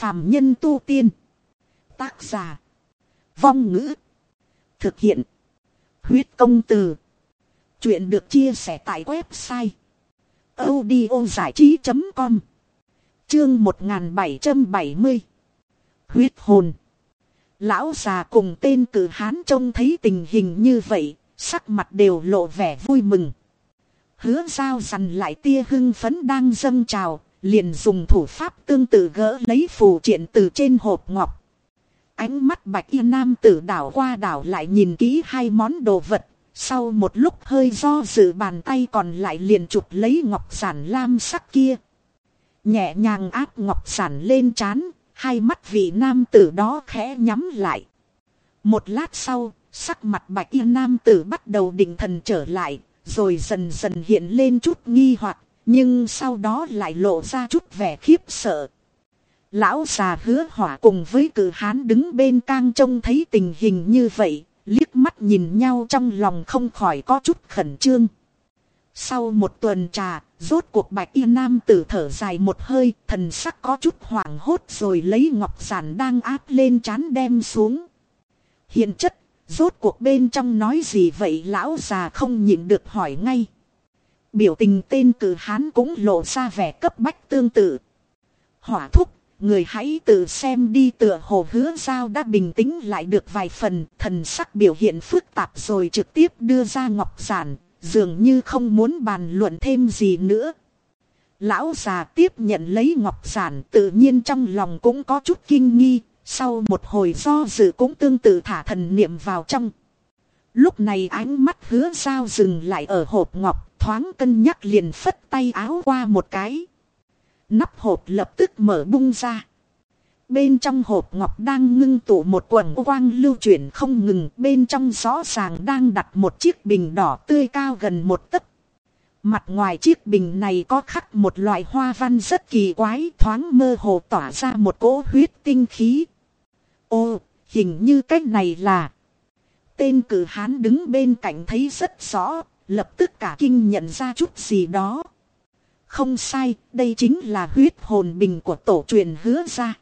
phàm nhân tu tiên. Tác giả. Vong ngữ. Thực hiện. Huyết công từ. Chuyện được chia sẻ tại website. audio giải trí.com Chương 1770 Huyết hồn Lão già cùng tên cử hán trông thấy tình hình như vậy, sắc mặt đều lộ vẻ vui mừng. Hứa giao dằn lại tia hưng phấn đang dâng trào, liền dùng thủ pháp tương tự gỡ lấy phù triện từ trên hộp ngọc. Ánh mắt bạch y nam tử đảo qua đảo lại nhìn kỹ hai món đồ vật. Sau một lúc hơi do dự bàn tay còn lại liền chụp lấy ngọc giản lam sắc kia. Nhẹ nhàng áp ngọc giản lên chán, hai mắt vị nam tử đó khẽ nhắm lại. Một lát sau, sắc mặt bạch y nam tử bắt đầu định thần trở lại, rồi dần dần hiện lên chút nghi hoặc nhưng sau đó lại lộ ra chút vẻ khiếp sợ. Lão già hứa hỏa cùng với cử hán đứng bên cang trông thấy tình hình như vậy, liếc mắt nhìn nhau trong lòng không khỏi có chút khẩn trương. Sau một tuần trà, rốt cuộc bạch y nam tử thở dài một hơi, thần sắc có chút hoảng hốt rồi lấy ngọc giản đang áp lên chán đem xuống. Hiện chất, rốt cuộc bên trong nói gì vậy lão già không nhịn được hỏi ngay. Biểu tình tên cử hán cũng lộ ra vẻ cấp bách tương tự. Hỏa thúc, người hãy tự xem đi tựa hồ hứa giao đã bình tĩnh lại được vài phần, thần sắc biểu hiện phức tạp rồi trực tiếp đưa ra ngọc giản, dường như không muốn bàn luận thêm gì nữa. Lão già tiếp nhận lấy ngọc giản tự nhiên trong lòng cũng có chút kinh nghi, sau một hồi do dự cũng tương tự thả thần niệm vào trong. Lúc này ánh mắt hứa sao dừng lại ở hộp ngọc, thoáng cân nhắc liền phất tay áo qua một cái. Nắp hộp lập tức mở bung ra. Bên trong hộp ngọc đang ngưng tụ một quần quang lưu chuyển không ngừng. Bên trong rõ ràng đang đặt một chiếc bình đỏ tươi cao gần một tấc. Mặt ngoài chiếc bình này có khắc một loại hoa văn rất kỳ quái thoáng mơ hồ tỏa ra một cỗ huyết tinh khí. Ô, hình như cách này là... Tên cử hán đứng bên cạnh thấy rất rõ, lập tức cả kinh nhận ra chút gì đó. Không sai, đây chính là huyết hồn bình của tổ truyền hứa ra.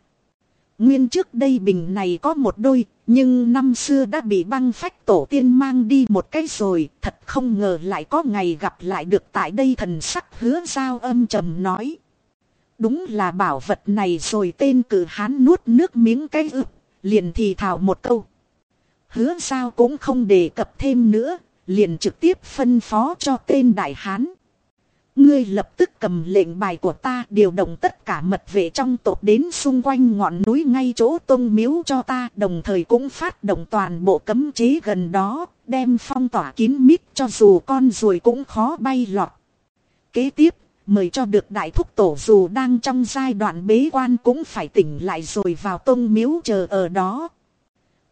Nguyên trước đây bình này có một đôi, nhưng năm xưa đã bị băng phách tổ tiên mang đi một cái rồi, thật không ngờ lại có ngày gặp lại được tại đây thần sắc hứa giao âm trầm nói. Đúng là bảo vật này rồi tên cử hán nuốt nước miếng cái ực, liền thì thảo một câu. Hứa sao cũng không đề cập thêm nữa, liền trực tiếp phân phó cho tên đại hán. Ngươi lập tức cầm lệnh bài của ta điều động tất cả mật vệ trong tộc đến xung quanh ngọn núi ngay chỗ tôn miếu cho ta đồng thời cũng phát động toàn bộ cấm chế gần đó, đem phong tỏa kín mít cho dù con ruồi cũng khó bay lọt. Kế tiếp, mời cho được đại thúc tổ dù đang trong giai đoạn bế quan cũng phải tỉnh lại rồi vào tôn miếu chờ ở đó.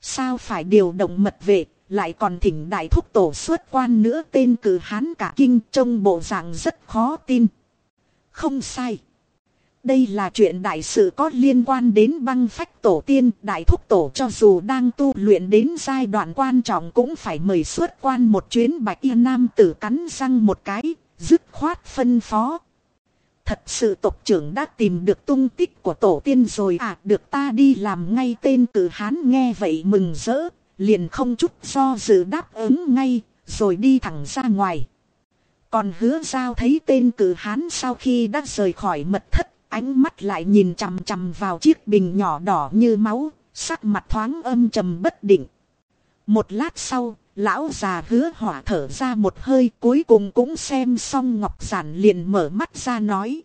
Sao phải điều động mật vệ, lại còn thỉnh đại thúc tổ xuất quan nữa tên cử hán cả kinh trông bộ dạng rất khó tin. Không sai. Đây là chuyện đại sự có liên quan đến băng phách tổ tiên, đại thúc tổ cho dù đang tu luyện đến giai đoạn quan trọng cũng phải mời xuất quan một chuyến bạch y nam tử cắn răng một cái, dứt khoát phân phó. Thật sự tộc trưởng đã tìm được tung tích của tổ tiên rồi à, được ta đi làm ngay tên cử hán nghe vậy mừng rỡ, liền không chút do dự đáp ứng ngay, rồi đi thẳng ra ngoài. Còn hứa giao thấy tên cử hán sau khi đã rời khỏi mật thất, ánh mắt lại nhìn chằm chằm vào chiếc bình nhỏ đỏ như máu, sắc mặt thoáng âm trầm bất định. Một lát sau, lão già hứa hỏa thở ra một hơi cuối cùng cũng xem xong ngọc giản liền mở mắt ra nói.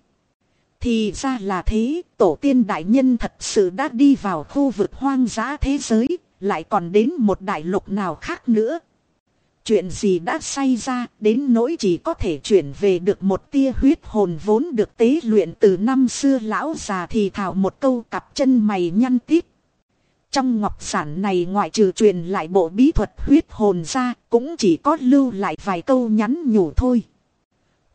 Thì ra là thế, tổ tiên đại nhân thật sự đã đi vào khu vực hoang dã thế giới, lại còn đến một đại lục nào khác nữa. Chuyện gì đã xảy ra, đến nỗi chỉ có thể chuyển về được một tia huyết hồn vốn được tế luyện từ năm xưa lão già thì thảo một câu cặp chân mày nhăn tít. Trong ngọc sản này ngoại trừ truyền lại bộ bí thuật huyết hồn ra, cũng chỉ có lưu lại vài câu nhắn nhủ thôi.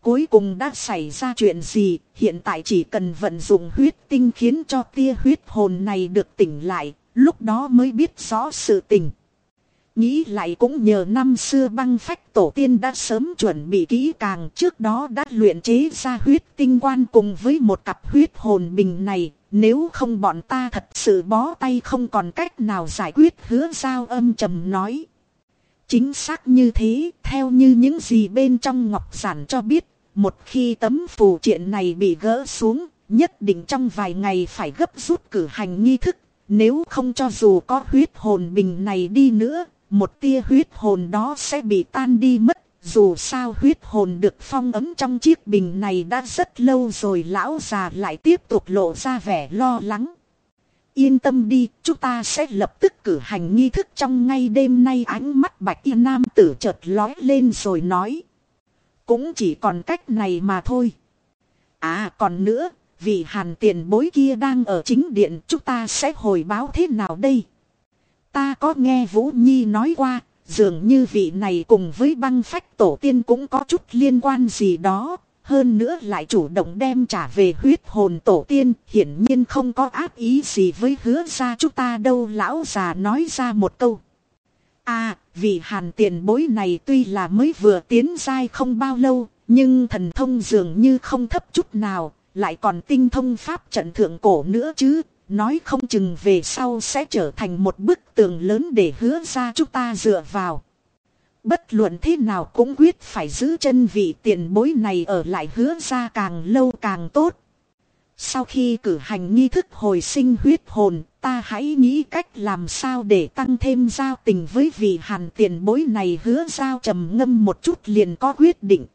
Cuối cùng đã xảy ra chuyện gì, hiện tại chỉ cần vận dụng huyết tinh khiến cho tia huyết hồn này được tỉnh lại, lúc đó mới biết rõ sự tình. Nghĩ lại cũng nhờ năm xưa băng phách tổ tiên đã sớm chuẩn bị kỹ càng trước đó đã luyện chế ra huyết tinh quan cùng với một cặp huyết hồn bình này. Nếu không bọn ta thật sự bó tay không còn cách nào giải quyết hứa giao âm trầm nói. Chính xác như thế, theo như những gì bên trong ngọc giản cho biết, một khi tấm phù triện này bị gỡ xuống, nhất định trong vài ngày phải gấp rút cử hành nghi thức. Nếu không cho dù có huyết hồn bình này đi nữa, một tia huyết hồn đó sẽ bị tan đi mất. Dù sao huyết hồn được phong ấm trong chiếc bình này đã rất lâu rồi lão già lại tiếp tục lộ ra vẻ lo lắng. Yên tâm đi, chúng ta sẽ lập tức cử hành nghi thức trong ngay đêm nay ánh mắt bạch y nam tử chợt lói lên rồi nói. Cũng chỉ còn cách này mà thôi. À còn nữa, vì hàn tiền bối kia đang ở chính điện chúng ta sẽ hồi báo thế nào đây? Ta có nghe Vũ Nhi nói qua, dường như vị này cùng với băng phách tổ tiên cũng có chút liên quan gì đó. Hơn nữa lại chủ động đem trả về huyết hồn tổ tiên, hiển nhiên không có áp ý gì với hứa ra chúng ta đâu lão già nói ra một câu. À, vị hàn tiền bối này tuy là mới vừa tiến giai không bao lâu, nhưng thần thông dường như không thấp chút nào, lại còn tinh thông pháp trận thượng cổ nữa chứ, nói không chừng về sau sẽ trở thành một bức tường lớn để hứa ra chúng ta dựa vào. Bất luận thế nào cũng quyết phải giữ chân vị tiền bối này ở lại hứa ra càng lâu càng tốt. Sau khi cử hành nghi thức hồi sinh huyết hồn, ta hãy nghĩ cách làm sao để tăng thêm giao tình với vị hàn tiền bối này hứa giao trầm ngâm một chút liền có quyết định.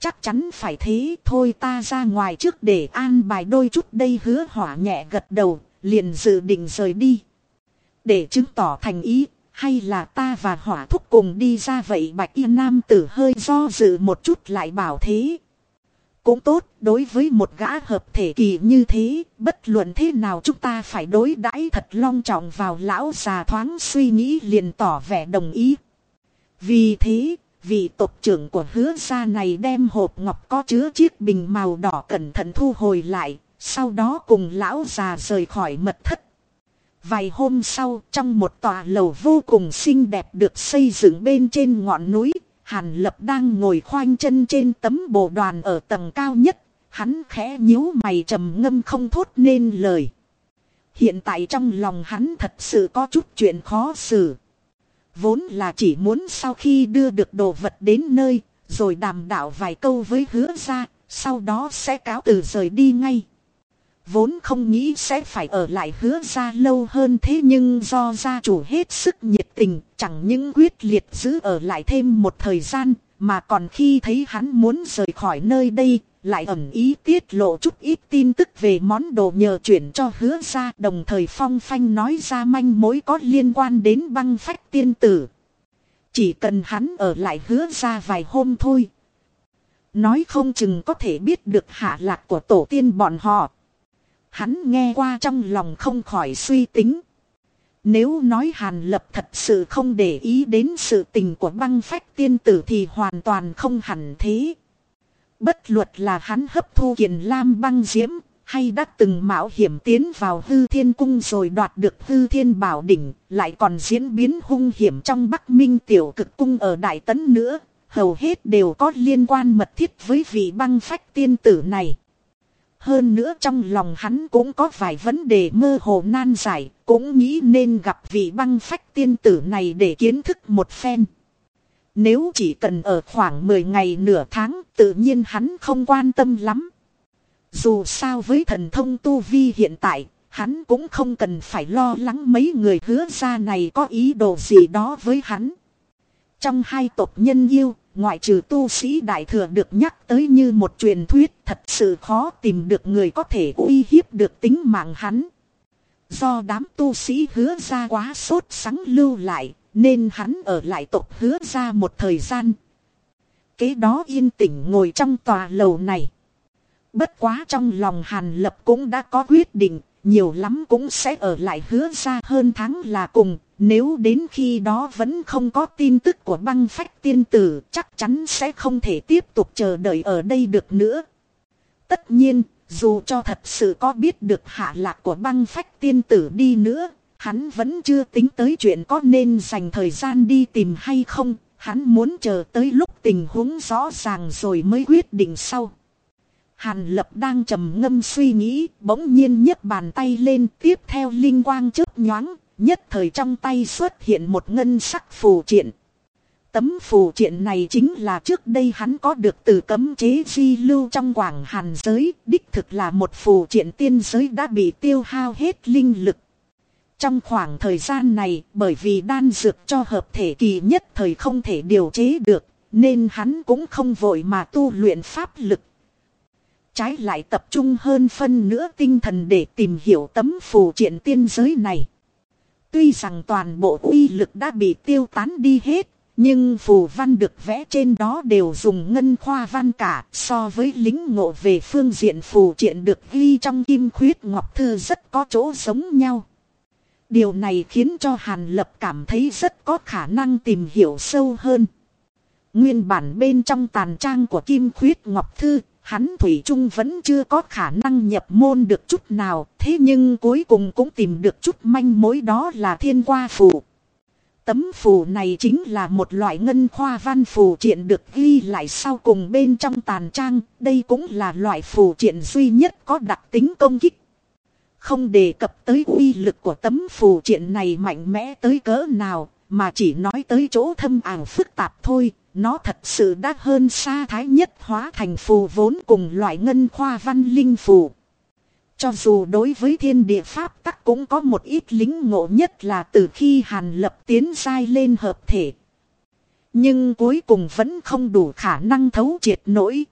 Chắc chắn phải thế thôi ta ra ngoài trước để an bài đôi chút đây hứa hỏa nhẹ gật đầu, liền dự định rời đi. Để chứng tỏ thành ý, hay là ta và hỏa thúc cùng đi ra vậy bạch y nam tử hơi do dự một chút lại bảo thế. Cũng tốt, đối với một gã hợp thể kỳ như thế, bất luận thế nào chúng ta phải đối đãi thật long trọng vào lão già thoáng suy nghĩ liền tỏ vẻ đồng ý. Vì thế, vị tộc trưởng của hứa gia này đem hộp ngọc có chứa chiếc bình màu đỏ cẩn thận thu hồi lại, sau đó cùng lão già rời khỏi mật thất. Vài hôm sau, trong một tòa lầu vô cùng xinh đẹp được xây dựng bên trên ngọn núi, Hàn Lập đang ngồi khoanh chân trên tấm bồ đoàn ở tầng cao nhất, hắn khẽ nhíu mày trầm ngâm không thốt nên lời. Hiện tại trong lòng hắn thật sự có chút chuyện khó xử. Vốn là chỉ muốn sau khi đưa được đồ vật đến nơi, rồi đàm đạo vài câu với hứa ra, sau đó sẽ cáo từ rời đi ngay. Vốn không nghĩ sẽ phải ở lại hứa ra lâu hơn thế nhưng do gia chủ hết sức nhiệt tình, chẳng những quyết liệt giữ ở lại thêm một thời gian, mà còn khi thấy hắn muốn rời khỏi nơi đây, lại ẩn ý tiết lộ chút ít tin tức về món đồ nhờ chuyển cho hứa ra, đồng thời phong phanh nói ra manh mối có liên quan đến băng phách tiên tử. Chỉ cần hắn ở lại hứa ra vài hôm thôi. Nói không chừng có thể biết được hạ lạc của tổ tiên bọn họ. Hắn nghe qua trong lòng không khỏi suy tính. Nếu nói Hàn Lập thật sự không để ý đến sự tình của băng phách tiên tử thì hoàn toàn không hẳn thế. Bất luật là hắn hấp thu kiền lam băng diễm, hay đã từng mạo hiểm tiến vào hư thiên cung rồi đoạt được hư thiên bảo đỉnh, lại còn diễn biến hung hiểm trong Bắc Minh tiểu cực cung ở Đại Tấn nữa, hầu hết đều có liên quan mật thiết với vị băng phách tiên tử này. Hơn nữa trong lòng hắn cũng có vài vấn đề mơ hồ nan giải, cũng nghĩ nên gặp vị băng phách tiên tử này để kiến thức một phen. Nếu chỉ cần ở khoảng 10 ngày nửa tháng tự nhiên hắn không quan tâm lắm. Dù sao với thần thông tu vi hiện tại, hắn cũng không cần phải lo lắng mấy người hứa ra này có ý đồ gì đó với hắn. Trong hai tộc nhân yêu, ngoại trừ tu sĩ đại thừa được nhắc tới như một truyền thuyết thật sự khó tìm được người có thể uy hiếp được tính mạng hắn. Do đám tu sĩ hứa ra quá sốt sắng lưu lại, nên hắn ở lại tộc hứa ra một thời gian. Kế đó yên tĩnh ngồi trong tòa lầu này. Bất quá trong lòng Hàn Lập cũng đã có quyết định, nhiều lắm cũng sẽ ở lại hứa ra hơn tháng là cùng, nếu đến khi đó vẫn không có tin tức của băng phách tiên tử chắc chắn sẽ không thể tiếp tục chờ đợi ở đây được nữa. Tất nhiên, dù cho thật sự có biết được hạ lạc của băng phách tiên tử đi nữa, Hắn vẫn chưa tính tới chuyện có nên dành thời gian đi tìm hay không, hắn muốn chờ tới lúc tình huống rõ ràng rồi mới quyết định sau. Hàn lập đang trầm ngâm suy nghĩ, bỗng nhiên nhấc bàn tay lên tiếp theo linh quang chớp nhoáng, nhất thời trong tay xuất hiện một ngân sắc phù triện. Tấm phù triện này chính là trước đây hắn có được từ cấm chế di lưu trong quảng hàn giới, đích thực là một phù triện tiên giới đã bị tiêu hao hết linh lực. Trong khoảng thời gian này, bởi vì đan dược cho hợp thể kỳ nhất thời không thể điều chế được, nên hắn cũng không vội mà tu luyện pháp lực. Trái lại tập trung hơn phân nữa tinh thần để tìm hiểu tấm phù triện tiên giới này. Tuy rằng toàn bộ uy lực đã bị tiêu tán đi hết, nhưng phù văn được vẽ trên đó đều dùng ngân khoa văn cả so với lính ngộ về phương diện phù triện được ghi trong kim khuyết ngọc thư rất có chỗ giống nhau. Điều này khiến cho Hàn Lập cảm thấy rất có khả năng tìm hiểu sâu hơn. Nguyên bản bên trong tàn trang của Kim Khuyết Ngọc Thư, hắn Thủy Trung vẫn chưa có khả năng nhập môn được chút nào, thế nhưng cuối cùng cũng tìm được chút manh mối đó là thiên qua phù. Tấm phù này chính là một loại ngân khoa văn phù triện được ghi lại sau cùng bên trong tàn trang, đây cũng là loại phù triện duy nhất có đặc tính công kích. Không đề cập tới uy lực của tấm phù triện này mạnh mẽ tới cỡ nào, mà chỉ nói tới chỗ thâm ảo phức tạp thôi, nó thật sự đã hơn xa thái nhất hóa thành phù vốn cùng loại ngân khoa văn linh phù. Cho dù đối với thiên địa pháp tắc cũng có một ít lính ngộ nhất là từ khi hàn lập tiến sai lên hợp thể. Nhưng cuối cùng vẫn không đủ khả năng thấu triệt nổi.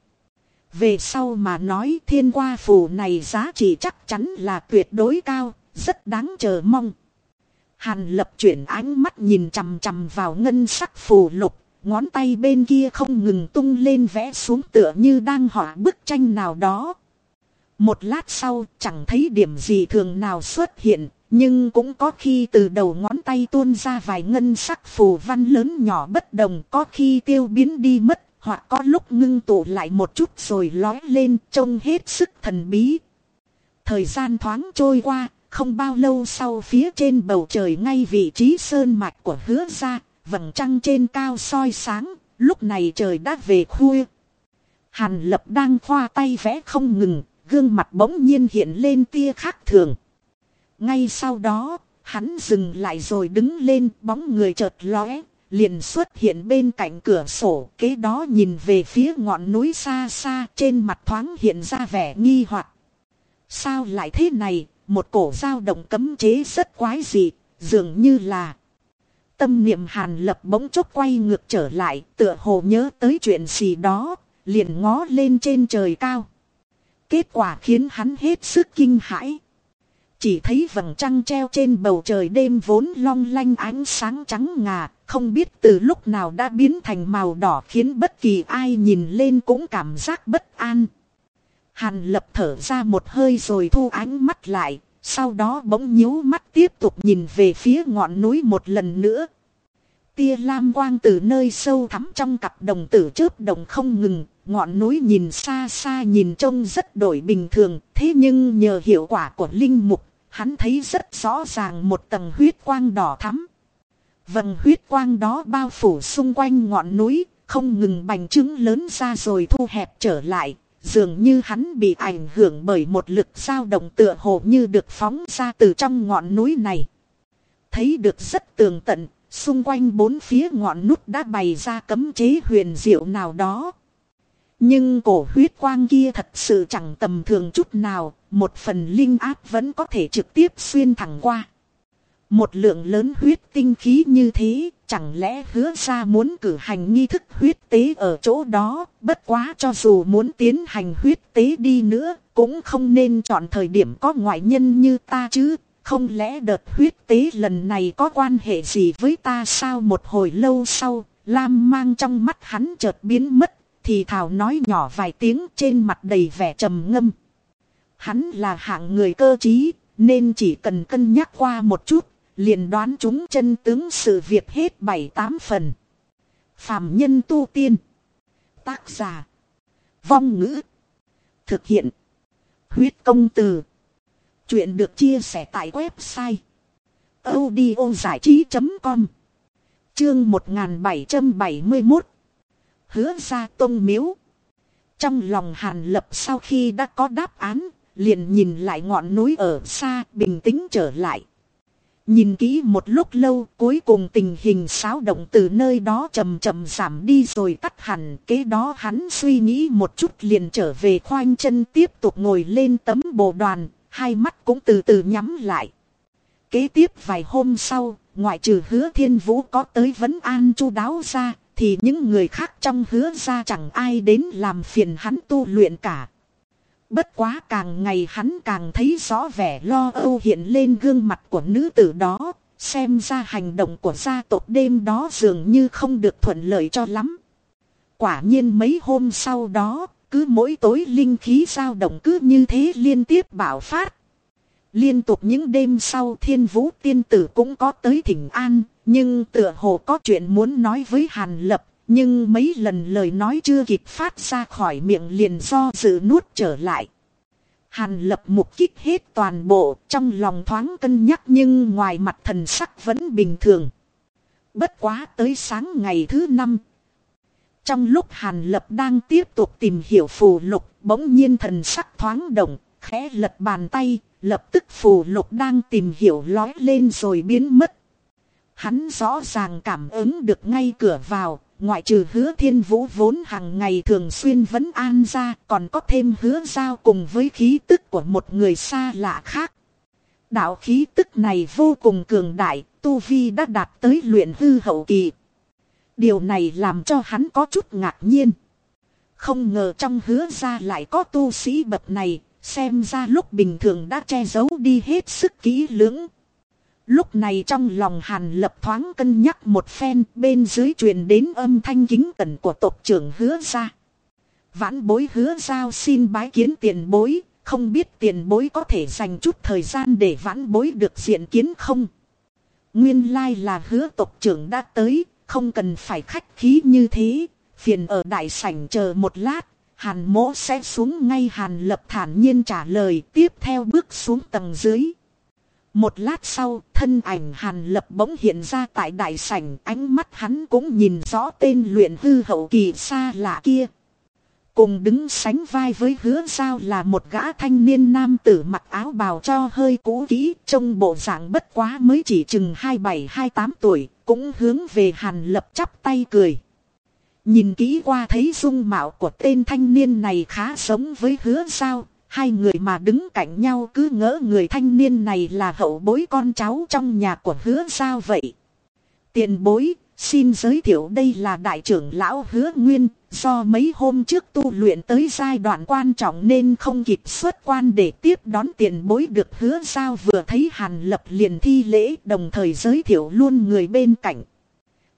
Về sau mà nói thiên qua phù này giá trị chắc chắn là tuyệt đối cao, rất đáng chờ mong. Hàn lập chuyển ánh mắt nhìn chằm chằm vào ngân sắc phù lục, ngón tay bên kia không ngừng tung lên vẽ xuống tựa như đang họa bức tranh nào đó. Một lát sau chẳng thấy điểm gì thường nào xuất hiện, nhưng cũng có khi từ đầu ngón tay tuôn ra vài ngân sắc phù văn lớn nhỏ bất đồng có khi tiêu biến đi mất hoặc có lúc ngưng tụ lại một chút rồi lói lên trông hết sức thần bí. Thời gian thoáng trôi qua, không bao lâu sau phía trên bầu trời ngay vị trí sơn mạch của hứa ra, vầng trăng trên cao soi sáng, lúc này trời đã về khuya. Hàn lập đang khoa tay vẽ không ngừng, gương mặt bỗng nhiên hiện lên tia khác thường. Ngay sau đó, hắn dừng lại rồi đứng lên bóng người chợt lóe, liền xuất hiện bên cạnh cửa sổ, kế đó nhìn về phía ngọn núi xa xa trên mặt thoáng hiện ra vẻ nghi hoặc. Sao lại thế này, một cổ dao động cấm chế rất quái dị, dường như là... Tâm niệm hàn lập bỗng chốc quay ngược trở lại, tựa hồ nhớ tới chuyện gì đó, liền ngó lên trên trời cao. Kết quả khiến hắn hết sức kinh hãi. Chỉ thấy vầng trăng treo trên bầu trời đêm vốn long lanh ánh sáng trắng ngà, không biết từ lúc nào đã biến thành màu đỏ khiến bất kỳ ai nhìn lên cũng cảm giác bất an. Hàn lập thở ra một hơi rồi thu ánh mắt lại, sau đó bỗng nhíu mắt tiếp tục nhìn về phía ngọn núi một lần nữa. Tia lam quang từ nơi sâu thắm trong cặp đồng tử chớp đồng không ngừng, ngọn núi nhìn xa xa nhìn trông rất đổi bình thường, thế nhưng nhờ hiệu quả của linh mục, hắn thấy rất rõ ràng một tầng huyết quang đỏ thắm. Vầng huyết quang đó bao phủ xung quanh ngọn núi, không ngừng bành trướng lớn ra rồi thu hẹp trở lại, dường như hắn bị ảnh hưởng bởi một lực dao động tựa hồ như được phóng ra từ trong ngọn núi này. Thấy được rất tường tận, xung quanh bốn phía ngọn nút đã bày ra cấm chế huyền diệu nào đó. Nhưng cổ huyết quang kia thật sự chẳng tầm thường chút nào, một phần linh áp vẫn có thể trực tiếp xuyên thẳng qua. Một lượng lớn huyết tinh khí như thế, chẳng lẽ hứa ra muốn cử hành nghi thức huyết tế ở chỗ đó, bất quá cho dù muốn tiến hành huyết tế đi nữa, cũng không nên chọn thời điểm có ngoại nhân như ta chứ, không lẽ đợt huyết tế lần này có quan hệ gì với ta sao? Một hồi lâu sau, Lam mang trong mắt hắn chợt biến mất, thì thảo nói nhỏ vài tiếng trên mặt đầy vẻ trầm ngâm. Hắn là hạng người cơ trí, nên chỉ cần cân nhắc qua một chút, liền đoán chúng chân tướng sự việc hết bảy tám phần. Phạm nhân tu tiên. Tác giả. Vong ngữ. Thực hiện. Huyết công từ. Chuyện được chia sẻ tại website. audio giải trí.com Chương 1771 Hứa ra tôn miếu Trong lòng Hàn Lập sau khi đã có đáp án, liền nhìn lại ngọn núi ở xa, bình tĩnh trở lại. Nhìn kỹ một lúc lâu cuối cùng tình hình xáo động từ nơi đó chậm chậm giảm đi rồi tắt hẳn. Kế đó hắn suy nghĩ một chút liền trở về khoanh chân tiếp tục ngồi lên tấm bồ đoàn, hai mắt cũng từ từ nhắm lại. Kế tiếp vài hôm sau, ngoại trừ hứa thiên vũ có tới vấn an chu đáo ra, thì những người khác trong hứa ra chẳng ai đến làm phiền hắn tu luyện cả. Bất quá càng ngày hắn càng thấy rõ vẻ lo âu hiện lên gương mặt của nữ tử đó, xem ra hành động của gia tộc đêm đó dường như không được thuận lợi cho lắm. Quả nhiên mấy hôm sau đó, cứ mỗi tối linh khí dao động cứ như thế liên tiếp bạo phát. Liên tục những đêm sau thiên vũ tiên tử cũng có tới thỉnh an, nhưng tựa hồ có chuyện muốn nói với Hàn Lập, nhưng mấy lần lời nói chưa kịp phát ra khỏi miệng liền do dự nuốt trở lại. Hàn lập mục kích hết toàn bộ, trong lòng thoáng cân nhắc nhưng ngoài mặt thần sắc vẫn bình thường. Bất quá tới sáng ngày thứ năm. Trong lúc Hàn lập đang tiếp tục tìm hiểu phù lục, bỗng nhiên thần sắc thoáng động, khẽ lật bàn tay, lập tức phù lục đang tìm hiểu lói lên rồi biến mất. Hắn rõ ràng cảm ứng được ngay cửa vào, ngoại trừ hứa thiên vũ vốn hàng ngày thường xuyên vẫn an ra, còn có thêm hứa giao cùng với khí tức của một người xa lạ khác. Đạo khí tức này vô cùng cường đại, Tu Vi đã đạt tới luyện hư hậu kỳ. Điều này làm cho hắn có chút ngạc nhiên. Không ngờ trong hứa ra lại có tu sĩ bậc này, xem ra lúc bình thường đã che giấu đi hết sức kỹ lưỡng. Lúc này trong lòng hàn lập thoáng cân nhắc một phen bên dưới truyền đến âm thanh kính cẩn của tộc trưởng hứa ra. Vãn bối hứa giao xin bái kiến tiền bối, không biết tiền bối có thể dành chút thời gian để vãn bối được diện kiến không? Nguyên lai là hứa tộc trưởng đã tới, không cần phải khách khí như thế, phiền ở đại sảnh chờ một lát, hàn mỗ sẽ xuống ngay hàn lập thản nhiên trả lời tiếp theo bước xuống tầng dưới. Một lát sau, thân ảnh hàn lập bỗng hiện ra tại đại sảnh, ánh mắt hắn cũng nhìn rõ tên luyện hư hậu kỳ xa lạ kia. Cùng đứng sánh vai với hứa sao là một gã thanh niên nam tử mặc áo bào cho hơi cũ kỹ, trông bộ dạng bất quá mới chỉ chừng 27-28 tuổi, cũng hướng về hàn lập chắp tay cười. Nhìn kỹ qua thấy dung mạo của tên thanh niên này khá giống với hứa sao Hai người mà đứng cạnh nhau cứ ngỡ người thanh niên này là hậu bối con cháu trong nhà của hứa sao vậy. Tiền bối, xin giới thiệu đây là đại trưởng lão hứa nguyên, do mấy hôm trước tu luyện tới giai đoạn quan trọng nên không kịp xuất quan để tiếp đón tiền bối được hứa sao vừa thấy hàn lập liền thi lễ đồng thời giới thiệu luôn người bên cạnh.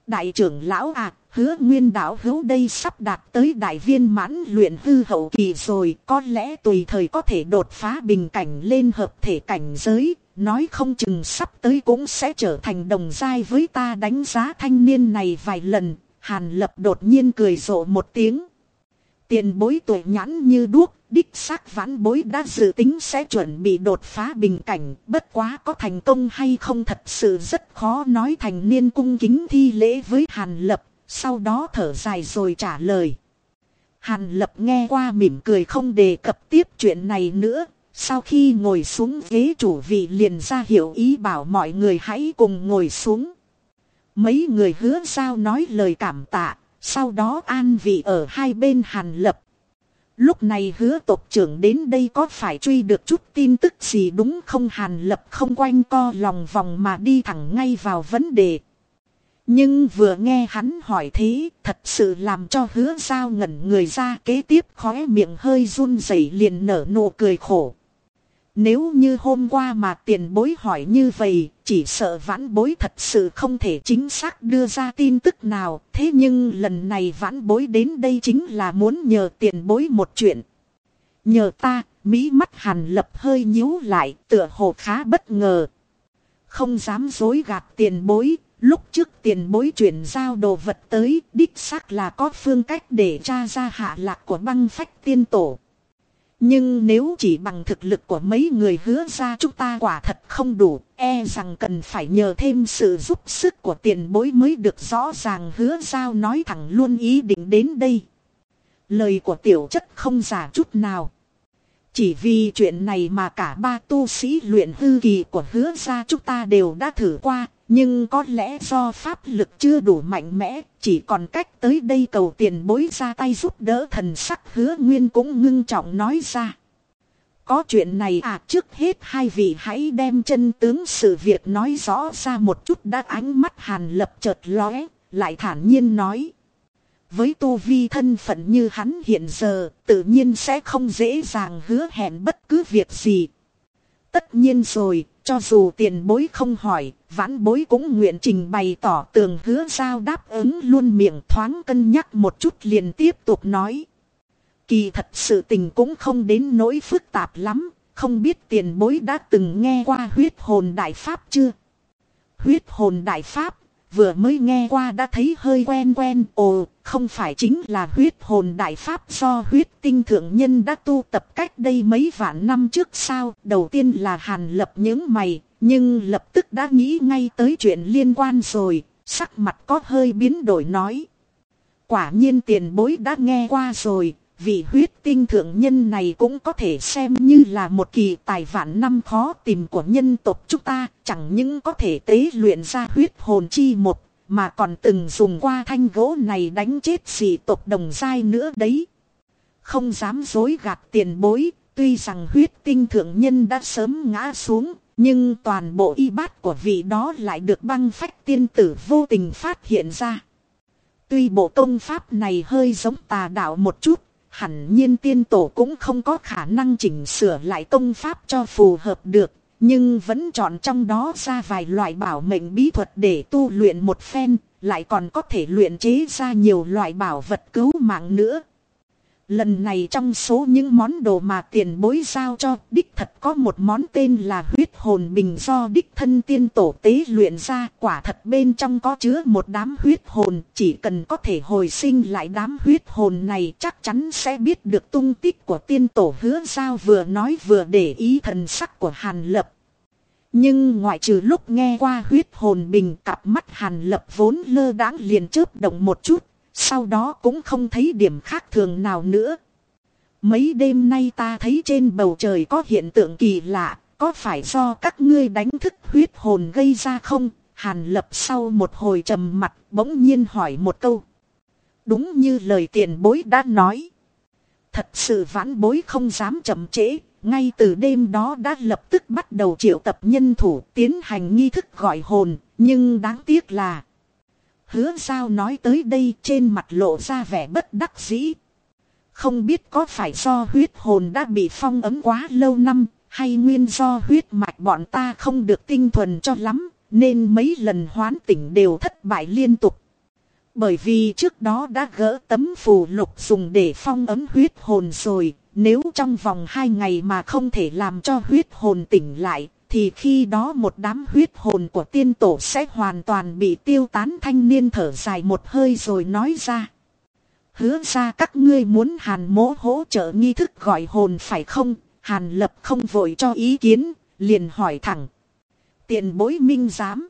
Đại trưởng lão à, hứa nguyên đạo hữu đây sắp đạt tới đại viên mãn luyện hư hậu kỳ rồi, có lẽ tùy thời có thể đột phá bình cảnh lên hợp thể cảnh giới, nói không chừng sắp tới cũng sẽ trở thành đồng giai với ta đánh giá thanh niên này vài lần, hàn lập đột nhiên cười rộ một tiếng. Tiền bối tuổi nhãn như đuốc, đích xác vãn bối đã dự tính sẽ chuẩn bị đột phá bình cảnh, bất quá có thành công hay không thật sự rất khó nói thành niên cung kính thi lễ với Hàn Lập, sau đó thở dài rồi trả lời. Hàn Lập nghe qua mỉm cười không đề cập tiếp chuyện này nữa, sau khi ngồi xuống ghế chủ vị liền ra hiểu ý bảo mọi người hãy cùng ngồi xuống. Mấy người hứa sao nói lời cảm tạ, sau đó an vị ở hai bên hàn lập. Lúc này hứa tộc trưởng đến đây có phải truy được chút tin tức gì đúng không hàn lập không quanh co lòng vòng mà đi thẳng ngay vào vấn đề. Nhưng vừa nghe hắn hỏi thế, thật sự làm cho hứa giao ngẩn người ra kế tiếp khóe miệng hơi run rẩy liền nở nụ cười khổ. Nếu như hôm qua mà tiền bối hỏi như vậy, chỉ sợ vãn bối thật sự không thể chính xác đưa ra tin tức nào. Thế nhưng lần này vãn bối đến đây chính là muốn nhờ tiền bối một chuyện. Nhờ ta, mỹ mắt hàn lập hơi nhíu lại, tựa hồ khá bất ngờ. Không dám dối gạt tiền bối, lúc trước tiền bối chuyển giao đồ vật tới, đích xác là có phương cách để tra ra hạ lạc của băng phách tiên tổ. Nhưng nếu chỉ bằng thực lực của mấy người hứa ra chúng ta quả thật không đủ, e rằng cần phải nhờ thêm sự giúp sức của tiền bối mới được rõ ràng hứa giao nói thẳng luôn ý định đến đây. Lời của tiểu chất không giả chút nào. Chỉ vì chuyện này mà cả ba tu sĩ luyện hư kỳ của hứa ra chúng ta đều đã thử qua, nhưng có lẽ do pháp lực chưa đủ mạnh mẽ, chỉ còn cách tới đây cầu tiền bối ra tay giúp đỡ thần sắc hứa nguyên cũng ngưng trọng nói ra. Có chuyện này à trước hết hai vị hãy đem chân tướng sự việc nói rõ ra một chút đã ánh mắt hàn lập chợt lóe, lại thản nhiên nói. Với tu vi thân phận như hắn hiện giờ, tự nhiên sẽ không dễ dàng hứa hẹn bất cứ việc gì. Tất nhiên rồi, cho dù tiền bối không hỏi, vãn bối cũng nguyện trình bày tỏ tường hứa giao đáp ứng luôn miệng thoáng cân nhắc một chút liền tiếp tục nói. Kỳ thật sự tình cũng không đến nỗi phức tạp lắm, không biết tiền bối đã từng nghe qua huyết hồn đại pháp chưa? Huyết hồn đại pháp, vừa mới nghe qua đã thấy hơi quen quen, ồ, không phải chính là huyết hồn đại pháp do huyết tinh thượng nhân đã tu tập cách đây mấy vạn năm trước sao. Đầu tiên là hàn lập những mày, nhưng lập tức đã nghĩ ngay tới chuyện liên quan rồi, sắc mặt có hơi biến đổi nói. Quả nhiên tiền bối đã nghe qua rồi, vị huyết tinh thượng nhân này cũng có thể xem như là một kỳ tài vạn năm khó tìm của nhân tộc chúng ta, chẳng những có thể tế luyện ra huyết hồn chi một, mà còn từng dùng qua thanh gỗ này đánh chết dị tộc đồng dai nữa đấy. Không dám dối gạt tiền bối, tuy rằng huyết tinh thượng nhân đã sớm ngã xuống, nhưng toàn bộ y bát của vị đó lại được băng phách tiên tử vô tình phát hiện ra. Tuy bộ công pháp này hơi giống tà đạo một chút, hẳn nhiên tiên tổ cũng không có khả năng chỉnh sửa lại công pháp cho phù hợp được, nhưng vẫn chọn trong đó ra vài loại bảo mệnh bí thuật để tu luyện một phen, lại còn có thể luyện chế ra nhiều loại bảo vật cứu mạng nữa. Lần này trong số những món đồ mà tiền bối giao cho đích thật có một món tên là huyết hồn bình do đích thân tiên tổ tế luyện ra quả thật bên trong có chứa một đám huyết hồn, chỉ cần có thể hồi sinh lại đám huyết hồn này chắc chắn sẽ biết được tung tích của tiên tổ hứa giao vừa nói vừa để ý thần sắc của Hàn Lập. Nhưng ngoại trừ lúc nghe qua huyết hồn bình, cặp mắt Hàn Lập vốn lơ đãng liền chớp động một chút sau đó cũng không thấy điểm khác thường nào nữa. Mấy đêm nay ta thấy trên bầu trời có hiện tượng kỳ lạ, có phải do các ngươi đánh thức huyết hồn gây ra không? Hàn lập sau một hồi trầm mặt bỗng nhiên hỏi một câu. Đúng như lời tiền bối đã nói. Thật sự vãn bối không dám chậm trễ, ngay từ đêm đó đã lập tức bắt đầu triệu tập nhân thủ tiến hành nghi thức gọi hồn, nhưng đáng tiếc là Hứa sao nói tới đây trên mặt lộ ra vẻ bất đắc dĩ. Không biết có phải do huyết hồn đã bị phong ấm quá lâu năm, hay nguyên do huyết mạch bọn ta không được tinh thuần cho lắm, nên mấy lần hoán tỉnh đều thất bại liên tục. Bởi vì trước đó đã gỡ tấm phù lục dùng để phong ấm huyết hồn rồi, nếu trong vòng hai ngày mà không thể làm cho huyết hồn tỉnh lại, thì khi đó một đám huyết hồn của tiên tổ sẽ hoàn toàn bị tiêu tán thanh niên thở dài một hơi rồi nói ra. Hứa ra các ngươi muốn hàn mỗ hỗ trợ nghi thức gọi hồn phải không? Hàn lập không vội cho ý kiến, liền hỏi thẳng. Tiện bối minh giám.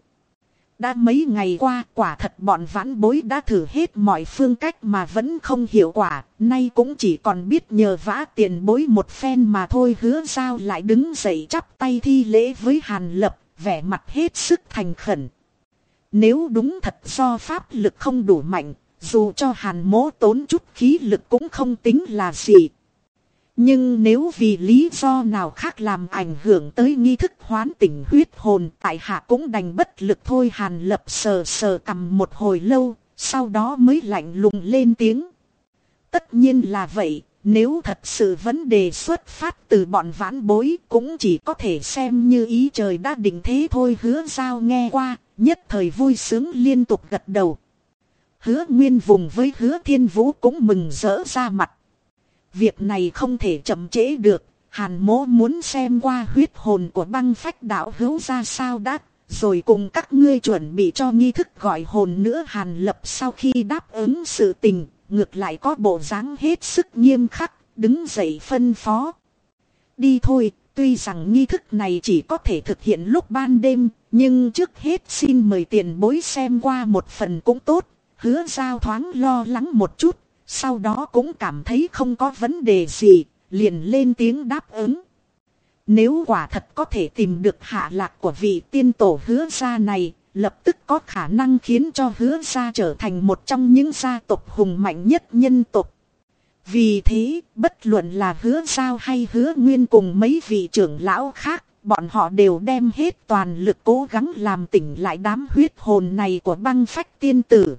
Đã mấy ngày qua quả thật bọn vãn bối đã thử hết mọi phương cách mà vẫn không hiệu quả, nay cũng chỉ còn biết nhờ vã tiền bối một phen mà thôi hứa sao lại đứng dậy chắp tay thi lễ với hàn lập, vẻ mặt hết sức thành khẩn. Nếu đúng thật do pháp lực không đủ mạnh, dù cho hàn mố tốn chút khí lực cũng không tính là gì. Nhưng nếu vì lý do nào khác làm ảnh hưởng tới nghi thức hoán tỉnh huyết hồn tại hạ cũng đành bất lực thôi hàn lập sờ sờ cầm một hồi lâu, sau đó mới lạnh lùng lên tiếng. Tất nhiên là vậy, nếu thật sự vấn đề xuất phát từ bọn vãn bối cũng chỉ có thể xem như ý trời đã định thế thôi hứa giao nghe qua, nhất thời vui sướng liên tục gật đầu. Hứa nguyên vùng với hứa thiên vũ cũng mừng rỡ ra mặt. Việc này không thể chậm trễ được. Hàn mố muốn xem qua huyết hồn của băng phách đạo hữu ra sao đã. Rồi cùng các ngươi chuẩn bị cho nghi thức gọi hồn nữa hàn lập sau khi đáp ứng sự tình. Ngược lại có bộ dáng hết sức nghiêm khắc. Đứng dậy phân phó. Đi thôi, tuy rằng nghi thức này chỉ có thể thực hiện lúc ban đêm, nhưng trước hết xin mời tiền bối xem qua một phần cũng tốt, hứa giao thoáng lo lắng một chút, sau đó cũng cảm thấy không có vấn đề gì, liền lên tiếng đáp ứng. Nếu quả thật có thể tìm được hạ lạc của vị tiên tổ hứa gia này, lập tức có khả năng khiến cho hứa gia trở thành một trong những gia tộc hùng mạnh nhất nhân tộc. Vì thế, bất luận là hứa giao hay hứa nguyên cùng mấy vị trưởng lão khác, bọn họ đều đem hết toàn lực cố gắng làm tỉnh lại đám huyết hồn này của băng phách tiên tử.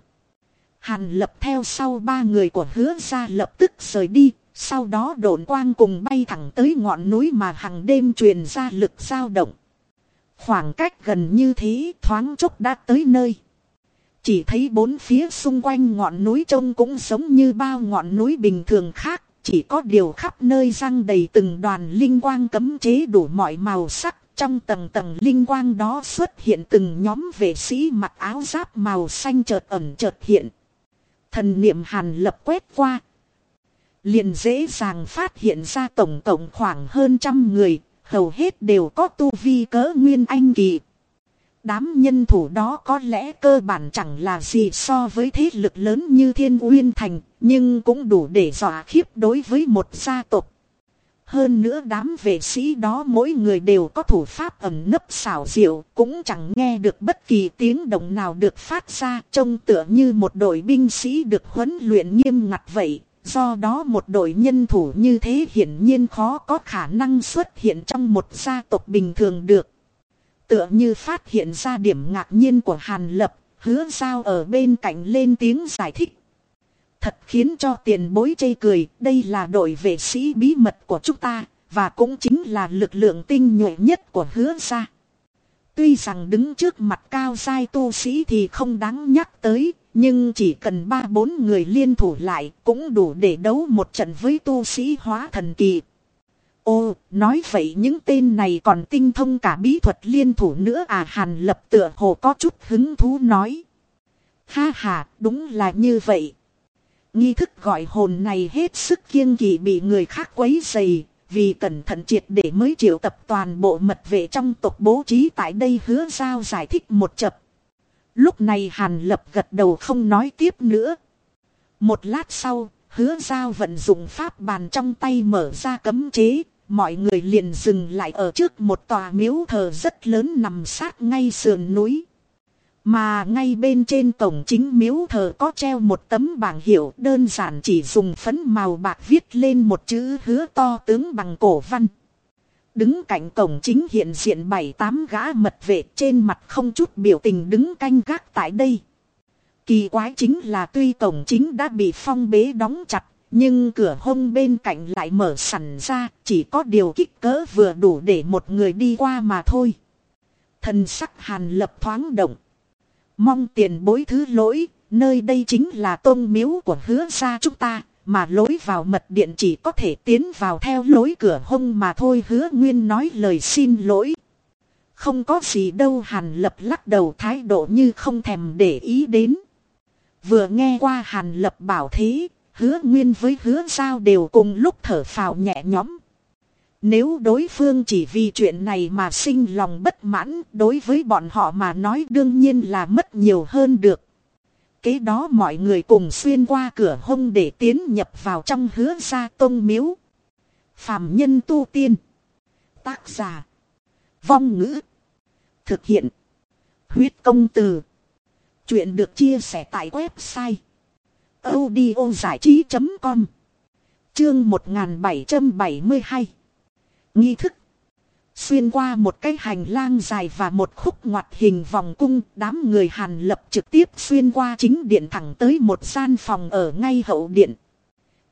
Hàn lập theo sau ba người của hứa ra lập tức rời đi, sau đó độn quang cùng bay thẳng tới ngọn núi mà hàng đêm truyền ra lực dao động. Khoảng cách gần như thế thoáng chốc đã tới nơi. Chỉ thấy bốn phía xung quanh ngọn núi trông cũng giống như bao ngọn núi bình thường khác. Chỉ có điều khắp nơi răng đầy từng đoàn linh quang cấm chế đủ mọi màu sắc. Trong tầng tầng linh quang đó xuất hiện từng nhóm vệ sĩ mặc áo giáp màu xanh chợt ẩn chợt hiện. Thần niệm hàn lập quét qua. Liền dễ dàng phát hiện ra tổng cộng khoảng hơn trăm người, hầu hết đều có tu vi cỡ nguyên anh kỳ. Đám nhân thủ đó có lẽ cơ bản chẳng là gì so với thế lực lớn như Thiên Uyên Thành, nhưng cũng đủ để dọa khiếp đối với một gia tộc. Hơn nữa đám vệ sĩ đó mỗi người đều có thủ pháp ẩn nấp xảo diệu, cũng chẳng nghe được bất kỳ tiếng động nào được phát ra, trông tựa như một đội binh sĩ được huấn luyện nghiêm ngặt vậy. Do đó một đội nhân thủ như thế hiển nhiên khó có khả năng xuất hiện trong một gia tộc bình thường được. Tựa như phát hiện ra điểm ngạc nhiên của Hàn Lập, hứa giao ở bên cạnh lên tiếng giải thích. Thật khiến cho tiền bối chê cười, đây là đội vệ sĩ bí mật của chúng ta, và cũng chính là lực lượng tinh nhuệ nhất của hứa gia. Tuy rằng đứng trước mặt cao sai tu sĩ thì không đáng nhắc tới, nhưng chỉ cần ba bốn người liên thủ lại cũng đủ để đấu một trận với tu sĩ hóa thần kỳ. Ô, nói vậy những tên này còn tinh thông cả bí thuật liên thủ nữa à Hàn lập tựa hồ có chút hứng thú nói. Ha ha, đúng là như vậy. Nghi thức gọi hồn này hết sức kiêng kỵ bị người khác quấy dày, vì cẩn thận triệt để mới triệu tập toàn bộ mật vệ trong tộc bố trí tại đây hứa giao giải thích một chập. Lúc này Hàn Lập gật đầu không nói tiếp nữa. Một lát sau, hứa giao vận dụng pháp bàn trong tay mở ra cấm chế, mọi người liền dừng lại ở trước một tòa miếu thờ rất lớn nằm sát ngay sườn núi. Mà ngay bên trên cổng chính miếu thờ có treo một tấm bảng hiệu đơn giản chỉ dùng phấn màu bạc viết lên một chữ hứa to tướng bằng cổ văn. Đứng cạnh cổng chính hiện diện bảy tám gã mật vệ trên mặt không chút biểu tình đứng canh gác tại đây. Kỳ quái chính là tuy cổng chính đã bị phong bế đóng chặt, nhưng cửa hông bên cạnh lại mở sẵn ra, chỉ có điều kích cỡ vừa đủ để một người đi qua mà thôi. Thần sắc hàn lập thoáng động. Mong tiền bối thứ lỗi, nơi đây chính là tôn miếu của hứa gia chúng ta, mà lối vào mật điện chỉ có thể tiến vào theo lối cửa hông mà thôi hứa nguyên nói lời xin lỗi. Không có gì đâu hàn lập lắc đầu thái độ như không thèm để ý đến. Vừa nghe qua hàn lập bảo thế, hứa nguyên với hứa giao đều cùng lúc thở phào nhẹ nhõm. Nếu đối phương chỉ vì chuyện này mà sinh lòng bất mãn, đối với bọn họ mà nói đương nhiên là mất nhiều hơn được. Kế đó mọi người cùng xuyên qua cửa hông để tiến nhập vào trong hứa gia tôn miếu. Phạm nhân tu tiên. Tác giả. Vong ngữ. Thực hiện. Huyết công từ. Chuyện được chia sẻ tại website. audio trí.com Chương 1772 Nghi thức Xuyên qua một cái hành lang dài và một khúc ngoặt hình vòng cung, đám người hàn lập trực tiếp xuyên qua chính điện thẳng tới một gian phòng ở ngay hậu điện.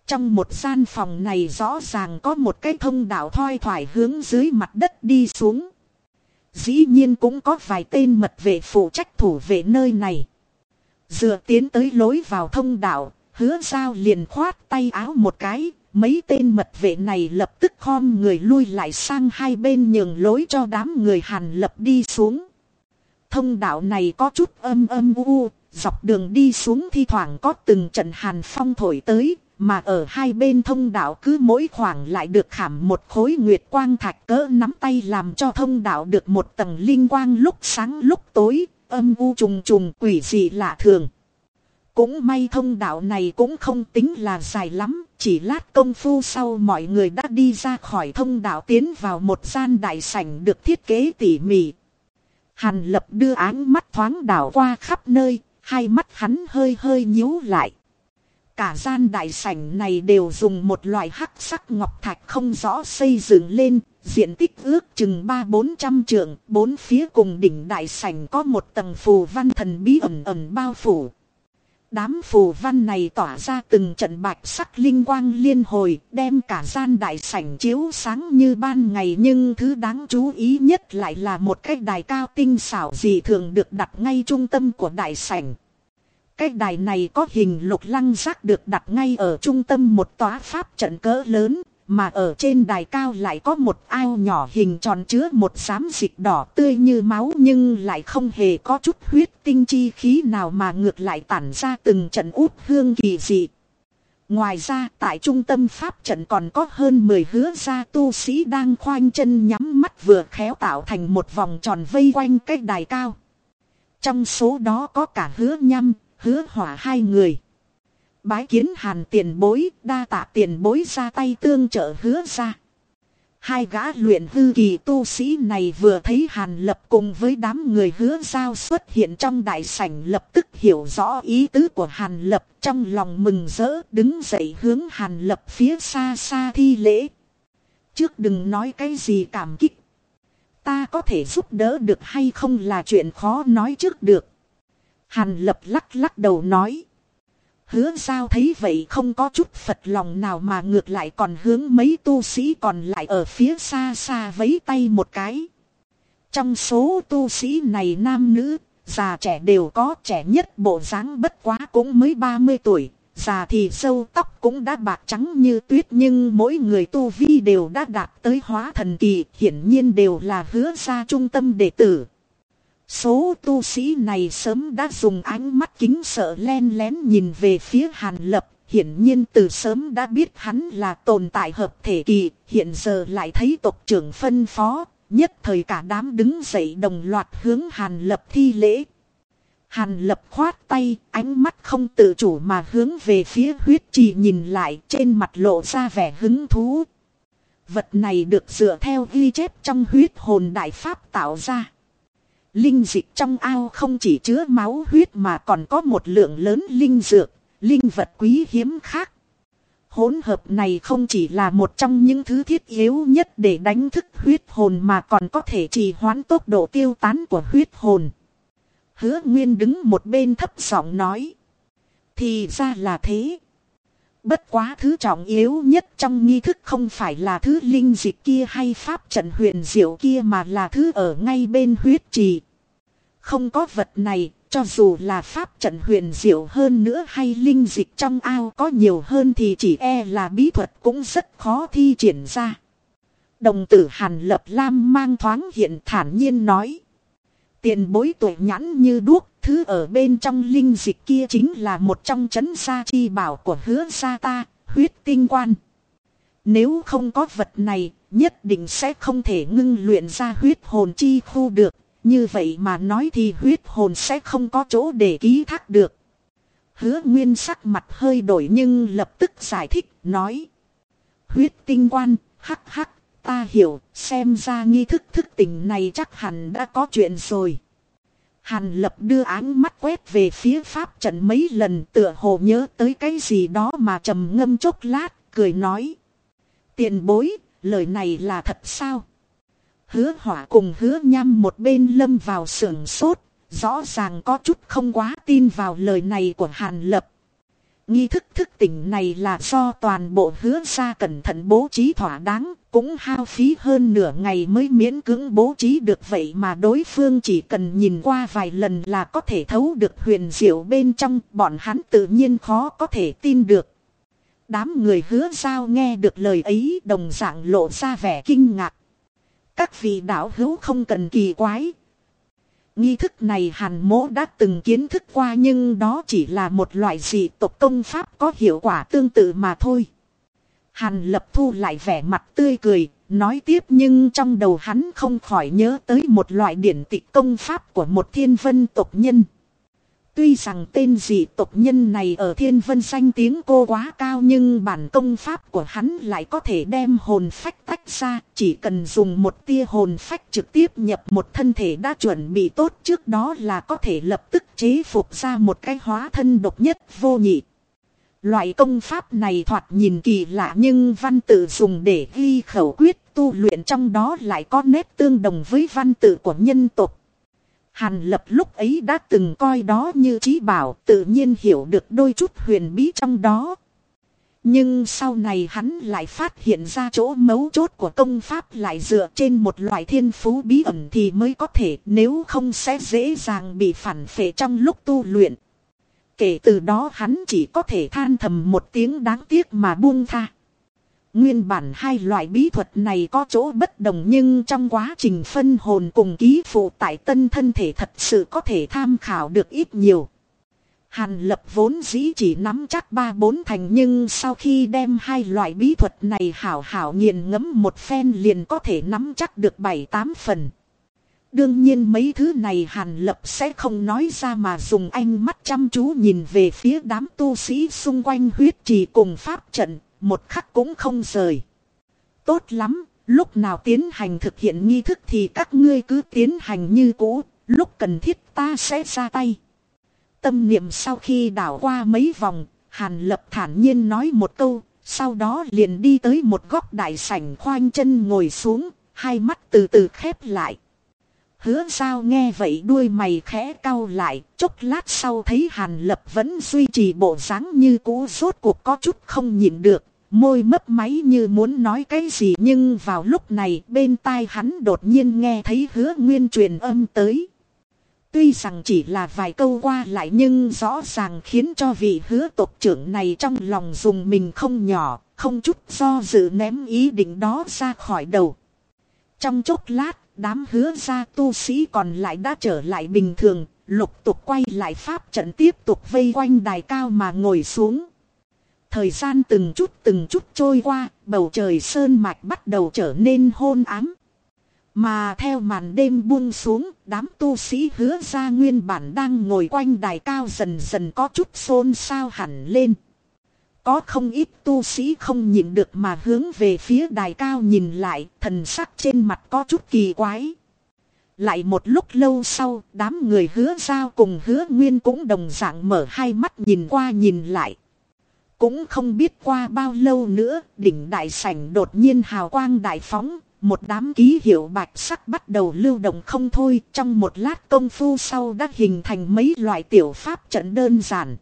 Trong một gian phòng này rõ ràng có một cái thông đạo thoi thoải hướng dưới mặt đất đi xuống. Dĩ nhiên cũng có vài tên mật vệ phụ trách thủ vệ nơi này. Dựa tiến tới lối vào thông đạo, hứa giao liền khoát tay áo một cái, Mấy tên mật vệ này lập tức khom người lui lại sang hai bên nhường lối cho đám người hàn lập đi xuống. Thông đạo này có chút âm âm u, dọc đường đi xuống thi thoảng có từng trận hàn phong thổi tới, mà ở hai bên thông đạo cứ mỗi khoảng lại được khảm một khối nguyệt quang thạch cỡ nắm tay làm cho thông đạo được một tầng linh quang lúc sáng lúc tối, âm u trùng trùng quỷ dị lạ thường. Cũng may thông đạo này cũng không tính là dài lắm, chỉ lát công phu sau mọi người đã đi ra khỏi thông đạo tiến vào một gian đại sảnh được thiết kế tỉ mỉ. Hàn lập đưa áng mắt thoáng đảo qua khắp nơi, hai mắt hắn hơi hơi nhíu lại. Cả gian đại sảnh này đều dùng một loại hắc sắc ngọc thạch không rõ xây dựng lên, diện tích ước chừng ba bốn trăm trượng, bốn phía cùng đỉnh đại sảnh có một tầng phù văn thần bí ẩn ẩn bao phủ. Đám phù văn này tỏa ra từng trận bạch sắc linh quang liên hồi, đem cả gian đại sảnh chiếu sáng như ban ngày nhưng thứ đáng chú ý nhất lại là một cái đài cao tinh xảo dị thường được đặt ngay trung tâm của đại sảnh. Cái đài này có hình lục lăng giác được đặt ngay ở trung tâm một tòa pháp trận cỡ lớn, mà ở trên đài cao lại có một ao nhỏ hình tròn chứa một xám dịch đỏ tươi như máu nhưng lại không hề có chút huyết tinh chi khí nào mà ngược lại tản ra từng trận út hương kỳ dị. Ngoài ra tại trung tâm pháp trận còn có hơn 10 hứa gia tu sĩ đang khoanh chân nhắm mắt vừa khéo tạo thành một vòng tròn vây quanh cái đài cao. Trong số đó có cả hứa nhâm, hứa hỏa hai người. Bái kiến hàn tiền bối, đa tạ tiền bối ra tay tương trợ hứa ra. Hai gã luyện hư kỳ tu sĩ này vừa thấy hàn lập cùng với đám người hứa giao xuất hiện trong đại sảnh lập tức hiểu rõ ý tứ của hàn lập trong lòng mừng rỡ đứng dậy hướng hàn lập phía xa xa thi lễ. Trước đừng nói cái gì cảm kích. Ta có thể giúp đỡ được hay không là chuyện khó nói trước được. Hàn lập lắc lắc đầu nói. Hứa sao thấy vậy không có chút phật lòng nào mà ngược lại còn hướng mấy tu sĩ còn lại ở phía xa xa vấy tay một cái. Trong số tu sĩ này nam nữ, già trẻ đều có trẻ nhất bộ dáng bất quá cũng mới 30 tuổi, già thì sâu tóc cũng đã bạc trắng như tuyết nhưng mỗi người tu vi đều đã đạt tới hóa thần kỳ, hiển nhiên đều là hứa ra trung tâm đệ tử. Số tu sĩ này sớm đã dùng ánh mắt kính sợ len lén nhìn về phía Hàn Lập, hiển nhiên từ sớm đã biết hắn là tồn tại hợp thể kỳ, hiện giờ lại thấy tộc trưởng phân phó, nhất thời cả đám đứng dậy đồng loạt hướng Hàn Lập thi lễ. Hàn Lập khoát tay, ánh mắt không tự chủ mà hướng về phía huyết trì nhìn lại trên mặt lộ ra vẻ hứng thú. Vật này được dựa theo ghi chép trong huyết hồn đại pháp tạo ra. Linh dịch trong ao không chỉ chứa máu huyết mà còn có một lượng lớn linh dược, linh vật quý hiếm khác. Hỗn hợp này không chỉ là một trong những thứ thiết yếu nhất để đánh thức huyết hồn mà còn có thể trì hoãn tốc độ tiêu tán của huyết hồn. Hứa Nguyên đứng một bên thấp giọng nói. Thì ra là thế. Bất quá thứ trọng yếu nhất trong nghi thức không phải là thứ linh dịch kia hay pháp trận huyền diệu kia mà là thứ ở ngay bên huyết trì. Không có vật này, cho dù là pháp trận huyền diệu hơn nữa hay linh dịch trong ao có nhiều hơn thì chỉ e là bí thuật cũng rất khó thi triển ra. Đồng tử Hàn Lập Lam mang thoáng hiện thản nhiên nói. Tiền bối tuổi nhãn như đuốc, thứ ở bên trong linh dịch kia chính là một trong chấn gia chi bảo của hứa gia ta, huyết tinh quan. Nếu không có vật này, nhất định sẽ không thể ngưng luyện ra huyết hồn chi khu được, như vậy mà nói thì huyết hồn sẽ không có chỗ để ký thác được. Hứa nguyên sắc mặt hơi đổi nhưng lập tức giải thích, nói. Huyết tinh quan, hắc hắc, ta hiểu, xem ra nghi thức thức tỉnh này chắc hẳn đã có chuyện rồi. Hàn lập đưa áng mắt quét về phía pháp trận mấy lần tựa hồ nhớ tới cái gì đó mà trầm ngâm chốc lát, cười nói. Tiền bối, lời này là thật sao? Hứa hỏa cùng hứa nhăm một bên lâm vào sưởng sốt, rõ ràng có chút không quá tin vào lời này của Hàn Lập. Nghi thức thức tỉnh này là do toàn bộ hứa ra cẩn thận bố trí thỏa đáng, cũng hao phí hơn nửa ngày mới miễn cưỡng bố trí được vậy mà đối phương chỉ cần nhìn qua vài lần là có thể thấu được huyền diệu bên trong, bọn hắn tự nhiên khó có thể tin được. Đám người hứa giao nghe được lời ấy đồng dạng lộ ra vẻ kinh ngạc. Các vị đạo hữu không cần kỳ quái. Nghi thức này hàn mỗ đã từng kiến thức qua nhưng đó chỉ là một loại dị tộc công pháp có hiệu quả tương tự mà thôi. Hàn lập thu lại vẻ mặt tươi cười, nói tiếp nhưng trong đầu hắn không khỏi nhớ tới một loại điển tịch công pháp của một thiên vân tộc nhân. Tuy rằng tên dị tộc nhân này ở thiên vân danh tiếng cô quá cao nhưng bản công pháp của hắn lại có thể đem hồn phách tách ra. Chỉ cần dùng một tia hồn phách trực tiếp nhập một thân thể đã chuẩn bị tốt trước đó là có thể lập tức chế phục ra một cái hóa thân độc nhất vô nhị. Loại công pháp này thoạt nhìn kỳ lạ nhưng văn tự dùng để ghi khẩu quyết tu luyện trong đó lại có nét tương đồng với văn tự của nhân tộc. Hàn lập lúc ấy đã từng coi đó như trí bảo, tự nhiên hiểu được đôi chút huyền bí trong đó. Nhưng sau này hắn lại phát hiện ra chỗ mấu chốt của công pháp lại dựa trên một loại thiên phú bí ẩn thì mới có thể, nếu không sẽ dễ dàng bị phản phệ trong lúc tu luyện. Kể từ đó hắn chỉ có thể than thầm một tiếng đáng tiếc mà buông tha. Nguyên bản hai loại bí thuật này có chỗ bất đồng nhưng trong quá trình phân hồn cùng ký phụ tại tân thân thể thật sự có thể tham khảo được ít nhiều. Hàn lập vốn dĩ chỉ nắm chắc ba bốn thành nhưng sau khi đem hai loại bí thuật này hảo hảo nghiền ngẫm một phen liền có thể nắm chắc được bảy tám phần. Đương nhiên mấy thứ này Hàn Lập sẽ không nói ra mà dùng ánh mắt chăm chú nhìn về phía đám tu sĩ xung quanh huyết trì cùng pháp trận một khắc cũng không rời. Tốt lắm, lúc nào tiến hành thực hiện nghi thức thì các ngươi cứ tiến hành như cũ, lúc cần thiết ta sẽ ra tay. Tâm niệm sau khi đảo qua mấy vòng, Hàn Lập thản nhiên nói một câu, sau đó liền đi tới một góc đại sảnh khoanh chân ngồi xuống, hai mắt từ từ khép lại. Hứa sao nghe vậy đuôi mày khẽ cau lại, chốc lát sau thấy Hàn Lập vẫn duy trì bộ dáng như cũ rốt cuộc có chút không nhìn được, môi mấp máy như muốn nói cái gì nhưng vào lúc này bên tai hắn đột nhiên nghe thấy hứa nguyên truyền âm tới. Tuy rằng chỉ là vài câu qua lại nhưng rõ ràng khiến cho vị hứa tộc trưởng này trong lòng dùng mình không nhỏ, không chút do dự ném ý định đó ra khỏi đầu. Trong chốc lát, đám hứa ra tu sĩ còn lại đã trở lại bình thường, lục tục quay lại pháp trận tiếp tục vây quanh đài cao mà ngồi xuống. Thời gian từng chút từng chút trôi qua, bầu trời sơn mạch bắt đầu trở nên hôn ám. Mà theo màn đêm buông xuống, đám tu sĩ hứa ra nguyên bản đang ngồi quanh đài cao dần dần có chút xôn xao hẳn lên. Có không ít tu sĩ không nhìn được mà hướng về phía đài cao nhìn lại, thần sắc trên mặt có chút kỳ quái. Lại một lúc lâu sau, đám người hứa giao cùng hứa nguyên cũng đồng dạng mở hai mắt nhìn qua nhìn lại. Cũng không biết qua bao lâu nữa, đỉnh đại sảnh đột nhiên hào quang đại phóng, một đám ký hiệu bạch sắc bắt đầu lưu động không thôi, trong một lát công phu sau đã hình thành mấy loại tiểu pháp trận đơn giản.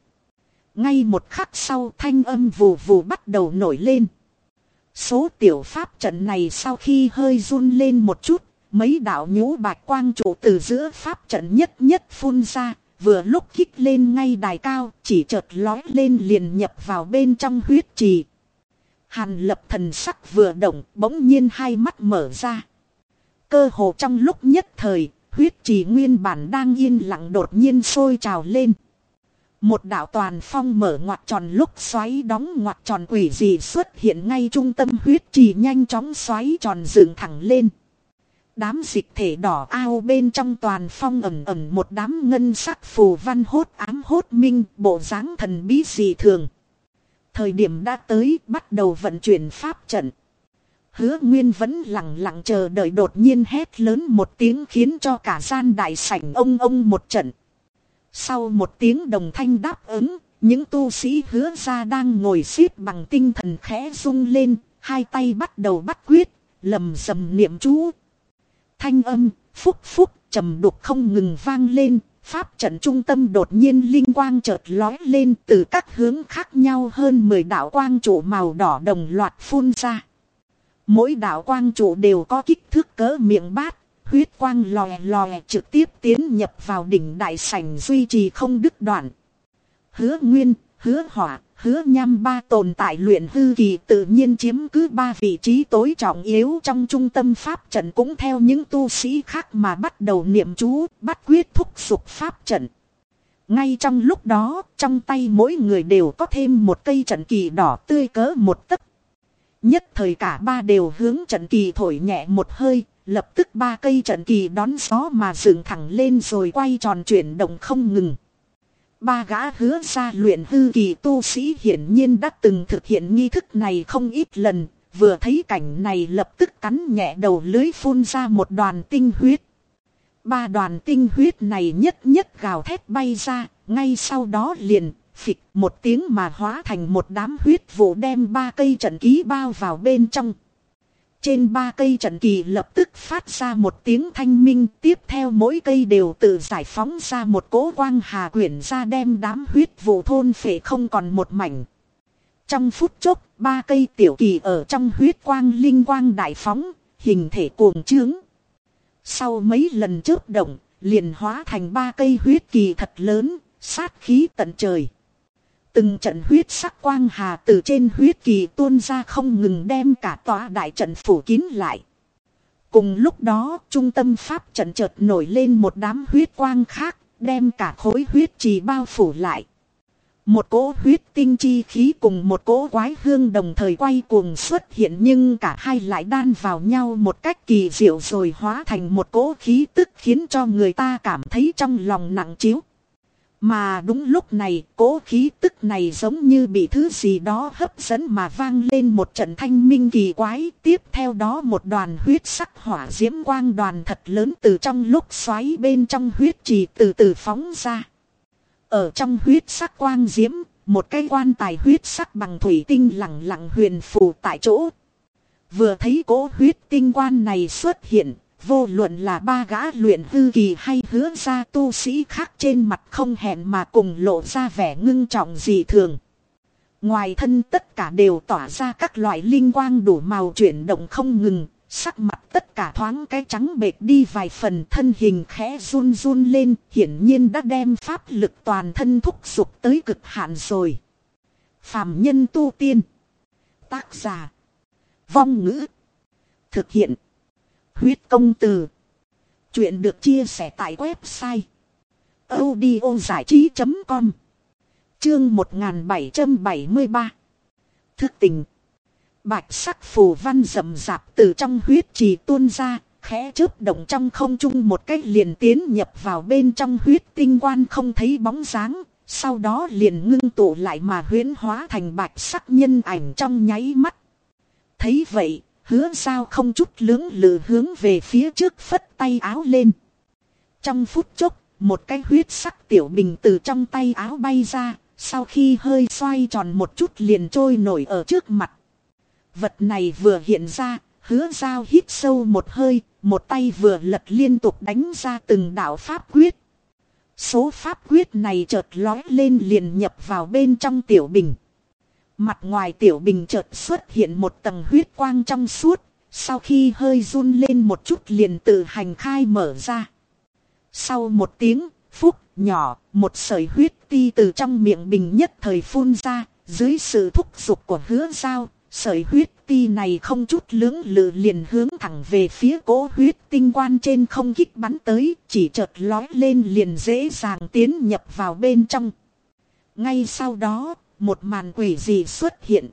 Ngay một khắc sau thanh âm vù vù bắt đầu nổi lên. Số tiểu pháp trận này sau khi hơi run lên một chút, mấy đạo nhũ bạch quang trụ từ giữa pháp trận nhất nhất phun ra, vừa lúc kích lên ngay đài cao, chỉ chợt lói lên liền nhập vào bên trong huyết trì. Hàn lập thần sắc vừa động, bỗng nhiên hai mắt mở ra. Cơ hồ trong lúc nhất thời, huyết trì nguyên bản đang yên lặng đột nhiên sôi trào lên. Một đạo toàn phong mở ngoặt tròn lúc xoáy đóng ngoặt tròn quỷ dị xuất hiện ngay trung tâm huyết trì nhanh chóng xoáy tròn dựng thẳng lên. Đám dịch thể đỏ ao bên trong toàn phong ẩm ẩm một đám ngân sắc phù văn hốt ám hốt minh, bộ dáng thần bí dị thường. Thời điểm đã tới, bắt đầu vận chuyển pháp trận. Hứa Nguyên vẫn lặng lặng chờ đợi đột nhiên hét lớn một tiếng khiến cho cả gian đại sảnh ông ông một trận. Sau một tiếng đồng thanh đáp ứng, những tu sĩ hứa ra đang ngồi xếp bằng tinh thần khẽ rung lên, hai tay bắt đầu bắt quyết, lầm rầm niệm chú. Thanh âm, phúc phúc, trầm đục không ngừng vang lên, pháp trận trung tâm đột nhiên linh quang chợt lói lên từ các hướng khác nhau hơn 10 đạo quang trụ màu đỏ đồng loạt phun ra. Mỗi đạo quang trụ đều có kích thước cỡ miệng bát, huyết quang lòe lòe trực tiếp tiến nhập vào đỉnh đại sảnh duy trì không đứt đoạn. Hứa nguyên, hứa hỏa, hứa nham ba tồn tại luyện hư kỳ tự nhiên chiếm cứ ba vị trí tối trọng yếu trong trung tâm pháp trận cũng theo những tu sĩ khác mà bắt đầu niệm chú, bắt quyết thúc sục pháp trận. Ngay trong lúc đó, trong tay mỗi người đều có thêm một cây trận kỳ đỏ tươi cỡ một tấc. Nhất thời cả ba đều hướng trận kỳ thổi nhẹ một hơi, lập tức ba cây trận kỳ đón gió mà dựng thẳng lên rồi quay tròn chuyển động không ngừng. Ba gã hứa ra luyện hư kỳ tu sĩ hiển nhiên đã từng thực hiện nghi thức này không ít lần, vừa thấy cảnh này lập tức cắn nhẹ đầu lưới phun ra một đoàn tinh huyết. Ba đoàn tinh huyết này nhất nhất gào thét bay ra, ngay sau đó liền, phịch một tiếng mà hóa thành một đám huyết vụ đem ba cây trận ký bao vào bên trong. Trên ba cây trận kỳ lập tức phát ra một tiếng thanh minh tiếp theo mỗi cây đều tự giải phóng ra một cỗ quang hà quyển ra đem đám huyết vụ thôn phệ không còn một mảnh. Trong phút chốc, ba cây tiểu kỳ ở trong huyết quang linh quang đại phóng, hình thể cuồng trướng. Sau mấy lần chớp động, liền hóa thành ba cây huyết kỳ thật lớn, sát khí tận trời. Từng trận huyết sắc quang hà từ trên huyết kỳ tuôn ra không ngừng đem cả tòa đại trận phủ kín lại. Cùng lúc đó, trung tâm pháp trận chợt nổi lên một đám huyết quang khác, đem cả khối huyết trì bao phủ lại. Một cỗ huyết tinh chi khí cùng một cỗ quái hương đồng thời quay cuồng xuất hiện nhưng cả hai lại đan vào nhau một cách kỳ diệu rồi hóa thành một cỗ khí tức khiến cho người ta cảm thấy trong lòng nặng chiếu. Mà đúng lúc này, cố khí tức này giống như bị thứ gì đó hấp dẫn mà vang lên một trận thanh minh kỳ quái. Tiếp theo đó một đoàn huyết sắc hỏa diễm quang đoàn thật lớn từ trong lúc xoáy bên trong huyết trì từ từ phóng ra. Ở trong huyết sắc quang diễm, một cây quan tài huyết sắc bằng thủy tinh lặng lặng huyền phù tại chỗ. Vừa thấy cố huyết tinh quan này xuất hiện, Vô luận là ba gã luyện hư kỳ hay hứa ra tu sĩ khác trên mặt không hẹn mà cùng lộ ra vẻ ngưng trọng dị thường. Ngoài thân tất cả đều tỏa ra các loại linh quang đủ màu chuyển động không ngừng, sắc mặt tất cả thoáng cái trắng bệt đi vài phần thân hình khẽ run run lên, hiển nhiên đã đem pháp lực toàn thân thúc giục tới cực hạn rồi. Phạm nhân tu tiên. Tác giả. Vong ngữ. Thực hiện. Huyết công từ. Chuyện được chia sẻ tại website. audiozảichí.com Chương 1773 Thức tình Bạch sắc phù văn rậm rạp từ trong huyết trì tuôn ra, khẽ chớp động trong không trung một cách liền tiến nhập vào bên trong huyết tinh quan không thấy bóng dáng, sau đó liền ngưng tụ lại mà huyễn hóa thành bạch sắc nhân ảnh trong nháy mắt. Thấy vậy, Hứa sao không chút lưỡng lự hướng về phía trước phất tay áo lên. Trong phút chốc, một cái huyết sắc tiểu bình từ trong tay áo bay ra, sau khi hơi xoay tròn một chút liền trôi nổi ở trước mặt. Vật này vừa hiện ra, hứa sao hít sâu một hơi, một tay vừa lật liên tục đánh ra từng đạo pháp quyết. Số pháp quyết này chợt lói lên liền nhập vào bên trong tiểu bình. Mặt ngoài tiểu bình chợt xuất hiện một tầng huyết quang trong suốt, sau khi hơi run lên một chút liền tự hành khai mở ra. Sau một tiếng, phúc, nhỏ, một sợi huyết ti từ trong miệng bình nhất thời phun ra, dưới sự thúc giục của hứa giao, sợi huyết ti này không chút lưỡng lự liền hướng thẳng về phía cố huyết tinh quan trên không kích bắn tới, chỉ chợt lói lên liền dễ dàng tiến nhập vào bên trong. Ngay sau đó, một màn quỷ gì xuất hiện.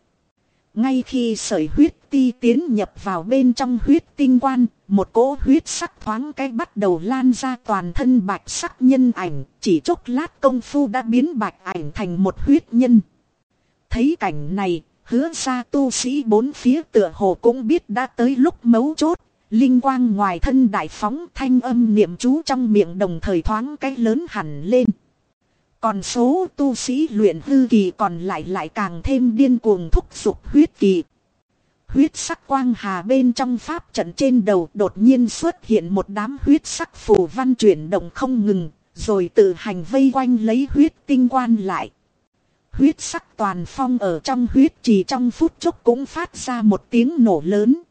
Ngay khi sợi huyết ti tiến nhập vào bên trong huyết tinh quan, một cỗ huyết sắc thoáng cái bắt đầu lan ra toàn thân bạch sắc nhân ảnh, chỉ chốc lát công phu đã biến bạch ảnh thành một huyết nhân. Thấy cảnh này, hứa ra tu sĩ bốn phía tựa hồ cũng biết đã tới lúc mấu chốt, linh quang ngoài thân đại phóng thanh âm niệm chú trong miệng đồng thời thoáng cái lớn hẳn lên. Còn số tu sĩ luyện hư kỳ còn lại lại càng thêm điên cuồng thúc giục huyết kỳ. Huyết sắc quang hà bên trong pháp trận trên đầu đột nhiên xuất hiện một đám huyết sắc phù văn chuyển động không ngừng, rồi tự hành vây quanh lấy huyết tinh quan lại. Huyết sắc toàn phong ở trong huyết chỉ trong phút chốc cũng phát ra một tiếng nổ lớn.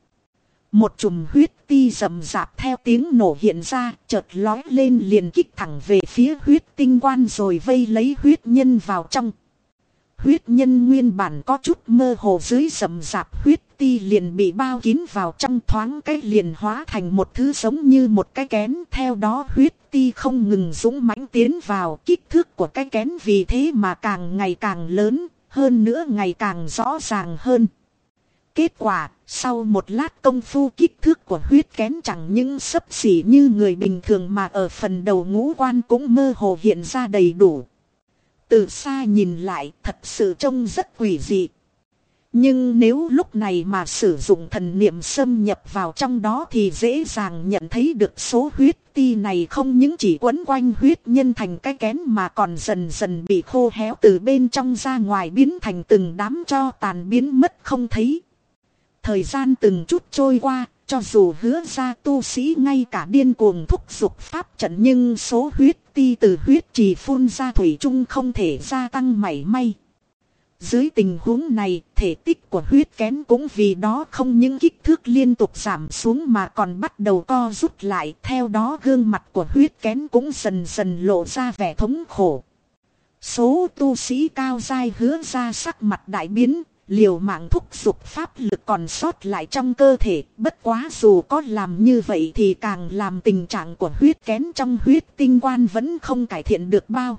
Một chùm huyết ti rầm rạp theo tiếng nổ hiện ra, chợt lói lên liền kích thẳng về phía huyết tinh quan rồi vây lấy huyết nhân vào trong. huyết nhân nguyên bản có chút mơ hồ dưới rầm rạp huyết ti liền bị bao kín vào trong thoáng cái liền hóa thành một thứ giống như một cái kén. Theo đó huyết ti không ngừng dũng mãnh tiến vào kích thước của cái kén vì thế mà càng ngày càng lớn, hơn nữa ngày càng rõ ràng hơn. Kết quả, sau một lát công phu kích thước của huyết kén chẳng những sấp xỉ như người bình thường mà ở phần đầu ngũ quan cũng mơ hồ hiện ra đầy đủ. Từ xa nhìn lại thật sự trông rất quỷ dị. Nhưng nếu lúc này mà sử dụng thần niệm xâm nhập vào trong đó thì dễ dàng nhận thấy được số huyết ti này không những chỉ quấn quanh huyết nhân thành cái kén mà còn dần dần bị khô héo từ bên trong ra ngoài biến thành từng đám cho tàn biến mất không thấy. Thời gian từng chút trôi qua, cho dù hứa ra tu sĩ ngay cả điên cuồng thúc giục pháp trận nhưng số huyết ti từ huyết trì phun ra thủy chung không thể gia tăng mảy may. Dưới tình huống này, thể tích của huyết kén cũng vì đó không những kích thước liên tục giảm xuống mà còn bắt đầu co rút lại. Theo đó gương mặt của huyết kén cũng dần dần lộ ra vẻ thống khổ. Số tu sĩ cao dai hứa ra sắc mặt đại biến, liều mạng thúc giục pháp lực còn sót lại trong cơ thể. Bất quá dù có làm như vậy thì càng làm tình trạng của huyết kén trong huyết tinh quan vẫn không cải thiện được bao.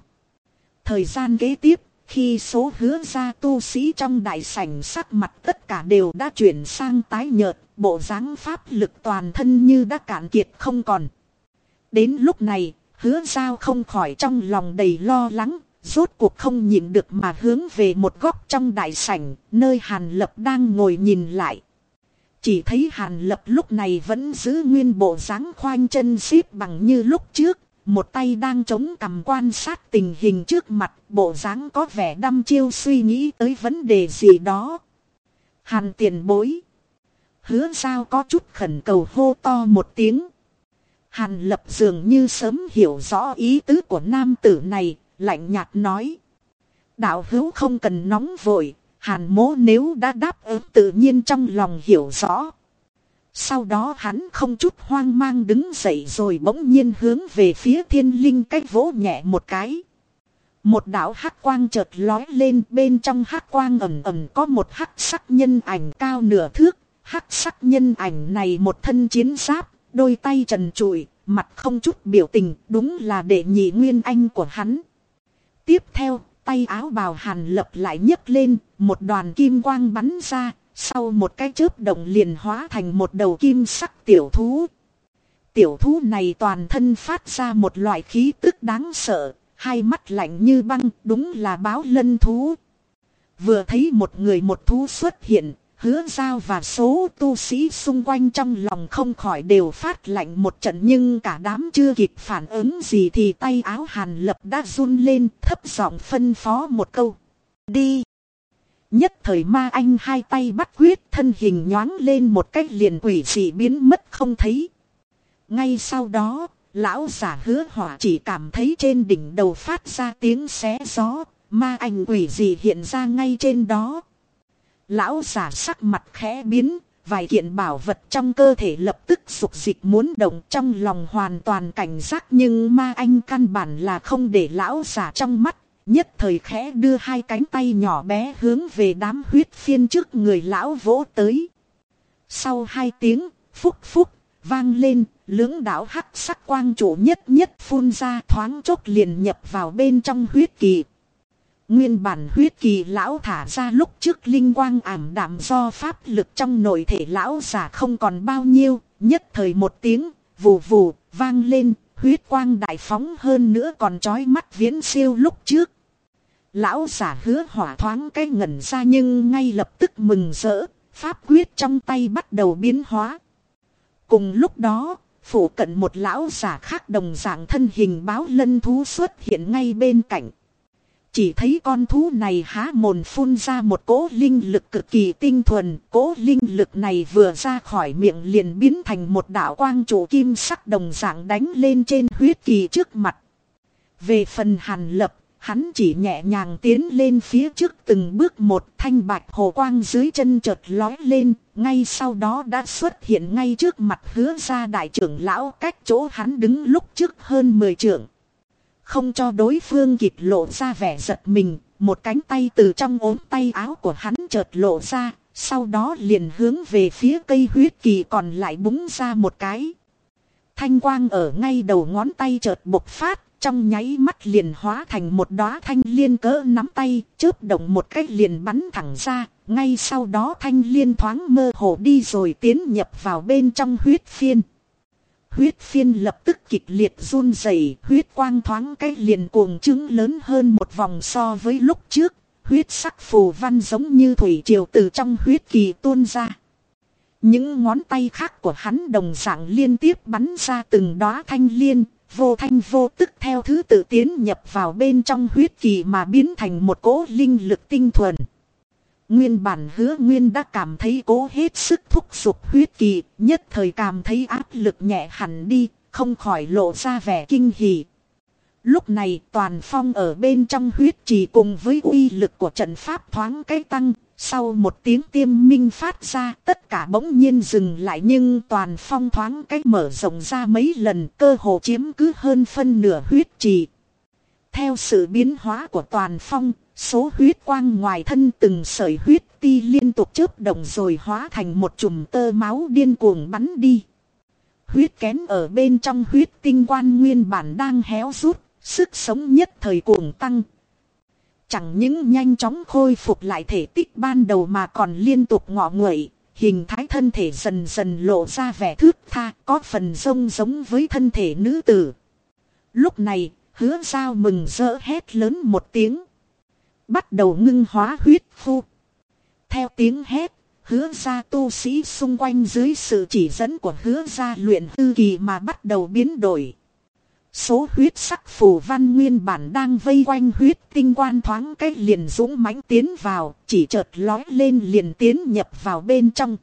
Thời gian kế tiếp, khi số hứa ra tu sĩ trong đại sảnh sắc mặt tất cả đều đã chuyển sang tái nhợt, bộ dáng pháp lực toàn thân như đã cạn kiệt không còn. Đến lúc này, hứa giao không khỏi trong lòng đầy lo lắng, rốt cuộc không nhịn được mà hướng về một góc trong đại sảnh, nơi Hàn Lập đang ngồi nhìn lại. Chỉ thấy Hàn Lập lúc này vẫn giữ nguyên bộ dáng khoanh chân xếp bằng như lúc trước, một tay đang chống cầm quan sát tình hình trước mặt, bộ dáng có vẻ đăm chiêu suy nghĩ tới vấn đề gì đó. Hàn tiền bối. Hứa sao có chút khẩn cầu hô to một tiếng. Hàn lập dường như sớm hiểu rõ ý tứ của nam tử này, lạnh nhạt nói. Đạo hữu không cần nóng vội, hàn mố nếu đã đáp ứng tự nhiên trong lòng hiểu rõ. Sau đó hắn không chút hoang mang đứng dậy rồi bỗng nhiên hướng về phía thiên linh cách vỗ nhẹ một cái. Một đạo hắc quang chợt lói lên bên trong hắc quang ẩm ẩm có một hắc sắc nhân ảnh cao nửa thước. Hắc sắc nhân ảnh này một thân chiến giáp, đôi tay trần trụi, mặt không chút biểu tình, đúng là đệ nhị nguyên anh của hắn. Tiếp theo, tay áo bào hàn lập lại nhấc lên, một đoàn kim quang bắn ra, sau một cái chớp động liền hóa thành một đầu kim sắc tiểu thú. Tiểu thú này toàn thân phát ra một loại khí tức đáng sợ, hai mắt lạnh như băng, đúng là báo lân thú. Vừa thấy một người một thú xuất hiện, hứa giao và số tu sĩ xung quanh trong lòng không khỏi đều phát lạnh một trận nhưng cả đám chưa kịp phản ứng gì thì tay áo hàn lập đã run lên thấp giọng phân phó một câu. Đi! Nhất thời ma anh hai tay bắt quyết thân hình nhoáng lên một cách liền quỷ dị biến mất không thấy. Ngay sau đó, lão giả hứa hỏa chỉ cảm thấy trên đỉnh đầu phát ra tiếng xé gió, ma anh quỷ dị hiện ra ngay trên đó. Lão giả sắc mặt khẽ biến, vài kiện bảo vật trong cơ thể lập tức sụp dịch muốn động trong lòng hoàn toàn cảnh giác nhưng ma anh căn bản là không để lão giả trong mắt Nhất thời khẽ đưa hai cánh tay nhỏ bé hướng về đám huyết phiên trước người lão vỗ tới. Sau hai tiếng, phúc phúc, vang lên, lưỡng đạo hắc sắc quang chủ nhất nhất phun ra thoáng chốc liền nhập vào bên trong huyết kỳ. Nguyên bản huyết kỳ lão thả ra lúc trước linh quang ảm đạm do pháp lực trong nội thể lão giả không còn bao nhiêu, nhất thời một tiếng, vù vù, vang lên, huyết quang đại phóng hơn nữa còn trói mắt viễn siêu lúc trước. Lão giả hứa hỏa thoáng cái ngẩn ra nhưng ngay lập tức mừng rỡ, pháp quyết trong tay bắt đầu biến hóa. Cùng lúc đó, phủ cận một lão giả khác đồng dạng thân hình báo lân thú xuất hiện ngay bên cạnh. Chỉ thấy con thú này há mồn phun ra một cỗ linh lực cực kỳ tinh thuần, cỗ linh lực này vừa ra khỏi miệng liền biến thành một đạo quang trụ kim sắc đồng dạng đánh lên trên huyết kỳ trước mặt. Về phần hàn lập, Hắn chỉ nhẹ nhàng tiến lên phía trước từng bước một thanh bạch hồ quang dưới chân chợt lói lên, ngay sau đó đã xuất hiện ngay trước mặt hứa ra đại trưởng lão cách chỗ hắn đứng lúc trước hơn 10 trưởng. Không cho đối phương kịp lộ ra vẻ giật mình, một cánh tay từ trong ốm tay áo của hắn chợt lộ ra, sau đó liền hướng về phía cây huyết kỳ còn lại búng ra một cái. Thanh quang ở ngay đầu ngón tay chợt bộc phát, trong nháy mắt liền hóa thành một đóa thanh liên cỡ nắm tay, chớp động một cách liền bắn thẳng ra, ngay sau đó thanh liên thoáng mơ hồ đi rồi tiến nhập vào bên trong huyết phiên. Huyết phiên lập tức kịch liệt run rẩy, huyết quang thoáng cái liền cuồng trứng lớn hơn một vòng so với lúc trước, huyết sắc phù văn giống như thủy triều từ trong huyết kỳ tuôn ra. Những ngón tay khác của hắn đồng dạng liên tiếp bắn ra từng đóa thanh liên, vô thanh vô tức theo thứ tự tiến nhập vào bên trong huyết kỳ mà biến thành một cỗ linh lực tinh thuần. Nguyên bản hứa nguyên đã cảm thấy cố hết sức thúc giục huyết kỳ, nhất thời cảm thấy áp lực nhẹ hẳn đi, không khỏi lộ ra vẻ kinh hỉ. Lúc này toàn phong ở bên trong huyết trì cùng với uy lực của trận pháp thoáng cái tăng, sau một tiếng tiêm minh phát ra tất cả bỗng nhiên dừng lại nhưng toàn phong thoáng cái mở rộng ra mấy lần cơ hồ chiếm cứ hơn phân nửa huyết trì. Theo sự biến hóa của toàn phong, số huyết quang ngoài thân từng sợi huyết ti liên tục chớp động rồi hóa thành một chùm tơ máu điên cuồng bắn đi. Huyết kén ở bên trong huyết tinh quan nguyên bản đang héo rút, sức sống nhất thời cuồng tăng. Chẳng những nhanh chóng khôi phục lại thể tích ban đầu mà còn liên tục ngọ nguậy, hình thái thân thể dần dần lộ ra vẻ thước tha, có phần rông giống với thân thể nữ tử. Lúc này, hứa sao mừng rỡ hét lớn một tiếng. Bắt đầu ngưng hóa huyết phu. Theo tiếng hét, hứa ra tu sĩ xung quanh dưới sự chỉ dẫn của hứa ra luyện hư kỳ mà bắt đầu biến đổi. Số huyết sắc phù văn nguyên bản đang vây quanh huyết tinh quan thoáng cách liền dũng mãnh tiến vào, chỉ chợt lói lên liền tiến nhập vào bên trong.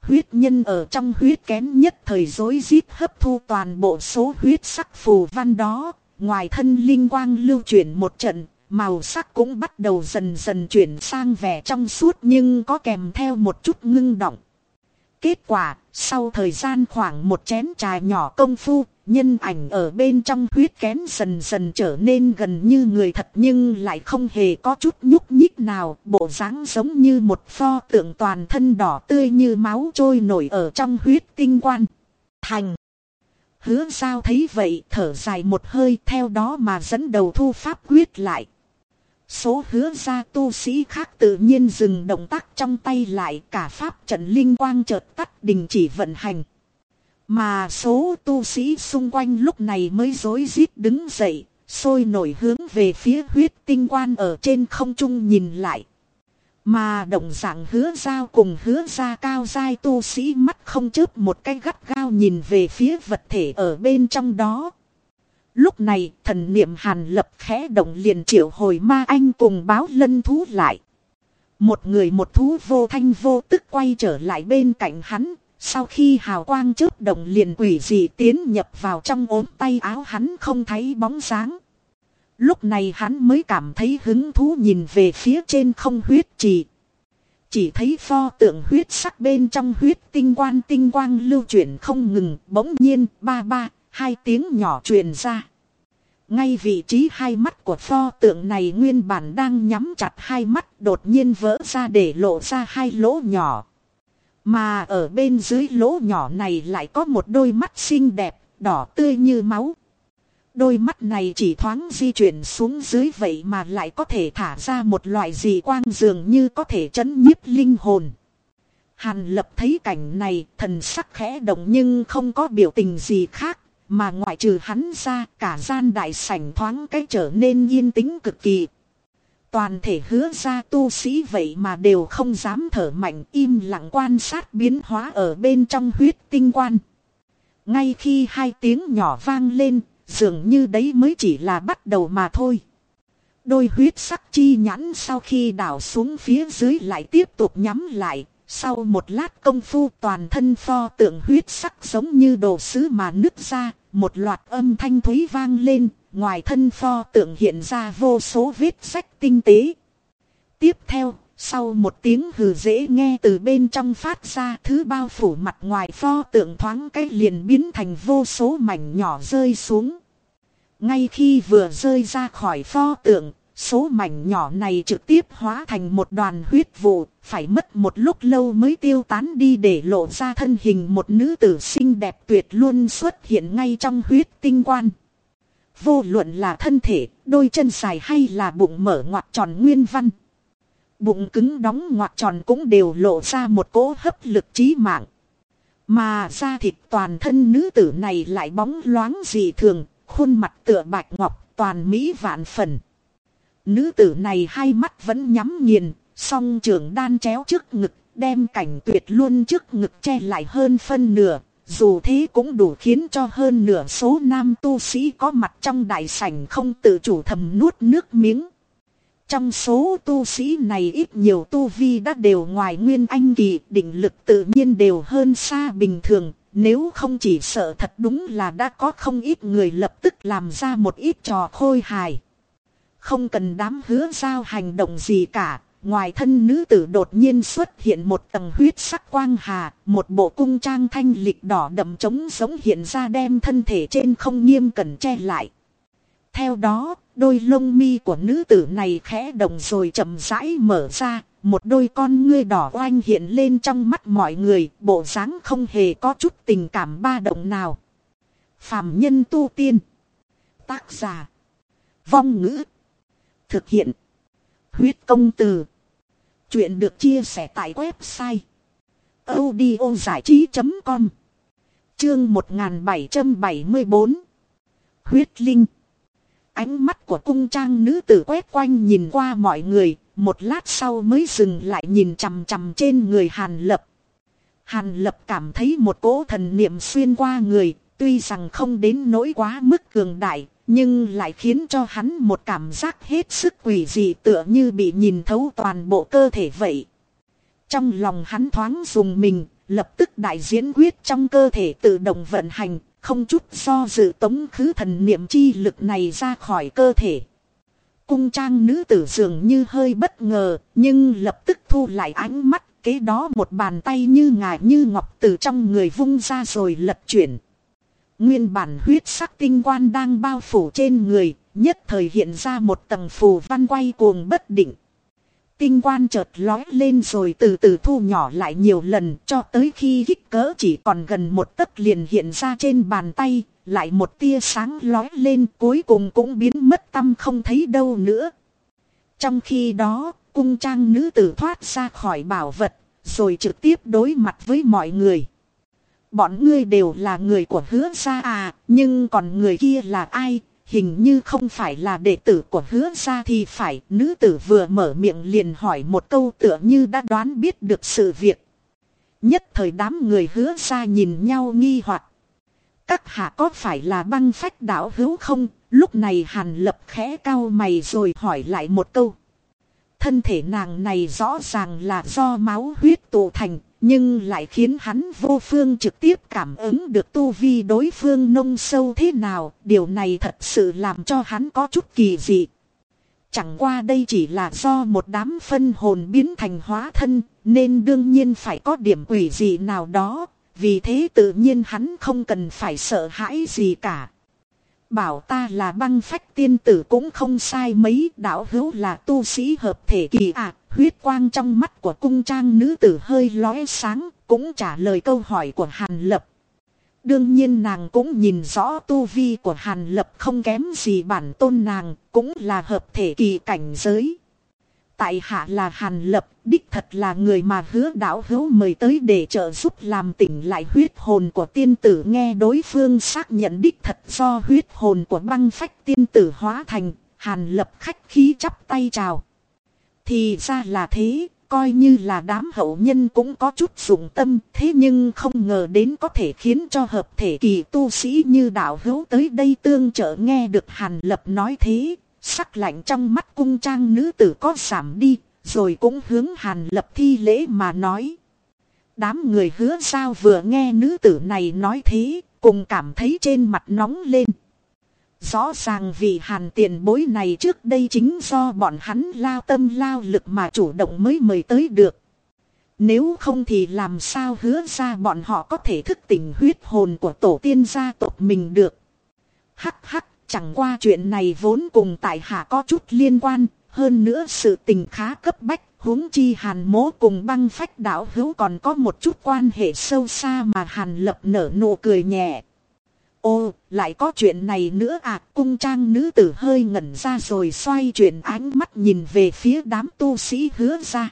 Huyết nhân ở trong huyết kém nhất thời dối rít hấp thu toàn bộ số huyết sắc phù văn đó, ngoài thân linh quang lưu chuyển một trận, màu sắc cũng bắt đầu dần dần chuyển sang vẻ trong suốt nhưng có kèm theo một chút ngưng động. Kết quả, sau thời gian khoảng một chén trà nhỏ công phu, nhân ảnh ở bên trong huyết kén dần dần trở nên gần như người thật nhưng lại không hề có chút nhúc nhích nào, bộ dáng giống như một pho tượng toàn thân đỏ tươi như máu trôi nổi ở trong huyết tinh quan. Thành Hứa sao thấy vậy thở dài một hơi theo đó mà dẫn đầu thu pháp quyết lại. Số hứa ra tu sĩ khác tự nhiên dừng động tác trong tay lại cả pháp trận linh quang chợt tắt đình chỉ vận hành. Mà số tu sĩ xung quanh lúc này mới rối rít đứng dậy, sôi nổi hướng về phía huyết tinh quan ở trên không trung nhìn lại. Mà động dạng hứa giao cùng hứa ra cao dai tu sĩ mắt không chớp một cái gắt gao nhìn về phía vật thể ở bên trong đó. Lúc này thần niệm hàn lập khẽ động liền triệu hồi ma anh cùng báo lân thú lại. Một người một thú vô thanh vô tức quay trở lại bên cạnh hắn. Sau khi hào quang chớp động liền quỷ dị tiến nhập vào trong ốm tay áo hắn không thấy bóng dáng. Lúc này hắn mới cảm thấy hứng thú nhìn về phía trên không huyết trì. Chỉ thấy pho tượng huyết sắc bên trong huyết tinh quan tinh quang lưu chuyển không ngừng, bỗng nhiên, ba ba, hai tiếng nhỏ truyền ra. Ngay vị trí hai mắt của pho tượng này nguyên bản đang nhắm chặt hai mắt đột nhiên vỡ ra để lộ ra hai lỗ nhỏ. Mà ở bên dưới lỗ nhỏ này lại có một đôi mắt xinh đẹp, đỏ tươi như máu. Đôi mắt này chỉ thoáng di chuyển xuống dưới vậy mà lại có thể thả ra một loại dị quang dường như có thể chấn nhiếp linh hồn. Hàn lập thấy cảnh này thần sắc khẽ động nhưng không có biểu tình gì khác. Mà ngoại trừ hắn ra cả gian đại sảnh thoáng cái trở nên yên tĩnh cực kỳ. Toàn thể hứa ra tu sĩ vậy mà đều không dám thở mạnh im lặng quan sát biến hóa ở bên trong huyết tinh quan. Ngay khi hai tiếng nhỏ vang lên, dường như đấy mới chỉ là bắt đầu mà thôi. Đôi huyết sắc chi nhãn sau khi đảo xuống phía dưới lại tiếp tục nhắm lại, sau một lát công phu toàn thân pho tượng huyết sắc giống như đồ sứ mà nứt ra, một loạt âm thanh thúy vang lên, ngoài thân pho tượng hiện ra vô số vết sách tinh tế. Tiếp theo, sau một tiếng hừ dễ nghe từ bên trong phát ra thứ bao phủ mặt ngoài pho tượng thoáng cái liền biến thành vô số mảnh nhỏ rơi xuống. Ngay khi vừa rơi ra khỏi pho tượng, số mảnh nhỏ này trực tiếp hóa thành một đoàn huyết vụ, phải mất một lúc lâu mới tiêu tán đi để lộ ra thân hình một nữ tử xinh đẹp tuyệt luôn xuất hiện ngay trong huyết tinh quan. Vô luận là thân thể, đôi chân dài hay là bụng mở ngoặt tròn nguyên văn. Bụng cứng đóng ngoặt tròn cũng đều lộ ra một cỗ hấp lực trí mạng. Mà da thịt toàn thân nữ tử này lại bóng loáng dị thường, khuôn mặt tựa bạch ngọc toàn mỹ vạn phần. Nữ tử này hai mắt vẫn nhắm nghiền, song trường đan chéo trước ngực, đem cảnh tuyệt luôn trước ngực che lại hơn phân nửa. Dù thế cũng đủ khiến cho hơn nửa số nam tu sĩ có mặt trong đại sảnh không tự chủ thầm nuốt nước miếng. Trong số tu sĩ này ít nhiều tu vi đã đều ngoài nguyên anh kỳ, định lực tự nhiên đều hơn xa bình thường, nếu không chỉ sợ thật đúng là đã có không ít người lập tức làm ra một ít trò khôi hài. Không cần đám hứa giao hành động gì cả, ngoài thân nữ tử đột nhiên xuất hiện một tầng huyết sắc quang hà, một bộ cung trang thanh lịch đỏ đậm trống giống hiện ra đem thân thể trên không nghiêm cẩn che lại. Theo đó, đôi lông mi của nữ tử này khẽ động rồi chậm rãi mở ra, một đôi con ngươi đỏ oanh hiện lên trong mắt mọi người, bộ dáng không hề có chút tình cảm ba động nào. Phạm nhân tu tiên. Tác giả. Vong ngữ. Thực hiện. Huyết công từ. Chuyện được chia sẻ tại website. audio trí.com Chương 1774 Huyết Linh Ánh mắt của cung trang nữ tử quét quanh nhìn qua mọi người, một lát sau mới dừng lại nhìn chằm chằm trên người Hàn Lập. Hàn Lập cảm thấy một cỗ thần niệm xuyên qua người, tuy rằng không đến nỗi quá mức cường đại, nhưng lại khiến cho hắn một cảm giác hết sức quỷ dị tựa như bị nhìn thấu toàn bộ cơ thể vậy. Trong lòng hắn thoáng dùng mình, lập tức đại diễn quyết trong cơ thể tự động vận hành, không chút do dự tống khứ thần niệm chi lực này ra khỏi cơ thể. Cung trang nữ tử dường như hơi bất ngờ, nhưng lập tức thu lại ánh mắt, kế đó một bàn tay như ngài như ngọc từ trong người vung ra rồi lật chuyển. Nguyên bản huyết sắc tinh quan đang bao phủ trên người, nhất thời hiện ra một tầng phù văn quay cuồng bất định. Tinh quan chợt lói lên rồi từ từ thu nhỏ lại nhiều lần cho tới khi kích cỡ chỉ còn gần một tấc liền hiện ra trên bàn tay, lại một tia sáng lói lên cuối cùng cũng biến mất tâm không thấy đâu nữa. Trong khi đó, cung trang nữ tử thoát ra khỏi bảo vật, rồi trực tiếp đối mặt với mọi người. Bọn ngươi đều là người của hứa gia à, nhưng còn người kia là ai, hình như không phải là đệ tử của hứa gia thì phải. Nữ tử vừa mở miệng liền hỏi một câu tựa như đã đoán biết được sự việc. Nhất thời đám người hứa gia nhìn nhau nghi hoặc Các hạ có phải là băng phách đảo hữu không? Lúc này hàn lập khẽ cao mày rồi hỏi lại một câu. Thân thể nàng này rõ ràng là do máu huyết tụ thành, nhưng lại khiến hắn vô phương trực tiếp cảm ứng được tu vi đối phương nông sâu thế nào, điều này thật sự làm cho hắn có chút kỳ dị. Chẳng qua đây chỉ là do một đám phân hồn biến thành hóa thân, nên đương nhiên phải có điểm quỷ gì nào đó, vì thế tự nhiên hắn không cần phải sợ hãi gì cả. Bảo ta là băng phách tiên tử cũng không sai mấy đạo hữu là tu sĩ hợp thể kỳ ạ huyết quang trong mắt của cung trang nữ tử hơi lóe sáng, cũng trả lời câu hỏi của Hàn Lập. Đương nhiên nàng cũng nhìn rõ tu vi của Hàn Lập không kém gì bản tôn nàng, cũng là hợp thể kỳ cảnh giới tại hạ là Hàn Lập, đích thật là người mà hứa đảo hữu mời tới để trợ giúp làm tỉnh lại huyết hồn của tiên tử nghe đối phương xác nhận đích thật do huyết hồn của băng phách tiên tử hóa thành, Hàn Lập khách khí chắp tay chào. Thì ra là thế, coi như là đám hậu nhân cũng có chút dụng tâm, thế nhưng không ngờ đến có thể khiến cho hợp thể kỳ tu sĩ như đạo hữu tới đây tương trợ nghe được Hàn Lập nói thế, Sắc lạnh trong mắt cung trang nữ tử có giảm đi, rồi cũng hướng hàn lập thi lễ mà nói. Đám người hứa sao vừa nghe nữ tử này nói thế, cùng cảm thấy trên mặt nóng lên. Rõ ràng vì hàn tiền bối này trước đây chính do bọn hắn lao tâm lao lực mà chủ động mới mời tới được. Nếu không thì làm sao hứa ra bọn họ có thể thức tỉnh huyết hồn của tổ tiên gia tộc mình được. Hắc hắc Chẳng qua chuyện này vốn cùng tại hạ có chút liên quan, hơn nữa sự tình khá cấp bách, huống chi hàn mố cùng băng phách đạo hữu còn có một chút quan hệ sâu xa mà hàn lập nở nụ cười nhẹ. Ô, lại có chuyện này nữa à, cung trang nữ tử hơi ngẩn ra rồi xoay chuyển ánh mắt nhìn về phía đám tu sĩ hứa ra.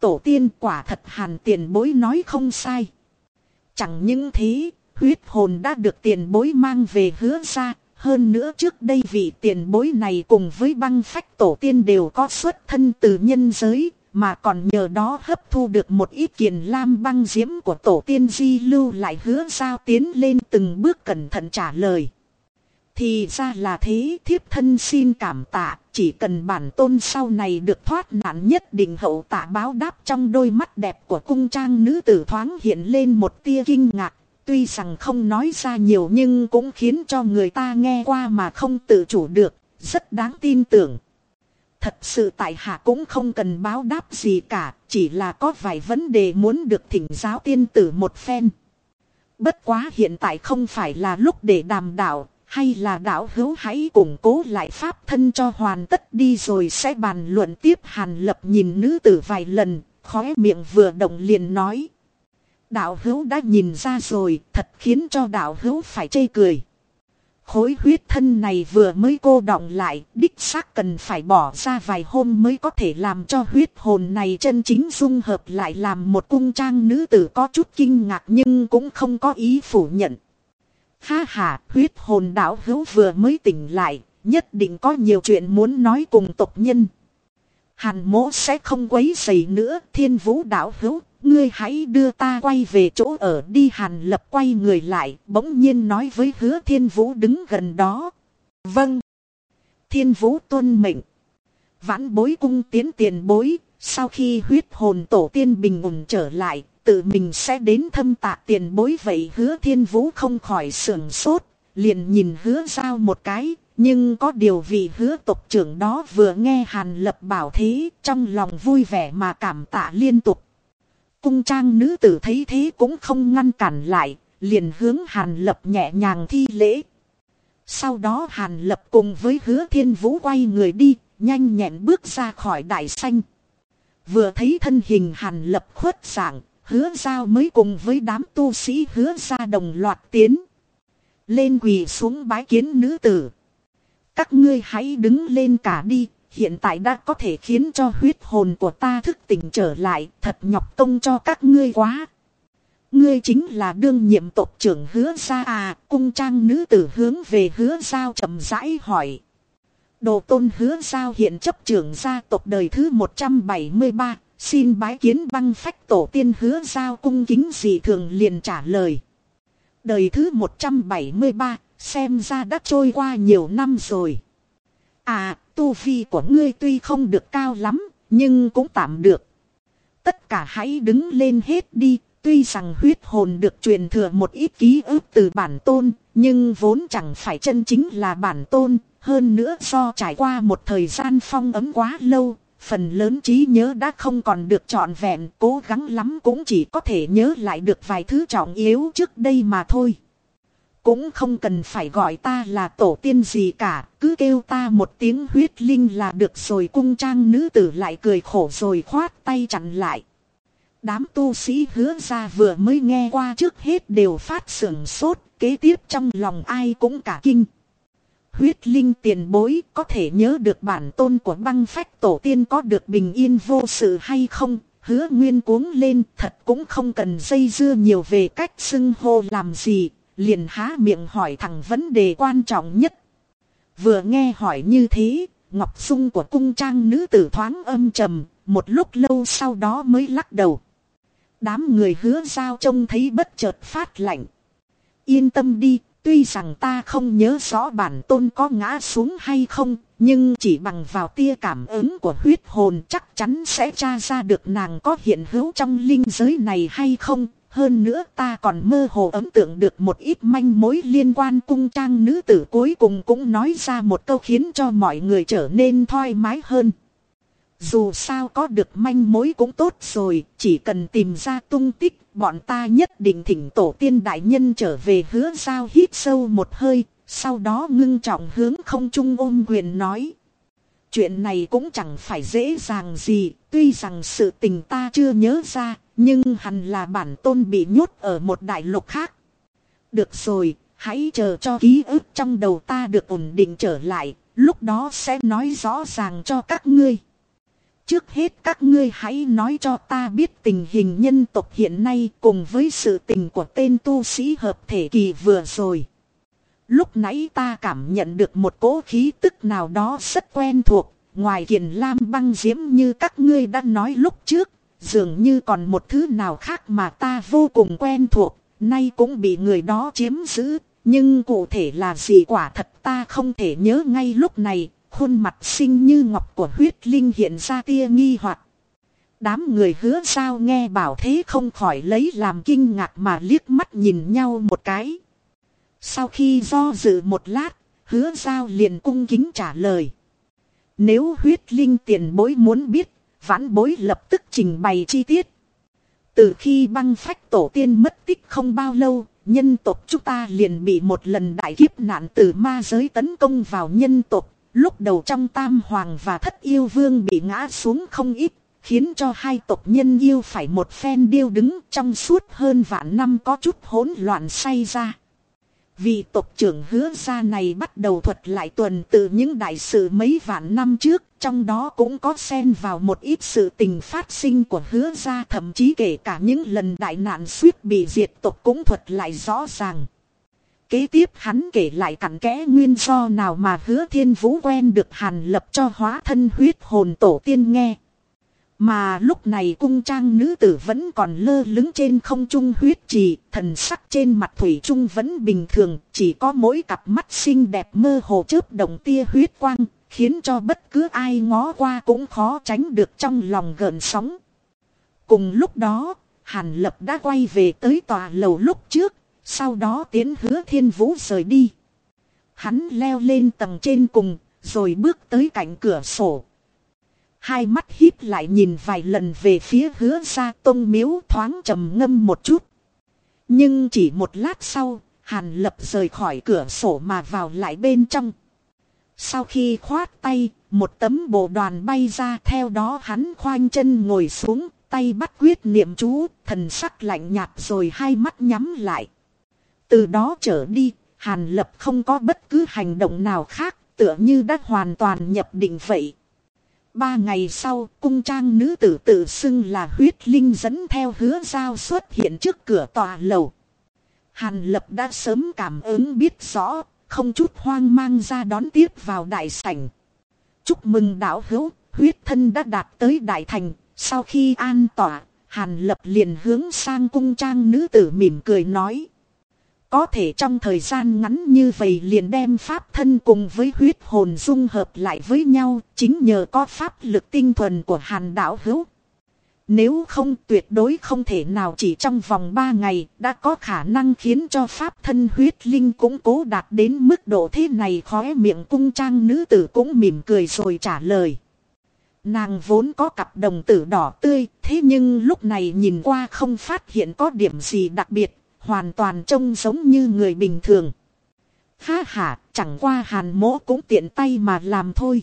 Tổ tiên quả thật hàn tiền bối nói không sai. Chẳng những thế, huyết hồn đã được tiền bối mang về hứa ra, hơn nữa trước đây vị tiền bối này cùng với băng phách tổ tiên đều có xuất thân từ nhân giới, mà còn nhờ đó hấp thu được một ít kiền lam băng diễm của tổ tiên di lưu lại hứa giao tiến lên từng bước cẩn thận trả lời. Thì ra là thế thiếp thân xin cảm tạ, chỉ cần bản tôn sau này được thoát nạn nhất định hậu tạ báo đáp trong đôi mắt đẹp của cung trang nữ tử thoáng hiện lên một tia kinh ngạc. Tuy rằng không nói ra nhiều nhưng cũng khiến cho người ta nghe qua mà không tự chủ được, rất đáng tin tưởng. Thật sự tại hạ cũng không cần báo đáp gì cả, chỉ là có vài vấn đề muốn được thỉnh giáo tiên tử một phen. Bất quá hiện tại không phải là lúc để đàm đạo, hay là đạo hữu hãy củng cố lại pháp thân cho hoàn tất đi rồi sẽ bàn luận tiếp hàn lập nhìn nữ tử vài lần, khóe miệng vừa động liền nói. Đạo hữu đã nhìn ra rồi, thật khiến cho đạo hữu phải chê cười. Khối huyết thân này vừa mới cô động lại, đích xác cần phải bỏ ra vài hôm mới có thể làm cho huyết hồn này chân chính dung hợp lại làm một cung trang nữ tử có chút kinh ngạc nhưng cũng không có ý phủ nhận. Ha ha, huyết hồn đạo hữu vừa mới tỉnh lại, nhất định có nhiều chuyện muốn nói cùng tộc nhân. Hàn mỗ sẽ không quấy rầy nữa, thiên vũ đạo hữu, ngươi hãy đưa ta quay về chỗ ở đi hàn lập quay người lại, bỗng nhiên nói với hứa thiên vũ đứng gần đó. Vâng. Thiên vũ tuân mệnh. Vãn bối cung tiến tiền bối, sau khi huyết hồn tổ tiên bình ổn trở lại, tự mình sẽ đến thâm tạ tiền bối vậy hứa thiên vũ không khỏi sưởng sốt, liền nhìn hứa giao một cái, nhưng có điều vì hứa tộc trưởng đó vừa nghe hàn lập bảo thế, trong lòng vui vẻ mà cảm tạ liên tục. Cung trang nữ tử thấy thế cũng không ngăn cản lại, liền hướng hàn lập nhẹ nhàng thi lễ. Sau đó hàn lập cùng với hứa thiên vũ quay người đi, nhanh nhẹn bước ra khỏi đại xanh. Vừa thấy thân hình hàn lập khuất dạng, hứa giao mới cùng với đám tu sĩ hứa ra đồng loạt tiến. Lên quỳ xuống bái kiến nữ tử. Các ngươi hãy đứng lên cả đi, hiện tại đã có thể khiến cho huyết hồn của ta thức tỉnh trở lại, thật nhọc công cho các ngươi quá. Ngươi chính là đương nhiệm tộc trưởng hứa ra à, cung trang nữ tử hướng về hứa giao chậm rãi hỏi. Đồ tôn hứa giao hiện chấp trưởng gia tộc đời thứ 173, xin bái kiến băng phách tổ tiên hứa giao cung kính gì thường liền trả lời. Đời thứ 173, xem ra đã trôi qua nhiều năm rồi. À, tu vi của ngươi tuy không được cao lắm, nhưng cũng tạm được. Tất cả hãy đứng lên hết đi, tuy rằng huyết hồn được truyền thừa một ít ký ức từ bản tôn, nhưng vốn chẳng phải chân chính là bản tôn, hơn nữa do trải qua một thời gian phong ấm quá lâu, phần lớn trí nhớ đã không còn được trọn vẹn, cố gắng lắm cũng chỉ có thể nhớ lại được vài thứ trọng yếu trước đây mà thôi. Cũng không cần phải gọi ta là tổ tiên gì cả, cứ kêu ta một tiếng huyết linh là được rồi cung trang nữ tử lại cười khổ rồi khoát tay chặn lại. Đám tu sĩ hứa ra vừa mới nghe qua trước hết đều phát sưởng sốt, kế tiếp trong lòng ai cũng cả kinh. Huyết linh tiền bối có thể nhớ được bản tôn của băng phách tổ tiên có được bình yên vô sự hay không, hứa nguyên cuống lên thật cũng không cần dây dưa nhiều về cách xưng hô làm gì, liền há miệng hỏi thẳng vấn đề quan trọng nhất. Vừa nghe hỏi như thế, ngọc sung của cung trang nữ tử thoáng âm trầm, một lúc lâu sau đó mới lắc đầu. Đám người hứa giao trông thấy bất chợt phát lạnh. Yên tâm đi, tuy rằng ta không nhớ rõ bản tôn có ngã xuống hay không, nhưng chỉ bằng vào tia cảm ứng của huyết hồn chắc chắn sẽ tra ra được nàng có hiện hữu trong linh giới này hay không, hơn nữa ta còn mơ hồ ấn tượng được một ít manh mối liên quan cung trang nữ tử cuối cùng cũng nói ra một câu khiến cho mọi người trở nên thoải mái hơn. Dù sao có được manh mối cũng tốt rồi, chỉ cần tìm ra tung tích, bọn ta nhất định thỉnh tổ tiên đại nhân trở về hứa giao hít sâu một hơi, Sau đó ngưng trọng hướng không trung ôm quyền nói. Chuyện này cũng chẳng phải dễ dàng gì, tuy rằng sự tình ta chưa nhớ ra, nhưng hẳn là bản tôn bị nhốt ở một đại lục khác. Được rồi, hãy chờ cho ký ức trong đầu ta được ổn định trở lại, lúc đó sẽ nói rõ ràng cho các ngươi. Trước hết các ngươi hãy nói cho ta biết tình hình nhân tộc hiện nay cùng với sự tình của tên tu sĩ hợp thể kỳ vừa rồi. Lúc nãy ta cảm nhận được một cỗ khí tức nào đó rất quen thuộc, ngoài kiền lam băng diễm như các ngươi đã nói lúc trước, dường như còn một thứ nào khác mà ta vô cùng quen thuộc, nay cũng bị người đó chiếm giữ, nhưng cụ thể là gì quả thật ta không thể nhớ ngay lúc này, khuôn mặt xinh như ngọc của huyết linh hiện ra tia nghi hoặc. Đám người hứa sao nghe bảo thế không khỏi lấy làm kinh ngạc mà liếc mắt nhìn nhau một cái. Sau khi do dự một lát, hứa sao liền cung kính trả lời. Nếu huyết linh tiền bối muốn biết, vãn bối lập tức trình bày chi tiết. Từ khi băng phách tổ tiên mất tích không bao lâu, nhân tộc chúng ta liền bị một lần đại kiếp nạn từ ma giới tấn công vào nhân tộc. Lúc đầu trong tam hoàng và thất yêu vương bị ngã xuống không ít, khiến cho hai tộc nhân yêu phải một phen điêu đứng trong suốt hơn vạn năm có chút hỗn loạn say ra vì tộc trưởng hứa ra này bắt đầu thuật lại tuần từ những đại sự mấy vạn năm trước, trong đó cũng có xen vào một ít sự tình phát sinh của hứa ra thậm chí kể cả những lần đại nạn suýt bị diệt tộc cũng thuật lại rõ ràng. Kế tiếp hắn kể lại cặn kẽ nguyên do nào mà hứa thiên vũ quen được hàn lập cho hóa thân huyết hồn tổ tiên nghe. Mà lúc này cung trang nữ tử vẫn còn lơ lứng trên không trung huyết trì, thần sắc trên mặt thủy trung vẫn bình thường, chỉ có mỗi cặp mắt xinh đẹp mơ hồ chớp đồng tia huyết quang, khiến cho bất cứ ai ngó qua cũng khó tránh được trong lòng gợn sóng. Cùng lúc đó, Hàn Lập đã quay về tới tòa lầu lúc trước, sau đó tiến hứa thiên vũ rời đi. Hắn leo lên tầng trên cùng, rồi bước tới cạnh cửa sổ, Hai mắt híp lại nhìn vài lần về phía hứa ra tông miếu thoáng trầm ngâm một chút. Nhưng chỉ một lát sau, Hàn lập rời khỏi cửa sổ mà vào lại bên trong. Sau khi khoát tay, một tấm bộ đoàn bay ra theo đó hắn khoanh chân ngồi xuống, tay bắt quyết niệm chú, thần sắc lạnh nhạt rồi hai mắt nhắm lại. Từ đó trở đi, Hàn Lập không có bất cứ hành động nào khác, tựa như đã hoàn toàn nhập định vậy. Ba ngày sau, cung trang nữ tử tự xưng là huyết linh dẫn theo hứa giao xuất hiện trước cửa tòa lầu. Hàn lập đã sớm cảm ứng biết rõ, không chút hoang mang ra đón tiếp vào đại sảnh. Chúc mừng đạo hữu, huyết thân đã đạt tới đại thành, sau khi an tỏa, hàn lập liền hướng sang cung trang nữ tử mỉm cười nói. Có thể trong thời gian ngắn như vậy liền đem pháp thân cùng với huyết hồn dung hợp lại với nhau, chính nhờ có pháp lực tinh thuần của hàn đạo hữu. Nếu không tuyệt đối không thể nào chỉ trong vòng 3 ngày đã có khả năng khiến cho pháp thân huyết linh cũng cố đạt đến mức độ thế này khóe miệng cung trang nữ tử cũng mỉm cười rồi trả lời. Nàng vốn có cặp đồng tử đỏ tươi, thế nhưng lúc này nhìn qua không phát hiện có điểm gì đặc biệt, hoàn toàn trông giống như người bình thường. Ha ha, chẳng qua hàn mỗ cũng tiện tay mà làm thôi.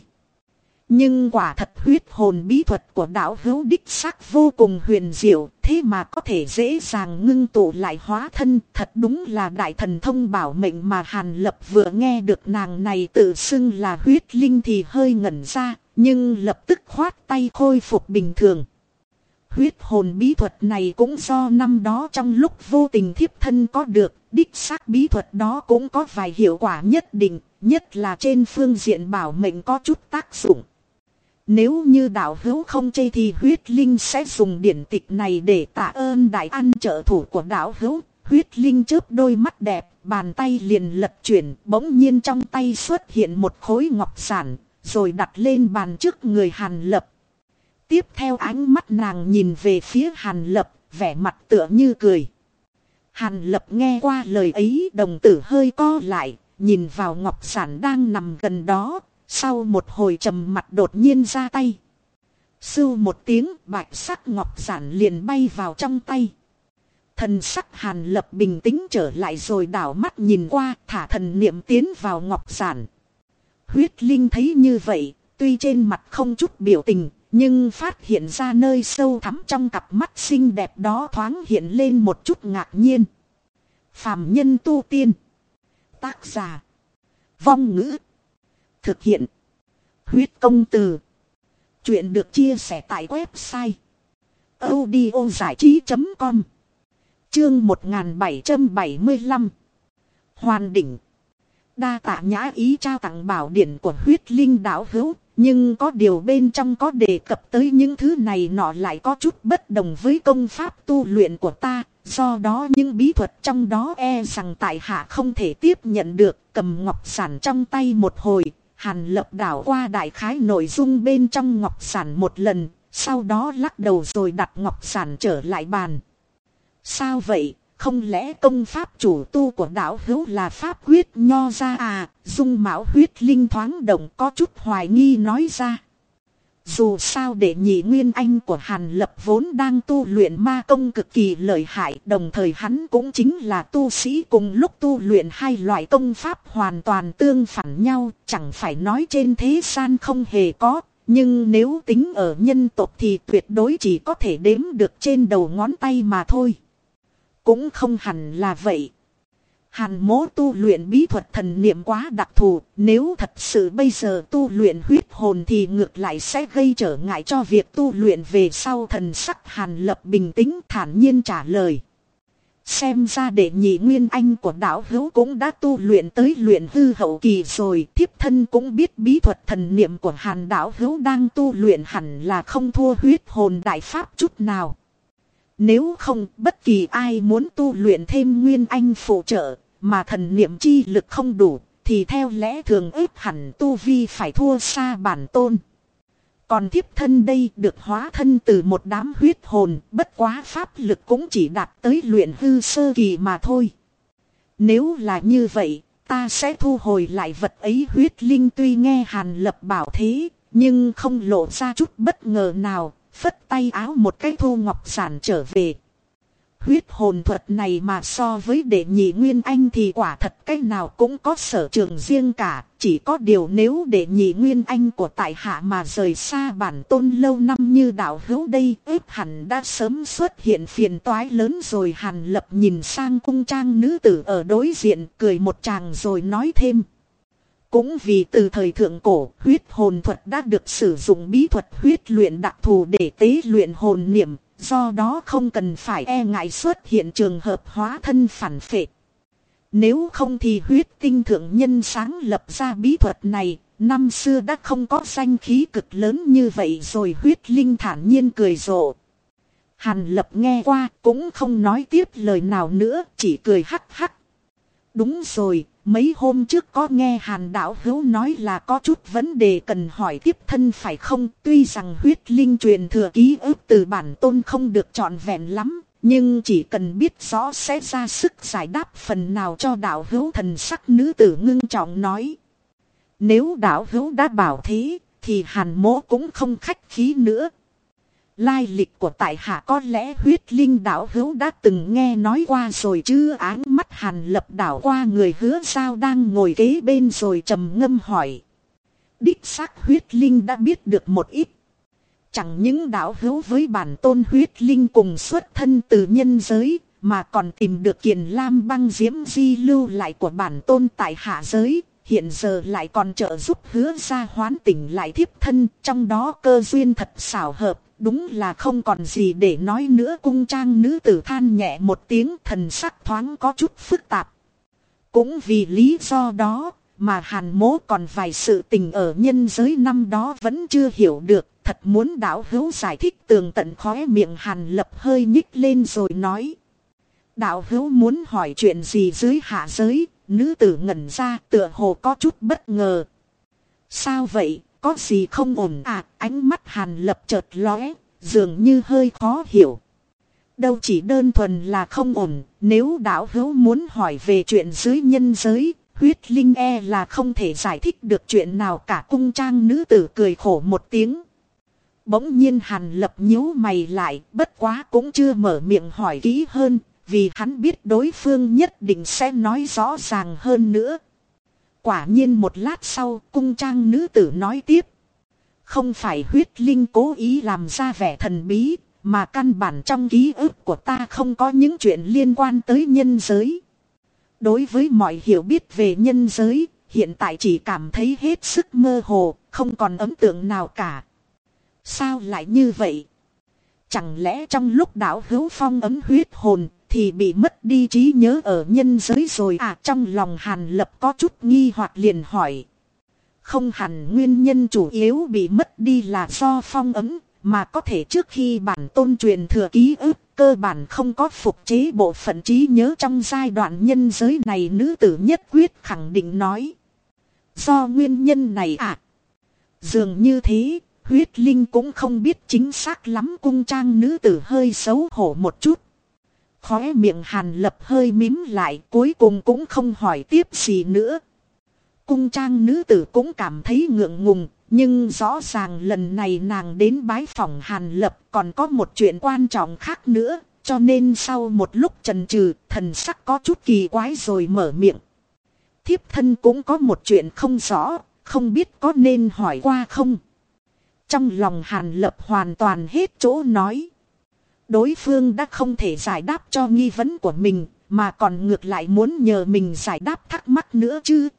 Nhưng quả thật huyết hồn bí thuật của đạo hữu đích sắc vô cùng huyền diệu, thế mà có thể dễ dàng ngưng tụ lại hóa thân, thật đúng là đại thần thông bảo mệnh mà Hàn Lập vừa nghe được nàng này tự xưng là huyết linh thì hơi ngẩn ra, nhưng lập tức khoát tay khôi phục bình thường. Huyết hồn bí thuật này cũng do năm đó trong lúc vô tình thiếp thân có được, đích xác bí thuật đó cũng có vài hiệu quả nhất định, nhất là trên phương diện bảo mệnh có chút tác dụng. Nếu như đạo hữu không chê thì huyết linh sẽ dùng điển tịch này để tạ ơn đại ăn trợ thủ của đạo hữu. Huyết linh chớp đôi mắt đẹp, bàn tay liền lật chuyển, bỗng nhiên trong tay xuất hiện một khối ngọc sản, rồi đặt lên bàn trước người hàn lập. Tiếp theo ánh mắt nàng nhìn về phía Hàn Lập, vẻ mặt tựa như cười. Hàn Lập nghe qua lời ấy đồng tử hơi co lại, nhìn vào ngọc sản đang nằm gần đó, sau một hồi trầm mặt đột nhiên ra tay. Sưu một tiếng bạch sắc ngọc sản liền bay vào trong tay. Thần sắc hàn lập bình tĩnh trở lại rồi đảo mắt nhìn qua thả thần niệm tiến vào ngọc giản. Huyết Linh thấy như vậy, tuy trên mặt không chút biểu tình, nhưng phát hiện ra nơi sâu thẳm trong cặp mắt xinh đẹp đó thoáng hiện lên một chút ngạc nhiên. Phạm nhân tu tiên. Tác giả. Vong ngữ. Thực hiện. Huyết công từ. Chuyện được chia sẻ tại website. audio trí.com Chương 1775 Hoàn đỉnh Đa tạ nhã ý trao tặng bảo điển của huyết linh đảo hữu nhưng có điều bên trong có đề cập tới những thứ này nọ lại có chút bất đồng với công pháp tu luyện của ta Do đó những bí thuật trong đó e rằng tại hạ không thể tiếp nhận được. Cầm ngọc sản trong tay một hồi Hàn lập đảo qua đại khái nội dung bên trong ngọc sản một lần Sau đó lắc đầu rồi đặt ngọc sản trở lại bàn. Sao vậy, không lẽ công pháp chủ tu của đạo hữu là pháp huyết nho ra à, dung mạo huyết linh thoáng động có chút hoài nghi nói ra. Dù sao để nhị nguyên anh của Hàn Lập vốn đang tu luyện ma công cực kỳ lợi hại đồng thời hắn cũng chính là tu sĩ cùng lúc tu luyện hai loại công pháp hoàn toàn tương phản nhau chẳng phải nói trên thế gian không hề có nhưng nếu tính ở nhân tộc thì tuyệt đối chỉ có thể đếm được trên đầu ngón tay mà thôi. Cũng không hẳn là vậy. Hàn mố tu luyện bí thuật thần niệm quá đặc thù, nếu thật sự bây giờ tu luyện huyết hồn thì ngược lại sẽ gây trở ngại cho việc tu luyện về sau thần sắc hàn lập bình tĩnh thản nhiên trả lời. Xem ra đệ nhị nguyên anh của đạo hữu cũng đã tu luyện tới luyện hư hậu kỳ rồi, thiếp thân cũng biết bí thuật thần niệm của hàn đạo hữu đang tu luyện hẳn là không thua huyết hồn đại pháp chút nào. Nếu không, bất kỳ ai muốn tu luyện thêm nguyên anh phụ trợ mà thần niệm chi lực không đủ, thì theo lẽ thường ếp hẳn tu vi phải thua xa bản tôn. Còn thiếp thân đây được hóa thân từ một đám huyết hồn, bất quá pháp lực cũng chỉ đạt tới luyện hư sơ kỳ mà thôi. Nếu là như vậy, ta sẽ thu hồi lại vật ấy huyết linh tuy nghe hàn lập bảo thế, nhưng không lộ ra chút bất ngờ nào phất tay áo một cái thu ngọc sản trở về. Huyết hồn thuật này mà so với đệ nhị nguyên anh thì quả thật cái nào cũng có sở trường riêng cả. Chỉ có điều nếu đệ nhị nguyên anh của tại hạ mà rời xa bản tôn lâu năm như đạo hữu đây, ếp hẳn đã sớm xuất hiện phiền toái lớn rồi hàn lập nhìn sang cung trang nữ tử ở đối diện, cười một chàng rồi nói thêm. Cũng vì từ thời thượng cổ, huyết hồn thuật đã được sử dụng bí thuật huyết luyện đặc thù để tế luyện hồn niệm, do đó không cần phải e ngại xuất hiện trường hợp hóa thân phản phệ. Nếu không thì huyết tinh thượng nhân sáng lập ra bí thuật này, năm xưa đã không có danh khí cực lớn như vậy rồi huyết linh thản nhiên cười rộ. Hàn lập nghe qua cũng không nói tiếp lời nào nữa, chỉ cười hắc hắc. Đúng rồi, Mấy hôm trước có nghe hàn đạo hữu nói là có chút vấn đề cần hỏi tiếp thân phải không? Tuy rằng huyết linh truyền thừa ký ức từ bản tôn không được trọn vẹn lắm, Nhưng chỉ cần biết rõ sẽ ra sức giải đáp phần nào cho đạo hữu thần sắc nữ tử ngưng trọng nói. Nếu đạo hữu đã bảo thế, thì hàn mỗ cũng không khách khí nữa. Lai lịch của tại hạ có lẽ huyết linh đạo hữu đã từng nghe nói qua rồi chứ mắt hàn lập đảo qua người hứa sao đang ngồi kế bên rồi trầm ngâm hỏi. Đích xác huyết linh đã biết được một ít. Chẳng những đảo hữu với bản tôn huyết linh cùng xuất thân từ nhân giới, mà còn tìm được kiền lam băng diễm di lưu lại của bản tôn tại hạ giới. Hiện giờ lại còn trợ giúp hứa ra hoán tỉnh lại thiếp thân trong đó cơ duyên thật xảo hợp Đúng là không còn gì để nói nữa cung trang nữ tử than nhẹ một tiếng thần sắc thoáng có chút phức tạp. Cũng vì lý do đó mà hàn mố còn vài sự tình ở nhân giới năm đó vẫn chưa hiểu được. Thật muốn đạo hữu giải thích tường tận khóe miệng hàn lập hơi nhích lên rồi nói. Đạo hữu muốn hỏi chuyện gì dưới hạ giới, nữ tử ngẩn ra tựa hồ có chút bất ngờ. Sao vậy, có gì không ổn à, ánh mắt hàn lập chợt lóe, dường như hơi khó hiểu. Đâu chỉ đơn thuần là không ổn, nếu đạo hữu muốn hỏi về chuyện dưới nhân giới, huyết linh e là không thể giải thích được chuyện nào cả cung trang nữ tử cười khổ một tiếng. Bỗng nhiên hàn lập nhíu mày lại, bất quá cũng chưa mở miệng hỏi kỹ hơn, vì hắn biết đối phương nhất định sẽ nói rõ ràng hơn nữa. Quả nhiên một lát sau cung trang nữ tử nói tiếp. Không phải huyết linh cố ý làm ra vẻ thần bí, mà căn bản trong ký ức của ta không có những chuyện liên quan tới nhân giới. Đối với mọi hiểu biết về nhân giới, hiện tại chỉ cảm thấy hết sức mơ hồ, không còn ấn tượng nào cả. Sao lại như vậy? Chẳng lẽ trong lúc đảo hữu phong ấm huyết hồn thì bị mất đi trí nhớ ở nhân giới rồi à trong lòng hàn lập có chút nghi hoặc liền hỏi. Không hẳn nguyên nhân chủ yếu bị mất đi là do phong ấm, mà có thể trước khi bản tôn truyền thừa ký ức, cơ bản không có phục chế bộ phận trí nhớ trong giai đoạn nhân giới này nữ tử nhất quyết khẳng định nói. Do nguyên nhân này à? Dường như thế, huyết linh cũng không biết chính xác lắm cung trang nữ tử hơi xấu hổ một chút. Khóe miệng hàn lập hơi mím lại cuối cùng cũng không hỏi tiếp gì nữa. Cung trang nữ tử cũng cảm thấy ngượng ngùng, nhưng rõ ràng lần này nàng đến bái phòng hàn lập còn có một chuyện quan trọng khác nữa, cho nên sau một lúc trần trừ, thần sắc có chút kỳ quái rồi mở miệng. Thiếp thân cũng có một chuyện không rõ, không biết có nên hỏi qua không. Trong lòng hàn lập hoàn toàn hết chỗ nói. Đối phương đã không thể giải đáp cho nghi vấn của mình, mà còn ngược lại muốn nhờ mình giải đáp thắc mắc nữa chứ.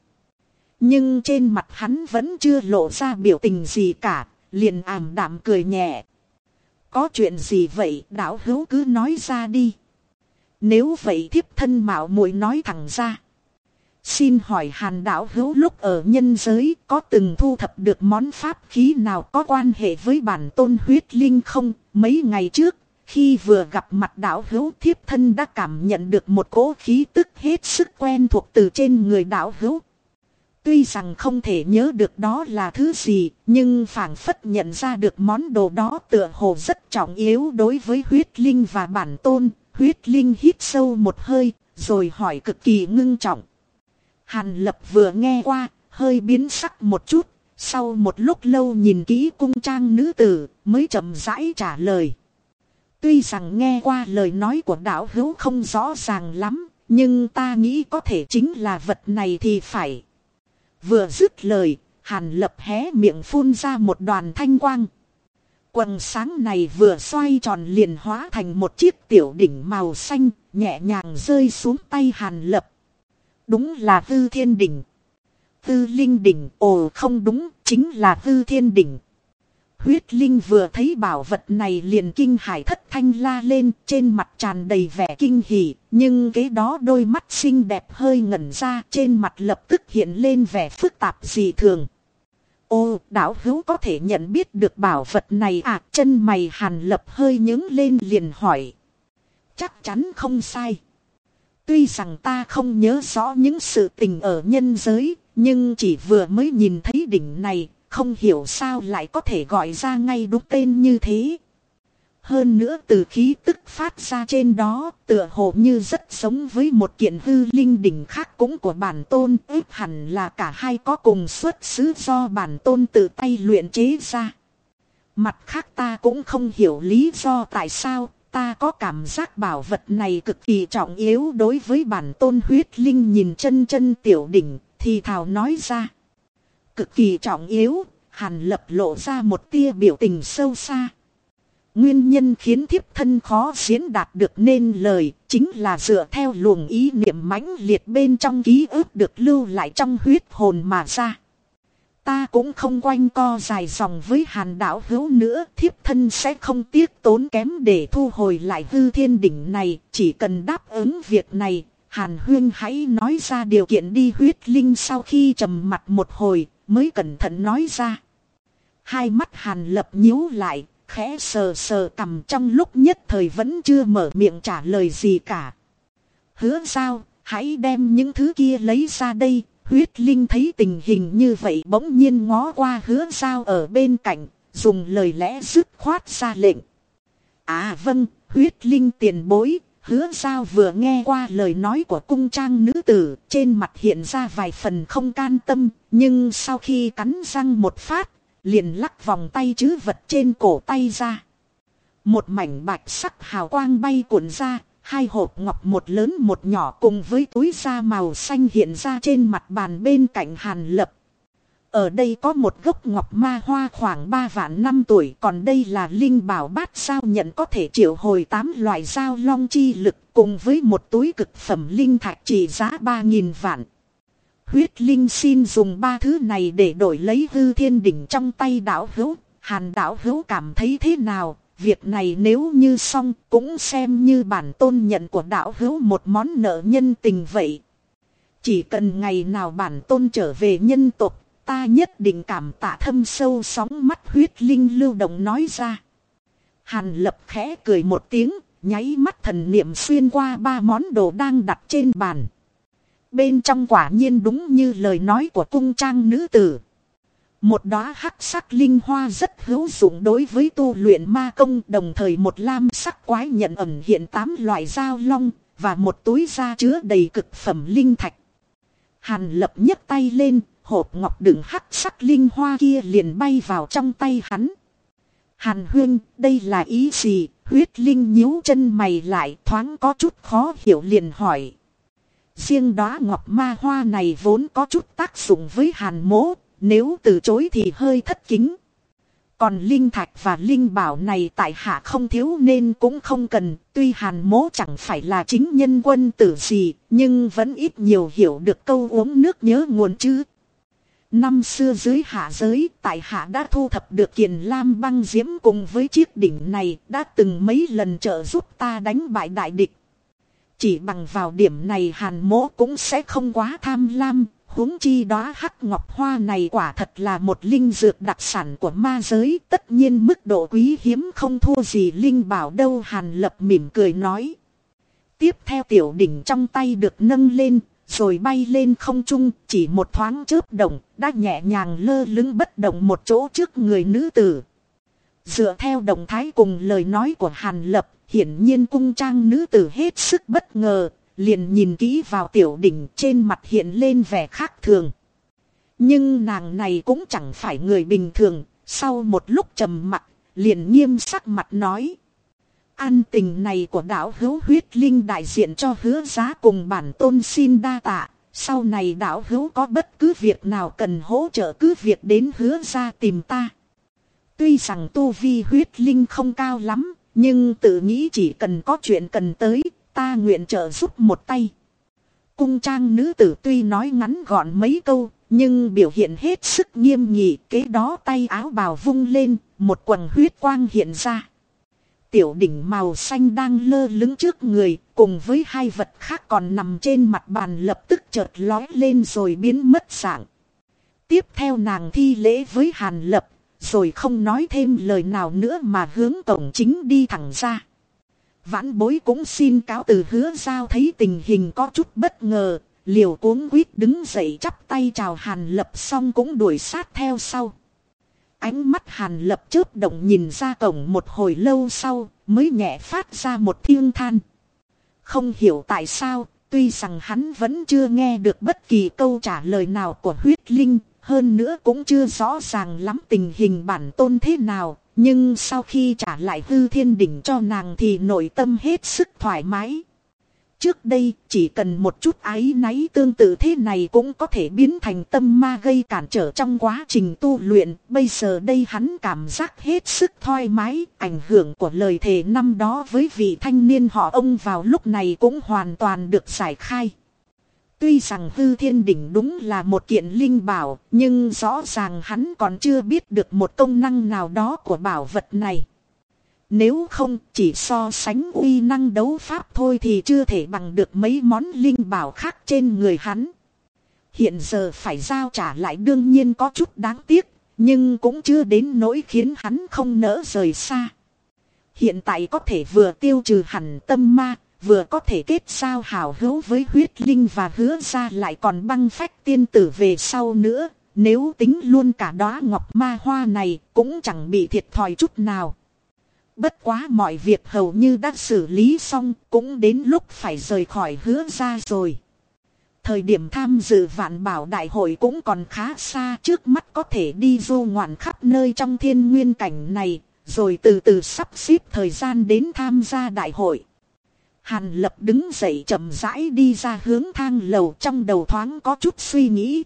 Nhưng trên mặt hắn vẫn chưa lộ ra biểu tình gì cả, liền ảm đạm cười nhẹ. Có chuyện gì vậy đạo hữu cứ nói ra đi. Nếu vậy thiếp thân mạo muội nói thẳng ra. Xin hỏi hàn đạo hữu lúc ở nhân giới có từng thu thập được món pháp khí nào có quan hệ với bản tôn huyết linh không? Mấy ngày trước, khi vừa gặp mặt đạo hữu thiếp thân đã cảm nhận được một cỗ khí tức hết sức quen thuộc từ trên người đạo hữu. Tuy rằng không thể nhớ được đó là thứ gì, nhưng phảng phất nhận ra được món đồ đó tựa hồ rất trọng yếu đối với huyết linh và bản tôn. Huyết linh hít sâu một hơi, rồi hỏi cực kỳ ngưng trọng. Hàn lập vừa nghe qua, hơi biến sắc một chút, sau một lúc lâu nhìn kỹ cung trang nữ tử, mới chậm rãi trả lời. Tuy rằng nghe qua lời nói của đạo hữu không rõ ràng lắm, nhưng ta nghĩ có thể chính là vật này thì phải. Vừa dứt lời, hàn lập hé miệng phun ra một đoàn thanh quang. Quần sáng này vừa xoay tròn liền hóa thành một chiếc tiểu đỉnh màu xanh, nhẹ nhàng rơi xuống tay hàn lập. Đúng là tư thiên đỉnh. Tư linh đỉnh, ồ không đúng, chính là tư thiên đỉnh. Huyết Linh vừa thấy bảo vật này liền kinh hải thất thanh la lên trên mặt tràn đầy vẻ kinh hỉ, nhưng cái đó đôi mắt xinh đẹp hơi ngẩn ra trên mặt lập tức hiện lên vẻ phức tạp dị thường. Ô, đạo hữu có thể nhận biết được bảo vật này à, chân mày hàn lập hơi nhướng lên liền hỏi. Chắc chắn không sai. Tuy rằng ta không nhớ rõ những sự tình ở nhân giới, nhưng chỉ vừa mới nhìn thấy đỉnh này, không hiểu sao lại có thể gọi ra ngay đúng tên như thế. Hơn nữa từ khí tức phát ra trên đó, tựa hồ như rất giống với một kiện hư linh đỉnh khác cũng của bản tôn, ước hẳn là cả hai có cùng xuất xứ do bản tôn tự tay luyện chế ra. Mặt khác ta cũng không hiểu lý do tại sao, ta có cảm giác bảo vật này cực kỳ trọng yếu đối với bản tôn huyết linh nhìn chân chân tiểu đỉnh, thì thảo nói ra cực kỳ trọng yếu, hàn lập lộ ra một tia biểu tình sâu xa. Nguyên nhân khiến thiếp thân khó diễn đạt được nên lời, chính là dựa theo luồng ý niệm mãnh liệt bên trong ký ức được lưu lại trong huyết hồn mà ra. Ta cũng không quanh co dài dòng với hàn đạo hữu nữa, thiếp thân sẽ không tiếc tốn kém để thu hồi lại hư thiên đỉnh này, chỉ cần đáp ứng việc này, hàn huyên hãy nói ra điều kiện đi huyết linh sau khi trầm mặt một hồi, mới cẩn thận nói ra. Hai mắt hàn lập nhíu lại, khẽ sờ sờ cầm trong lúc nhất thời vẫn chưa mở miệng trả lời gì cả. Hứa sao, hãy đem những thứ kia lấy ra đây, huyết linh thấy tình hình như vậy bỗng nhiên ngó qua hứa sao ở bên cạnh, dùng lời lẽ dứt khoát ra lệnh. À vâng, huyết linh tiền bối, Hứa sao vừa nghe qua lời nói của cung trang nữ tử, trên mặt hiện ra vài phần không can tâm, nhưng sau khi cắn răng một phát, liền lắc vòng tay chứ vật trên cổ tay ra. Một mảnh bạch sắc hào quang bay cuộn ra, Hai hộp ngọc một lớn một nhỏ cùng với túi da màu xanh hiện ra trên mặt bàn bên cạnh hàn lập. Ở đây có một gốc ngọc ma hoa khoảng 3 vạn năm tuổi, còn đây là linh bảo bát sao nhận có thể triệu hồi 8 loại sao long chi lực cùng với một túi cực phẩm linh thạch trị giá 3.000 vạn. Huyết linh xin dùng ba thứ này để đổi lấy hư thiên đỉnh trong tay đảo hữu. Hàn đảo hữu cảm thấy thế nào? Việc này nếu như xong, cũng xem như bản tôn nhận của đảo hữu một món nợ nhân tình vậy. Chỉ cần ngày nào bản tôn trở về nhân tộc ta nhất định cảm tạ thâm sâu sóng mắt huyết linh lưu động nói ra. Hàn lập khẽ cười một tiếng, nháy mắt thần niệm xuyên qua ba món đồ đang đặt trên bàn. Bên trong quả nhiên đúng như lời nói của cung trang nữ tử. Một đóa hắc sắc linh hoa rất hữu dụng đối với tu luyện ma công đồng thời một lam sắc quái nhận ẩn hiện tám loại dao long và một túi da chứa đầy cực phẩm linh thạch. Hàn lập nhấc tay lên, hộp ngọc đựng hắc sắc linh hoa kia liền bay vào trong tay hắn. Hàn huyên, đây là ý gì? Huyết linh nhíu chân mày lại thoáng có chút khó hiểu liền hỏi. Riêng đó ngọc ma hoa này vốn có chút tác dụng với hàn mố, nếu từ chối thì hơi thất kính. Còn linh thạch và linh bảo này tại hạ không thiếu nên cũng không cần, tuy hàn mố chẳng phải là chính nhân quân tử gì, nhưng vẫn ít nhiều hiểu được câu uống nước nhớ nguồn chứ. Năm xưa dưới hạ giới, tại hạ đã thu thập được kiền lam băng diễm cùng với chiếc đỉnh này, đã từng mấy lần trợ giúp ta đánh bại đại địch. Chỉ bằng vào điểm này hàn mỗ cũng sẽ không quá tham lam, huống chi đó hắc ngọc hoa này quả thật là một linh dược đặc sản của ma giới, tất nhiên mức độ quý hiếm không thua gì linh bảo đâu hàn lập mỉm cười nói. Tiếp theo tiểu đỉnh trong tay được nâng lên, rồi bay lên không trung, chỉ một thoáng chớp động, đã nhẹ nhàng lơ lứng bất động một chỗ trước người nữ tử. Dựa theo động thái cùng lời nói của Hàn Lập, hiển nhiên cung trang nữ tử hết sức bất ngờ, liền nhìn kỹ vào tiểu đỉnh trên mặt hiện lên vẻ khác thường. Nhưng nàng này cũng chẳng phải người bình thường, sau một lúc trầm mặt, liền nghiêm sắc mặt nói. An tình này của đạo hữu huyết linh đại diện cho hứa giá cùng bản tôn xin đa tạ. Sau này đạo hữu có bất cứ việc nào cần hỗ trợ cứ việc đến hứa ra tìm ta. Tuy rằng tu vi huyết linh không cao lắm, nhưng tự nghĩ chỉ cần có chuyện cần tới, ta nguyện trợ giúp một tay. Cung trang nữ tử tuy nói ngắn gọn mấy câu, nhưng biểu hiện hết sức nghiêm nghị, kế đó tay áo bào vung lên, một quần huyết quang hiện ra. Tiểu đỉnh màu xanh đang lơ lứng trước người, cùng với hai vật khác còn nằm trên mặt bàn lập tức chợt lói lên rồi biến mất dạng. Tiếp theo nàng thi lễ với Hàn Lập, rồi không nói thêm lời nào nữa mà hướng tổng chính đi thẳng ra. Vãn bối cũng xin cáo từ hứa giao thấy tình hình có chút bất ngờ, liều cuống quýt đứng dậy chắp tay chào Hàn Lập xong cũng đuổi sát theo sau. Ánh mắt hàn lập chớp động nhìn ra cổng một hồi lâu sau, mới nhẹ phát ra một thiêng than. Không hiểu tại sao, tuy rằng hắn vẫn chưa nghe được bất kỳ câu trả lời nào của huyết linh, hơn nữa cũng chưa rõ ràng lắm tình hình bản tôn thế nào, nhưng sau khi trả lại hư thiên đỉnh cho nàng thì nội tâm hết sức thoải mái. Trước đây chỉ cần một chút ái náy tương tự thế này cũng có thể biến thành tâm ma gây cản trở trong quá trình tu luyện. Bây giờ đây hắn cảm giác hết sức thoải mái. Ảnh hưởng của lời thề năm đó với vị thanh niên họ ông vào lúc này cũng hoàn toàn được giải khai. Tuy rằng hư thiên đỉnh đúng là một kiện linh bảo, nhưng rõ ràng hắn còn chưa biết được một công năng nào đó của bảo vật này. Nếu không chỉ so sánh uy năng đấu pháp thôi thì chưa thể bằng được mấy món linh bảo khác trên người hắn. Hiện giờ phải giao trả lại đương nhiên có chút đáng tiếc, nhưng cũng chưa đến nỗi khiến hắn không nỡ rời xa. Hiện tại có thể vừa tiêu trừ hẳn tâm ma, vừa có thể kết giao hào hữu với huyết linh và hứa ra lại còn băng phách tiên tử về sau nữa. Nếu tính luôn cả đóa ngọc ma hoa này cũng chẳng bị thiệt thòi chút nào. Bất quá mọi việc hầu như đã xử lý xong, cũng đến lúc phải rời khỏi hứa ra rồi. Thời điểm tham dự vạn bảo đại hội cũng còn khá xa trước mắt có thể đi du ngoạn khắp nơi trong thiên nguyên cảnh này, rồi từ từ sắp xếp thời gian đến tham gia đại hội. Hàn lập đứng dậy chậm rãi đi ra hướng thang lầu trong đầu thoáng có chút suy nghĩ.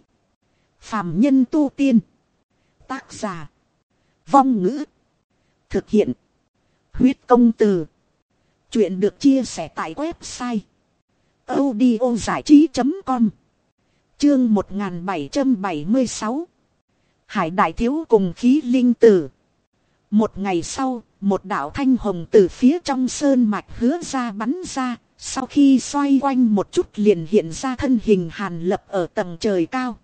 Phạm nhân tu tiên. Tác giả. Vong ngữ. Thực hiện. Huyết công từ. Chuyện được chia sẻ tại website. audio giải trí.com Chương 1776 Hải Đại Thiếu cùng khí linh tử. Một ngày sau, một đạo thanh hồng từ phía trong sơn mạch hứa ra bắn ra, sau khi xoay quanh một chút liền hiện ra thân hình hàn lập ở tầng trời cao.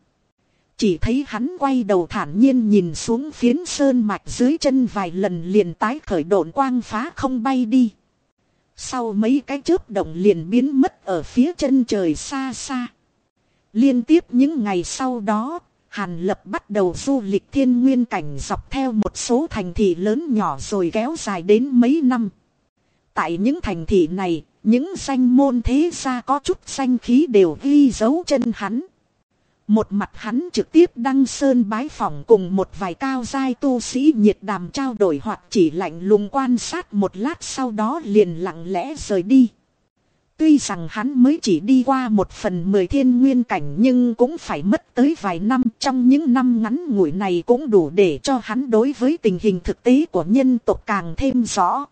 Chỉ thấy hắn quay đầu thản nhiên nhìn xuống phiến sơn mạch dưới chân vài lần liền tái khởi độn quang phá không bay đi. Sau mấy cái chớp động liền biến mất ở phía chân trời xa xa. Liên tiếp những ngày sau đó, Hàn Lập bắt đầu du lịch thiên nguyên cảnh dọc theo một số thành thị lớn nhỏ rồi kéo dài đến mấy năm. Tại những thành thị này, những danh môn thế gia có chút danh khí đều ghi dấu chân hắn. Một mặt hắn trực tiếp đăng sơn bái phỏng cùng một vài cao giai tu sĩ nhiệt đàm trao đổi hoặc chỉ lạnh lùng quan sát một lát sau đó liền lặng lẽ rời đi. Tuy rằng hắn mới chỉ đi qua một phần mười thiên nguyên cảnh nhưng cũng phải mất tới vài năm trong những năm ngắn ngủi này cũng đủ để cho hắn đối với tình hình thực tế của nhân tộc càng thêm rõ.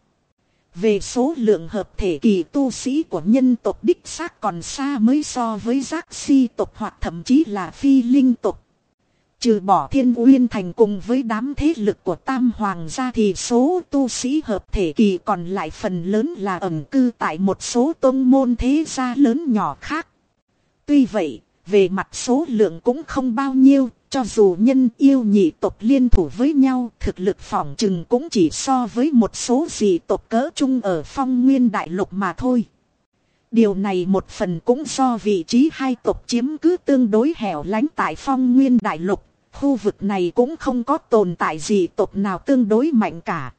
Về số lượng hợp thể kỳ tu sĩ của nhân tộc đích xác còn xa mới so với giác si tộc hoặc thậm chí là phi linh tộc. Trừ bỏ thiên uyên thành cùng với đám thế lực của tam hoàng gia thì số tu sĩ hợp thể kỳ còn lại phần lớn là ẩn cư tại một số tôn môn thế gia lớn nhỏ khác. Tuy vậy, về mặt số lượng cũng không bao nhiêu, cho dù nhân yêu nhị tộc liên thủ với nhau, thực lực phỏng chừng cũng chỉ so với một số dị tộc cỡ chung ở phong nguyên đại lục mà thôi. Điều này một phần cũng do vị trí hai tộc chiếm cứ tương đối hẻo lánh tại phong nguyên đại lục, khu vực này cũng không có tồn tại dị tộc nào tương đối mạnh cả.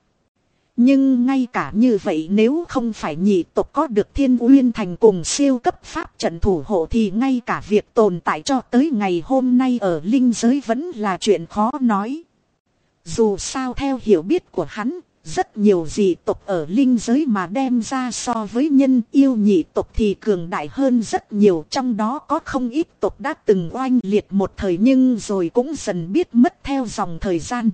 Nhưng ngay cả như vậy nếu không phải nhị tộc có được thiên uyên thành cùng siêu cấp pháp trận thủ hộ thì ngay cả việc tồn tại cho tới ngày hôm nay ở linh giới vẫn là chuyện khó nói. Dù sao theo hiểu biết của hắn, rất nhiều dị tộc ở linh giới mà đem ra so với nhân yêu nhị tộc thì cường đại hơn rất nhiều. Trong đó có không ít tộc đã từng oanh liệt một thời nhưng rồi cũng dần biết mất theo dòng thời gian.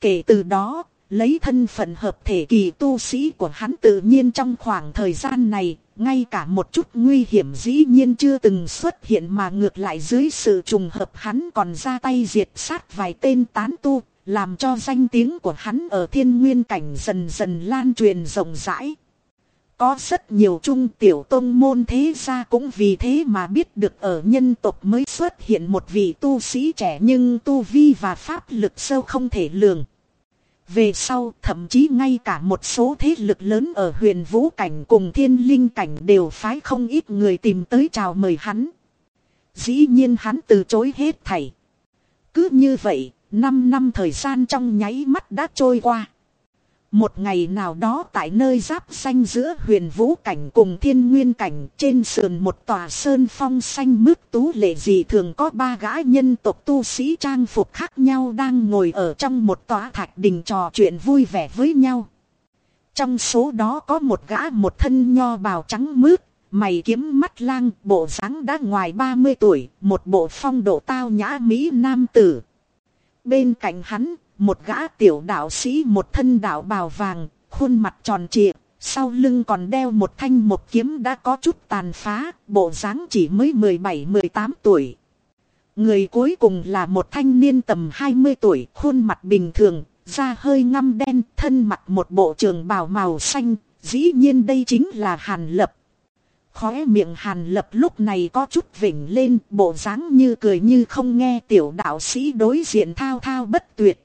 Kể từ đó, lấy thân phận hợp thể kỳ tu sĩ của hắn tự nhiên trong khoảng thời gian này, ngay cả một chút nguy hiểm dĩ nhiên chưa từng xuất hiện mà ngược lại dưới sự trùng hợp hắn còn ra tay diệt sát vài tên tán tu, làm cho danh tiếng của hắn ở thiên nguyên cảnh dần dần lan truyền rộng rãi. Có rất nhiều trung tiểu tôn môn thế gia cũng vì thế mà biết được ở nhân tộc mới xuất hiện một vị tu sĩ trẻ nhưng tu vi và pháp lực sâu không thể lường. Về sau thậm chí ngay cả một số thế lực lớn ở huyền vũ cảnh cùng thiên linh cảnh đều phái không ít người tìm tới chào mời hắn. Dĩ nhiên hắn từ chối hết thảy. Cứ như vậy, Năm năm thời gian trong nháy mắt đã trôi qua. Một ngày nào đó tại nơi giáp xanh giữa huyền vũ cảnh cùng thiên nguyên cảnh trên sườn một tòa sơn phong xanh mướt tú lệ dị thường có ba gã nhân tộc tu sĩ trang phục khác nhau đang ngồi ở trong một tòa thạch đình trò chuyện vui vẻ với nhau. Trong số đó có một gã một thân nho bào trắng mướt, mày kiếm mắt lang, bộ dáng đã ngoài 30 tuổi, một bộ phong độ tao nhã Mỹ nam tử. Bên cạnh hắn, một gã tiểu đạo sĩ một thân đạo bào vàng, khuôn mặt tròn trịa, sau lưng còn đeo một thanh một kiếm đã có chút tàn phá, bộ dáng chỉ mới 17-18 tuổi. Người cuối cùng là một thanh niên tầm 20 tuổi, khuôn mặt bình thường, da hơi ngăm đen, thân mặt một bộ trường bào màu xanh, dĩ nhiên đây chính là Hàn Lập. Khóe miệng hàn lập lúc này có chút vỉnh lên bộ dáng như cười như không nghe tiểu đạo sĩ đối diện thao thao bất tuyệt.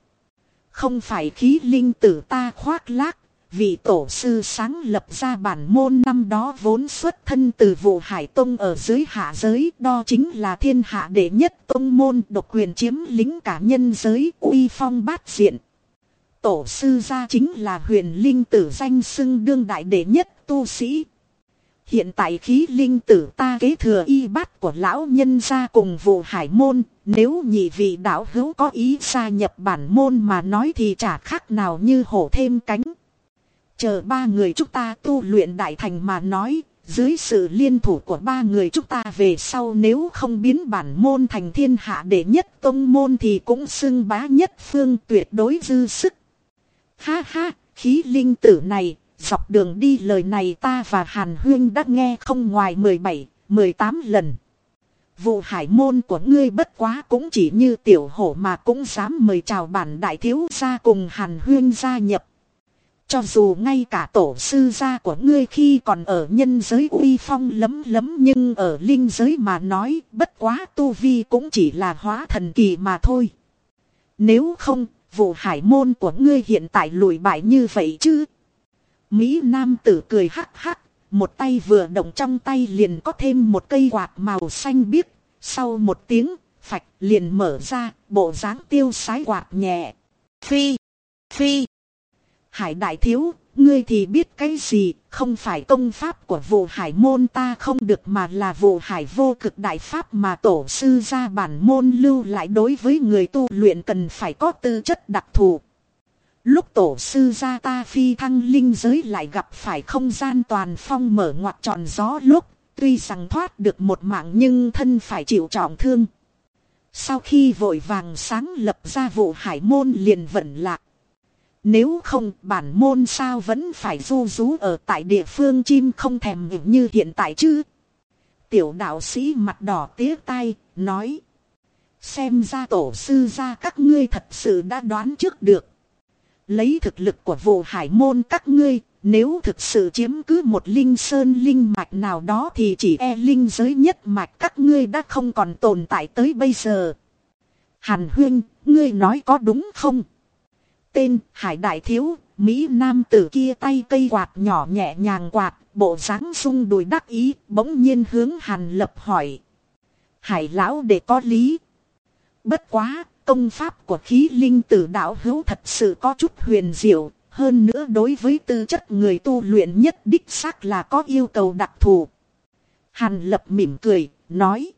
Không phải khí linh tử ta khoác lác, vị tổ sư sáng lập ra bản môn năm đó vốn xuất thân từ vụ hải tông ở dưới hạ giới, đo chính là thiên hạ đệ nhất tông môn độc quyền chiếm lính cả nhân giới uy phong bát diện. Tổ sư gia chính là huyền linh tử danh xưng đương đại đệ nhất tu sĩ. Hiện tại khí linh tử ta kế thừa y bát của lão nhân gia cùng vụ hải môn, nếu nhị vị đạo hữu có ý gia nhập bản môn mà nói thì chả khác nào như hổ thêm cánh. Chờ ba người chúng ta tu luyện đại thành mà nói, dưới sự liên thủ của ba người chúng ta về sau nếu không biến bản môn thành thiên hạ đệ nhất tông môn thì cũng xưng bá nhất phương tuyệt đối dư sức. Ha ha, khí linh tử này, dọc đường đi lời này ta và Hàn Huyên đã nghe không ngoài 17, 18 lần. Vụ hải môn của ngươi bất quá cũng chỉ như tiểu hổ mà cũng dám mời chào bản đại thiếu gia cùng Hàn Huyên gia nhập. Cho dù ngay cả tổ sư gia của ngươi khi còn ở nhân giới uy phong lấm lấm nhưng ở linh giới mà nói bất quá tu vi cũng chỉ là hóa thần kỳ mà thôi. Nếu không, vụ hải môn của ngươi hiện tại lùi bại như vậy chứ? Mỹ Nam tử cười hắc hắc, một tay vừa động trong tay liền có thêm một cây quạt màu xanh biếc. Sau một tiếng, phạch liền mở ra, bộ dáng tiêu sái quạt nhẹ. Phi, phi. Hải đại thiếu, ngươi thì biết cái gì, không phải công pháp của vụ hải môn ta không được mà là vụ hải vô cực đại pháp mà tổ sư gia bản môn lưu lại đối với người tu luyện cần phải có tư chất đặc thù. Lúc tổ sư gia ta phi thăng linh giới lại gặp phải không gian toàn phong mở ngoặt tròn gió lúc, tuy rằng thoát được một mạng nhưng thân phải chịu trọng thương. Sau khi vội vàng sáng lập ra vụ hải môn liền vận lạc. Nếu không bản môn sao vẫn phải du rú ở tại địa phương chim không thèm như hiện tại chứ. Tiểu đạo sĩ mặt đỏ tía tay, nói. Xem ra tổ sư ra các ngươi thật sự đã đoán trước được. Lấy thực lực của vụ hải môn các ngươi, nếu thực sự chiếm cứ một linh sơn linh mạch nào đó thì chỉ e linh giới nhất mạch các ngươi đã không còn tồn tại tới bây giờ. Hàn huyên, ngươi nói có đúng không? Tên Hải Đại Thiếu, Mỹ Nam tử kia tay cây quạt nhỏ nhẹ nhàng quạt, bộ dáng sung đùi đắc ý, bỗng nhiên hướng Hàn Lập hỏi. Hải lão để có lý. Bất quá, công pháp của khí linh tử đạo hữu thật sự có chút huyền diệu, hơn nữa đối với tư chất người tu luyện nhất đích xác là có yêu cầu đặc thù. Hàn lập mỉm cười, nói.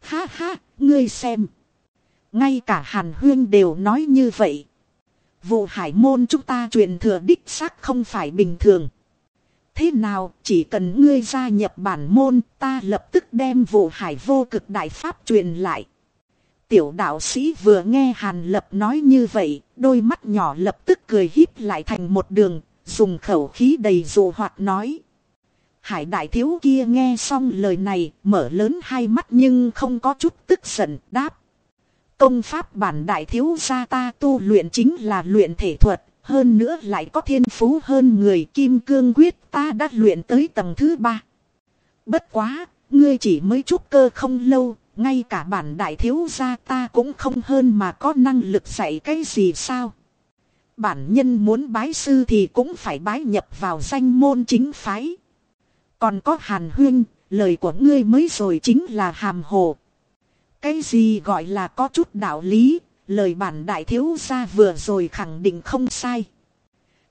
Ha ha, ngươi xem. Ngay cả Hàn Huyên đều nói như vậy. Vụ hải môn chúng ta truyền thừa đích xác không phải bình thường. Thế nào, chỉ cần ngươi gia nhập bản môn, ta lập tức đem vụ hải vô cực đại pháp truyền lại. Tiểu đạo sĩ vừa nghe Hàn Lập nói như vậy, đôi mắt nhỏ lập tức cười híp lại thành một đường, dùng khẩu khí đầy dụ hoạt nói. Hải đại thiếu kia nghe xong lời này, mở lớn hai mắt nhưng không có chút tức giận, đáp. Công pháp bản đại thiếu gia ta tu luyện chính là luyện thể thuật, hơn nữa lại có thiên phú hơn người kim cương quyết ta đã luyện tới tầng thứ ba. Bất quá, ngươi chỉ mới chút cơ không lâu, ngay cả bản đại thiếu gia ta cũng không hơn mà có năng lực dạy cái gì sao. Bản nhân muốn bái sư thì cũng phải bái nhập vào danh môn chính phái. Còn có hàn huyên, lời của ngươi mới rồi chính là hàm hồ. Cái gì gọi là có chút đạo lý, lời bản đại thiếu gia vừa rồi khẳng định không sai.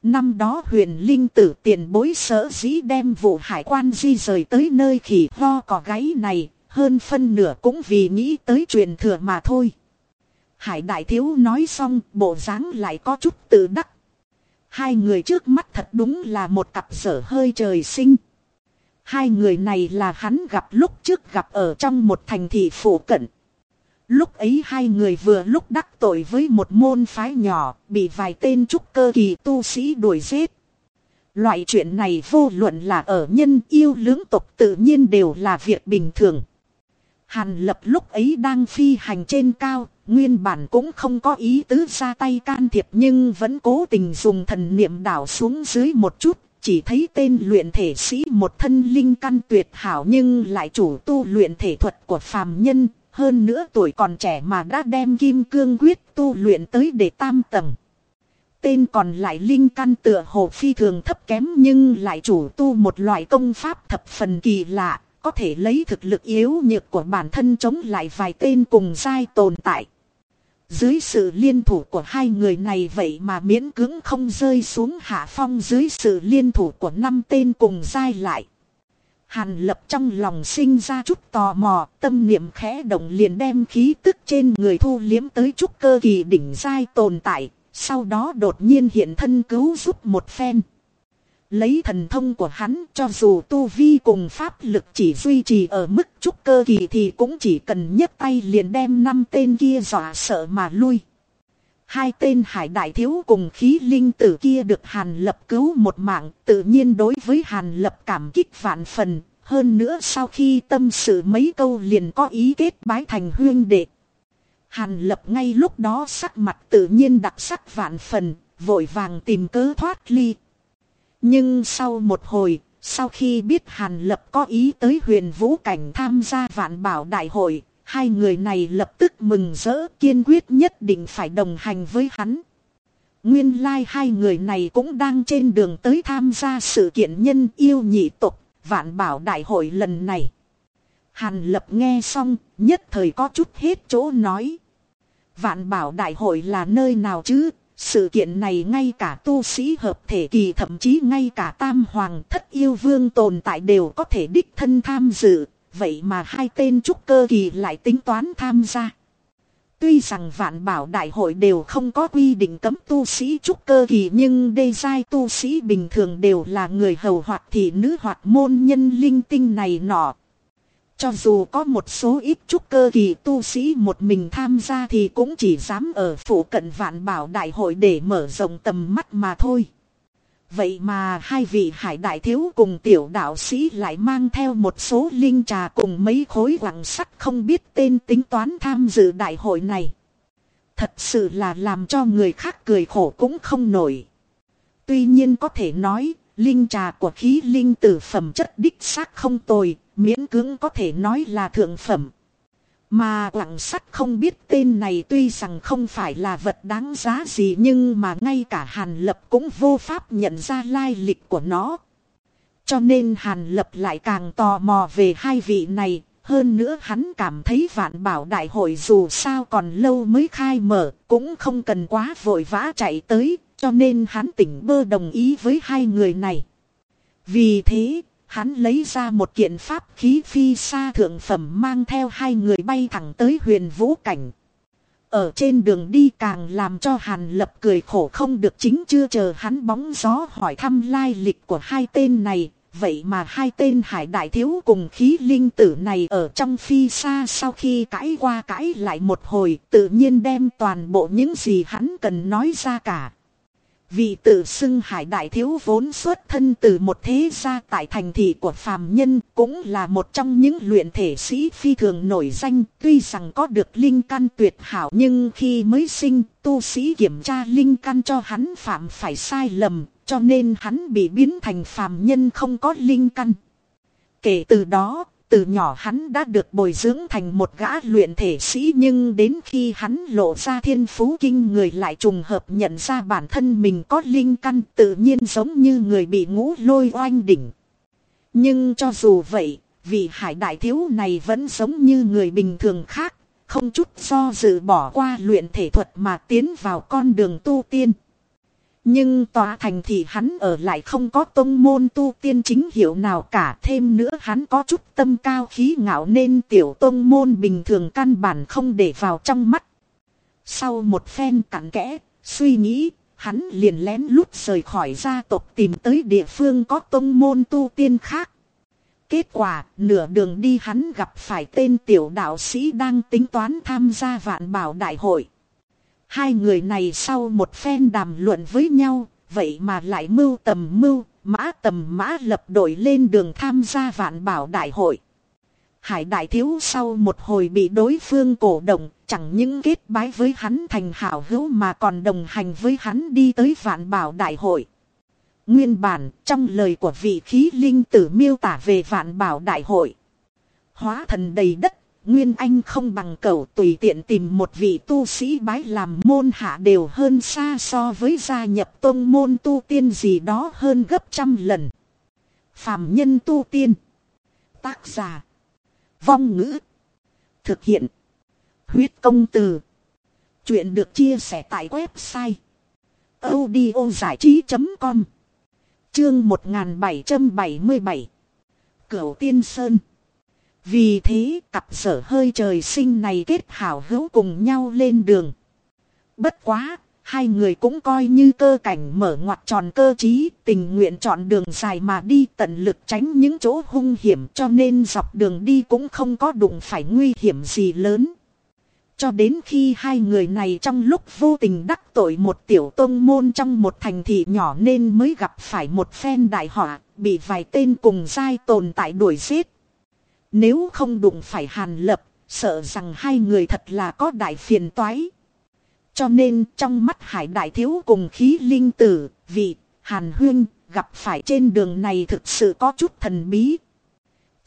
Năm đó huyền linh tử tiền bối sở dĩ đem vụ hải quan di rời tới nơi khỉ ho cỏ gáy này, hơn phân nửa cũng vì nghĩ tới truyền thừa mà thôi. Hải đại thiếu nói xong bộ dáng lại có chút tự đắc. Hai người trước mắt thật đúng là một cặp sở hơi trời sinh. Hai người này là hắn gặp lúc trước gặp ở trong một thành thị phủ cận. Lúc ấy hai người vừa lúc đắc tội với một môn phái nhỏ, bị vài tên trúc cơ kỳ tu sĩ đuổi giết. Loại chuyện này vô luận là ở nhân yêu lưỡng tộc tự nhiên đều là việc bình thường. Hàn lập lúc ấy đang phi hành trên cao, nguyên bản cũng không có ý tứ ra tay can thiệp nhưng vẫn cố tình dùng thần niệm đảo xuống dưới một chút, chỉ thấy tên luyện thể sĩ một thân linh căn tuyệt hảo nhưng lại chủ tu luyện thể thuật của phàm nhân, hơn nữa tuổi còn trẻ mà đã đem kim cương quyết tu luyện tới để tam tầng. Tên còn lại linh căn tựa hồ phi thường thấp kém nhưng lại chủ tu một loại công pháp thập phần kỳ lạ, có thể lấy thực lực yếu nhược của bản thân chống lại vài tên cùng giai tồn tại. Dưới sự liên thủ của hai người này vậy mà miễn cưỡng không rơi xuống hạ phong dưới sự liên thủ của năm tên cùng giai lại. Hàn lập trong lòng sinh ra chút tò mò, tâm niệm khẽ động liền đem khí tức trên người thu liếm tới chút cơ kỳ đỉnh giai tồn tại, sau đó đột nhiên hiện thân cứu giúp một phen. Lấy thần thông của hắn cho dù tu vi cùng pháp lực chỉ duy trì ở mức trúc cơ kỳ thì cũng chỉ cần nhấc tay liền đem năm tên kia dọa sợ mà lui. Hai tên hải đại thiếu cùng khí linh tử kia được Hàn Lập cứu một mạng tự nhiên đối với Hàn Lập cảm kích vạn phần. Hơn nữa sau khi tâm sự mấy câu liền có ý kết bái thành huyên đệ. Hàn Lập ngay lúc đó sắc mặt tự nhiên đặc sắc vạn phần, vội vàng tìm cớ thoát ly. Nhưng sau một hồi, sau khi biết Hàn Lập có ý tới huyền vũ cảnh tham gia vạn bảo đại hội, hai người này lập tức mừng rỡ kiên quyết nhất định phải đồng hành với hắn. Nguyên lai like hai người này cũng đang trên đường tới tham gia sự kiện nhân yêu nhị tục, vạn bảo đại hội lần này. Hàn lập nghe xong, nhất thời có chút hết chỗ nói. Vạn bảo đại hội là nơi nào chứ? Sự kiện này ngay cả tu sĩ hợp thể kỳ thậm chí ngay cả tam hoàng thất yêu vương tồn tại đều có thể đích thân tham dự. Vậy mà hai tên trúc cơ kỳ lại tính toán tham gia. Tuy rằng vạn bảo đại hội đều không có quy định cấm tu sĩ trúc cơ kỳ, nhưng đê giai tu sĩ bình thường đều là người hầu hoặc thị nữ hoặc môn nhân linh tinh này nọ. Cho dù có một số ít trúc cơ kỳ tu sĩ một mình tham gia thì cũng chỉ dám ở phủ cận vạn bảo đại hội để mở rộng tầm mắt mà thôi. Vậy mà hai vị hải đại thiếu cùng tiểu đạo sĩ lại mang theo một số linh trà cùng mấy khối quặng sắt không biết tên tính toán tham dự đại hội này. Thật sự là làm cho người khác cười khổ cũng không nổi. Tuy nhiên có thể nói, linh trà của khí linh tử phẩm chất đích xác không tồi, miễn cưỡng có thể nói là thượng phẩm. Mà quảng sắt không biết tên này tuy rằng không phải là vật đáng giá gì nhưng mà ngay cả Hàn Lập cũng vô pháp nhận ra lai lịch của nó. Cho nên Hàn Lập lại càng tò mò về hai vị này. Hơn nữa hắn cảm thấy vạn bảo đại hội dù sao còn lâu mới khai mở cũng không cần quá vội vã chạy tới. Cho nên hắn tỉnh bơ đồng ý với hai người này. Vì thế, Hắn lấy ra một kiện pháp khí phi xa thượng phẩm mang theo hai người bay thẳng tới huyền vũ cảnh. Ở trên đường đi càng làm cho Hàn Lập cười khổ không được chính chưa chờ hắn bóng gió hỏi thăm lai lịch của hai tên này. Vậy mà hai tên hải đại thiếu cùng khí linh tử này ở trong phi xa sau khi cãi qua cãi lại một hồi, tự nhiên đem toàn bộ những gì hắn cần nói ra cả. Vì tự xưng hải đại thiếu vốn xuất thân từ một thế gia tại thành thị của phàm nhân cũng là một trong những luyện thể sĩ phi thường nổi danh. Tuy rằng có được linh căn tuyệt hảo nhưng khi mới sinh, tu sĩ kiểm tra linh căn cho hắn phạm phải sai lầm, cho nên hắn bị biến thành phàm nhân không có linh căn. Kể từ đó từ nhỏ hắn đã được bồi dưỡng thành một gã luyện thể sĩ nhưng đến khi hắn lộ ra thiên phú kinh người lại trùng hợp nhận ra bản thân mình có linh căn tự nhiên giống như người bị ngũ lôi oanh đỉnh. Nhưng cho dù vậy, vị hải đại thiếu này vẫn giống như người bình thường khác, không chút do dự bỏ qua luyện thể thuật mà tiến vào con đường tu tiên. Nhưng tòa thành thì hắn ở lại không có tông môn tu tiên chính hiệu nào cả. Thêm nữa hắn có chút tâm cao khí ngạo nên tiểu tông môn bình thường căn bản không để vào trong mắt. Sau một phen cặn kẽ, suy nghĩ, hắn liền lén lút rời khỏi gia tộc tìm tới địa phương có tông môn tu tiên khác. Kết quả, nửa đường đi hắn gặp phải tên tiểu đạo sĩ đang tính toán tham gia vạn bảo đại hội. Hai người này sau một phen đàm luận với nhau, vậy mà lại mưu tầm mưu, mã tầm mã lập đội lên đường tham gia vạn bảo đại hội. Hải đại thiếu sau một hồi bị đối phương cổ động, chẳng những kết bái với hắn thành hảo hữu mà còn đồng hành với hắn đi tới vạn bảo đại hội. Nguyên bản, trong lời của vị khí linh tử miêu tả về vạn bảo đại hội. Hóa thần đầy đất Nguyên Anh không bằng cậu tùy tiện tìm một vị tu sĩ bái làm môn hạ đều hơn xa so với gia nhập tôn môn tu tiên gì đó hơn gấp trăm lần. Phạm nhân tu tiên. Tác giả. Vong ngữ. Thực hiện. Huyết công từ. Chuyện được chia sẻ tại website. audiozải trí.com Chương 1777 Cửu Tiên Sơn vì thế cặp sở hơi trời sinh này kết hảo hữu cùng nhau lên đường. Bất quá, hai người cũng coi như cơ cảnh mở ngoặt tròn cơ trí, tình nguyện chọn đường dài mà đi tận lực tránh những chỗ hung hiểm cho nên dọc đường đi cũng không có đụng phải nguy hiểm gì lớn. Cho đến khi hai người này trong lúc vô tình đắc tội một tiểu tôn môn trong một thành thị nhỏ nên mới gặp phải một phen đại họa, bị vài tên cùng giai tồn tại đuổi giết. Nếu không đụng phải hàn lập, sợ rằng hai người thật là có đại phiền toái. Cho nên trong mắt hải đại thiếu cùng khí linh tử, vị, hàn huyên, gặp phải trên đường này thực sự có chút thần bí.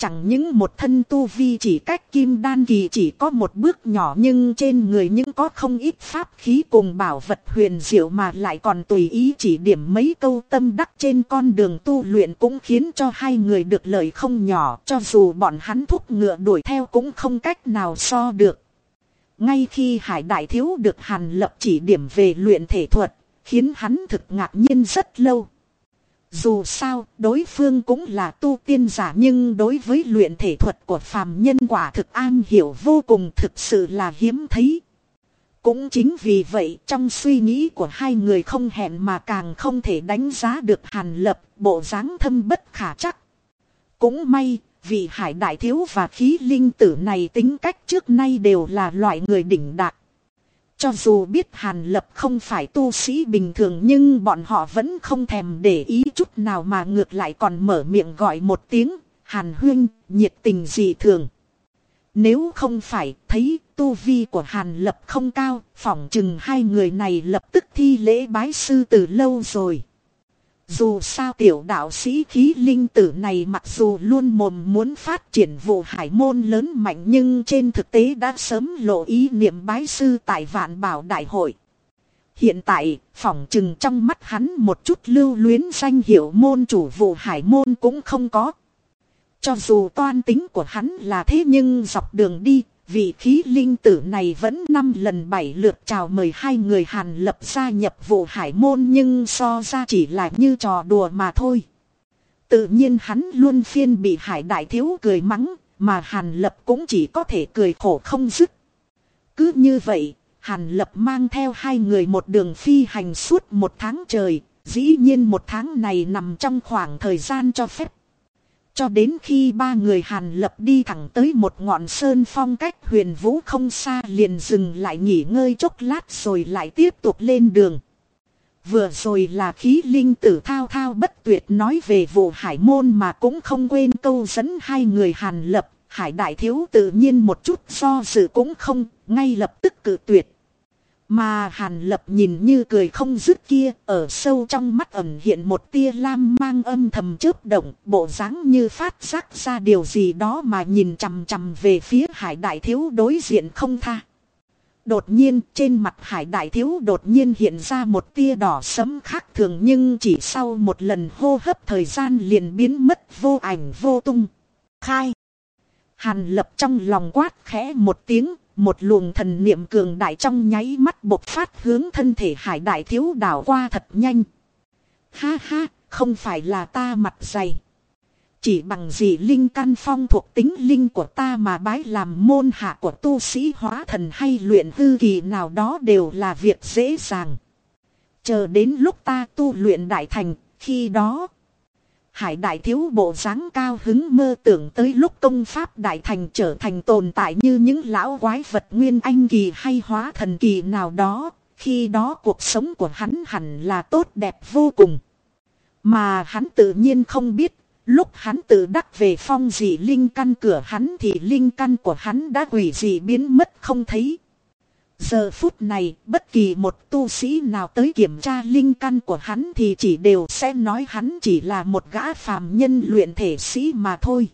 Chẳng những một thân tu vi chỉ cách kim đan kỳ chỉ có một bước nhỏ nhưng trên người những có không ít pháp khí cùng bảo vật huyền diệu mà lại còn tùy ý chỉ điểm mấy câu tâm đắc trên con đường tu luyện cũng khiến cho hai người được lợi không nhỏ cho dù bọn hắn thúc ngựa đuổi theo cũng không cách nào so được. Ngay khi hải đại thiếu được hàn lập chỉ điểm về luyện thể thuật, khiến hắn thực ngạc nhiên rất lâu. Dù sao, đối phương cũng là tu tiên giả nhưng đối với luyện thể thuật của phàm nhân quả thực an hiểu vô cùng thực sự là hiếm thấy. Cũng chính vì vậy trong suy nghĩ của hai người không hẹn mà càng không thể đánh giá được hàn lập bộ dáng thâm bất khả chắc. Cũng may, vì hải đại thiếu và khí linh tử này tính cách trước nay đều là loại người đỉnh đạt. Cho dù biết Hàn Lập không phải tu sĩ bình thường nhưng bọn họ vẫn không thèm để ý chút nào mà ngược lại còn mở miệng gọi một tiếng, Hàn Huyên, nhiệt tình dị thường. Nếu không phải thấy tu vi của Hàn Lập không cao, phỏng chừng hai người này lập tức thi lễ bái sư từ lâu rồi. Dù sao tiểu đạo sĩ khí linh tử này mặc dù luôn mồm muốn phát triển vụ hải môn lớn mạnh nhưng trên thực tế đã sớm lộ ý niệm bái sư tại vạn bảo đại hội. Hiện tại, phỏng chừng trong mắt hắn một chút lưu luyến danh hiệu môn chủ vụ hải môn cũng không có. Cho dù toan tính của hắn là thế nhưng dọc đường đi, vị khí linh tử này vẫn năm lần bảy lượt chào mời hai người Hàn lập gia nhập vụ hải môn nhưng so ra chỉ là như trò đùa mà thôi. Tự nhiên hắn luôn phiên bị hải đại thiếu cười mắng, mà Hàn lập cũng chỉ có thể cười khổ không dứt. Cứ như vậy, Hàn lập mang theo hai người một đường phi hành suốt một tháng trời, dĩ nhiên một tháng này nằm trong khoảng thời gian cho phép cho đến khi ba người Hàn lập đi thẳng tới một ngọn sơn phong cách huyền vũ không xa liền dừng lại nghỉ ngơi chốc lát rồi lại tiếp tục lên đường. Vừa rồi là khí linh tử thao thao bất tuyệt nói về vụ hải môn mà cũng không quên câu dẫn hai người Hàn lập. Hải đại thiếu tự nhiên một chút do dự cũng không, ngay lập tức cử tuyệt. Mà hàn lập nhìn như cười không dứt kia, ở sâu trong mắt ẩn hiện một tia lam mang âm thầm chớp động, bộ dáng như phát giác ra điều gì đó mà nhìn chằm chằm về phía hải đại thiếu đối diện không tha. Đột nhiên trên mặt hải đại thiếu đột nhiên hiện ra một tia đỏ sấm khác thường nhưng chỉ sau một lần hô hấp thời gian liền biến mất vô ảnh vô tung. Khai. Hàn lập trong lòng quát khẽ một tiếng một luồng thần niệm cường đại trong nháy mắt bộc phát hướng thân thể hải đại thiếu đảo qua thật nhanh. Ha ha, không phải là ta mặt dày. Chỉ bằng gì linh căn phong thuộc tính linh của ta mà bái làm môn hạ của tu sĩ hóa thần hay luyện hư kỳ nào đó đều là việc dễ dàng. Chờ đến lúc ta tu luyện đại thành, khi đó Hải đại thiếu bộ dáng cao hứng mơ tưởng tới lúc công pháp đại thành trở thành tồn tại như những lão quái vật nguyên anh kỳ hay hóa thần kỳ nào đó, khi đó cuộc sống của hắn hẳn là tốt đẹp vô cùng. Mà hắn tự nhiên không biết, lúc hắn tự đắc về phong dị linh căn cửa hắn thì linh căn của hắn đã quỷ dị biến mất không thấy. Giờ phút này, bất kỳ một tu sĩ nào tới kiểm tra linh căn của hắn thì chỉ đều sẽ nói hắn chỉ là một gã phàm nhân luyện thể sĩ mà thôi.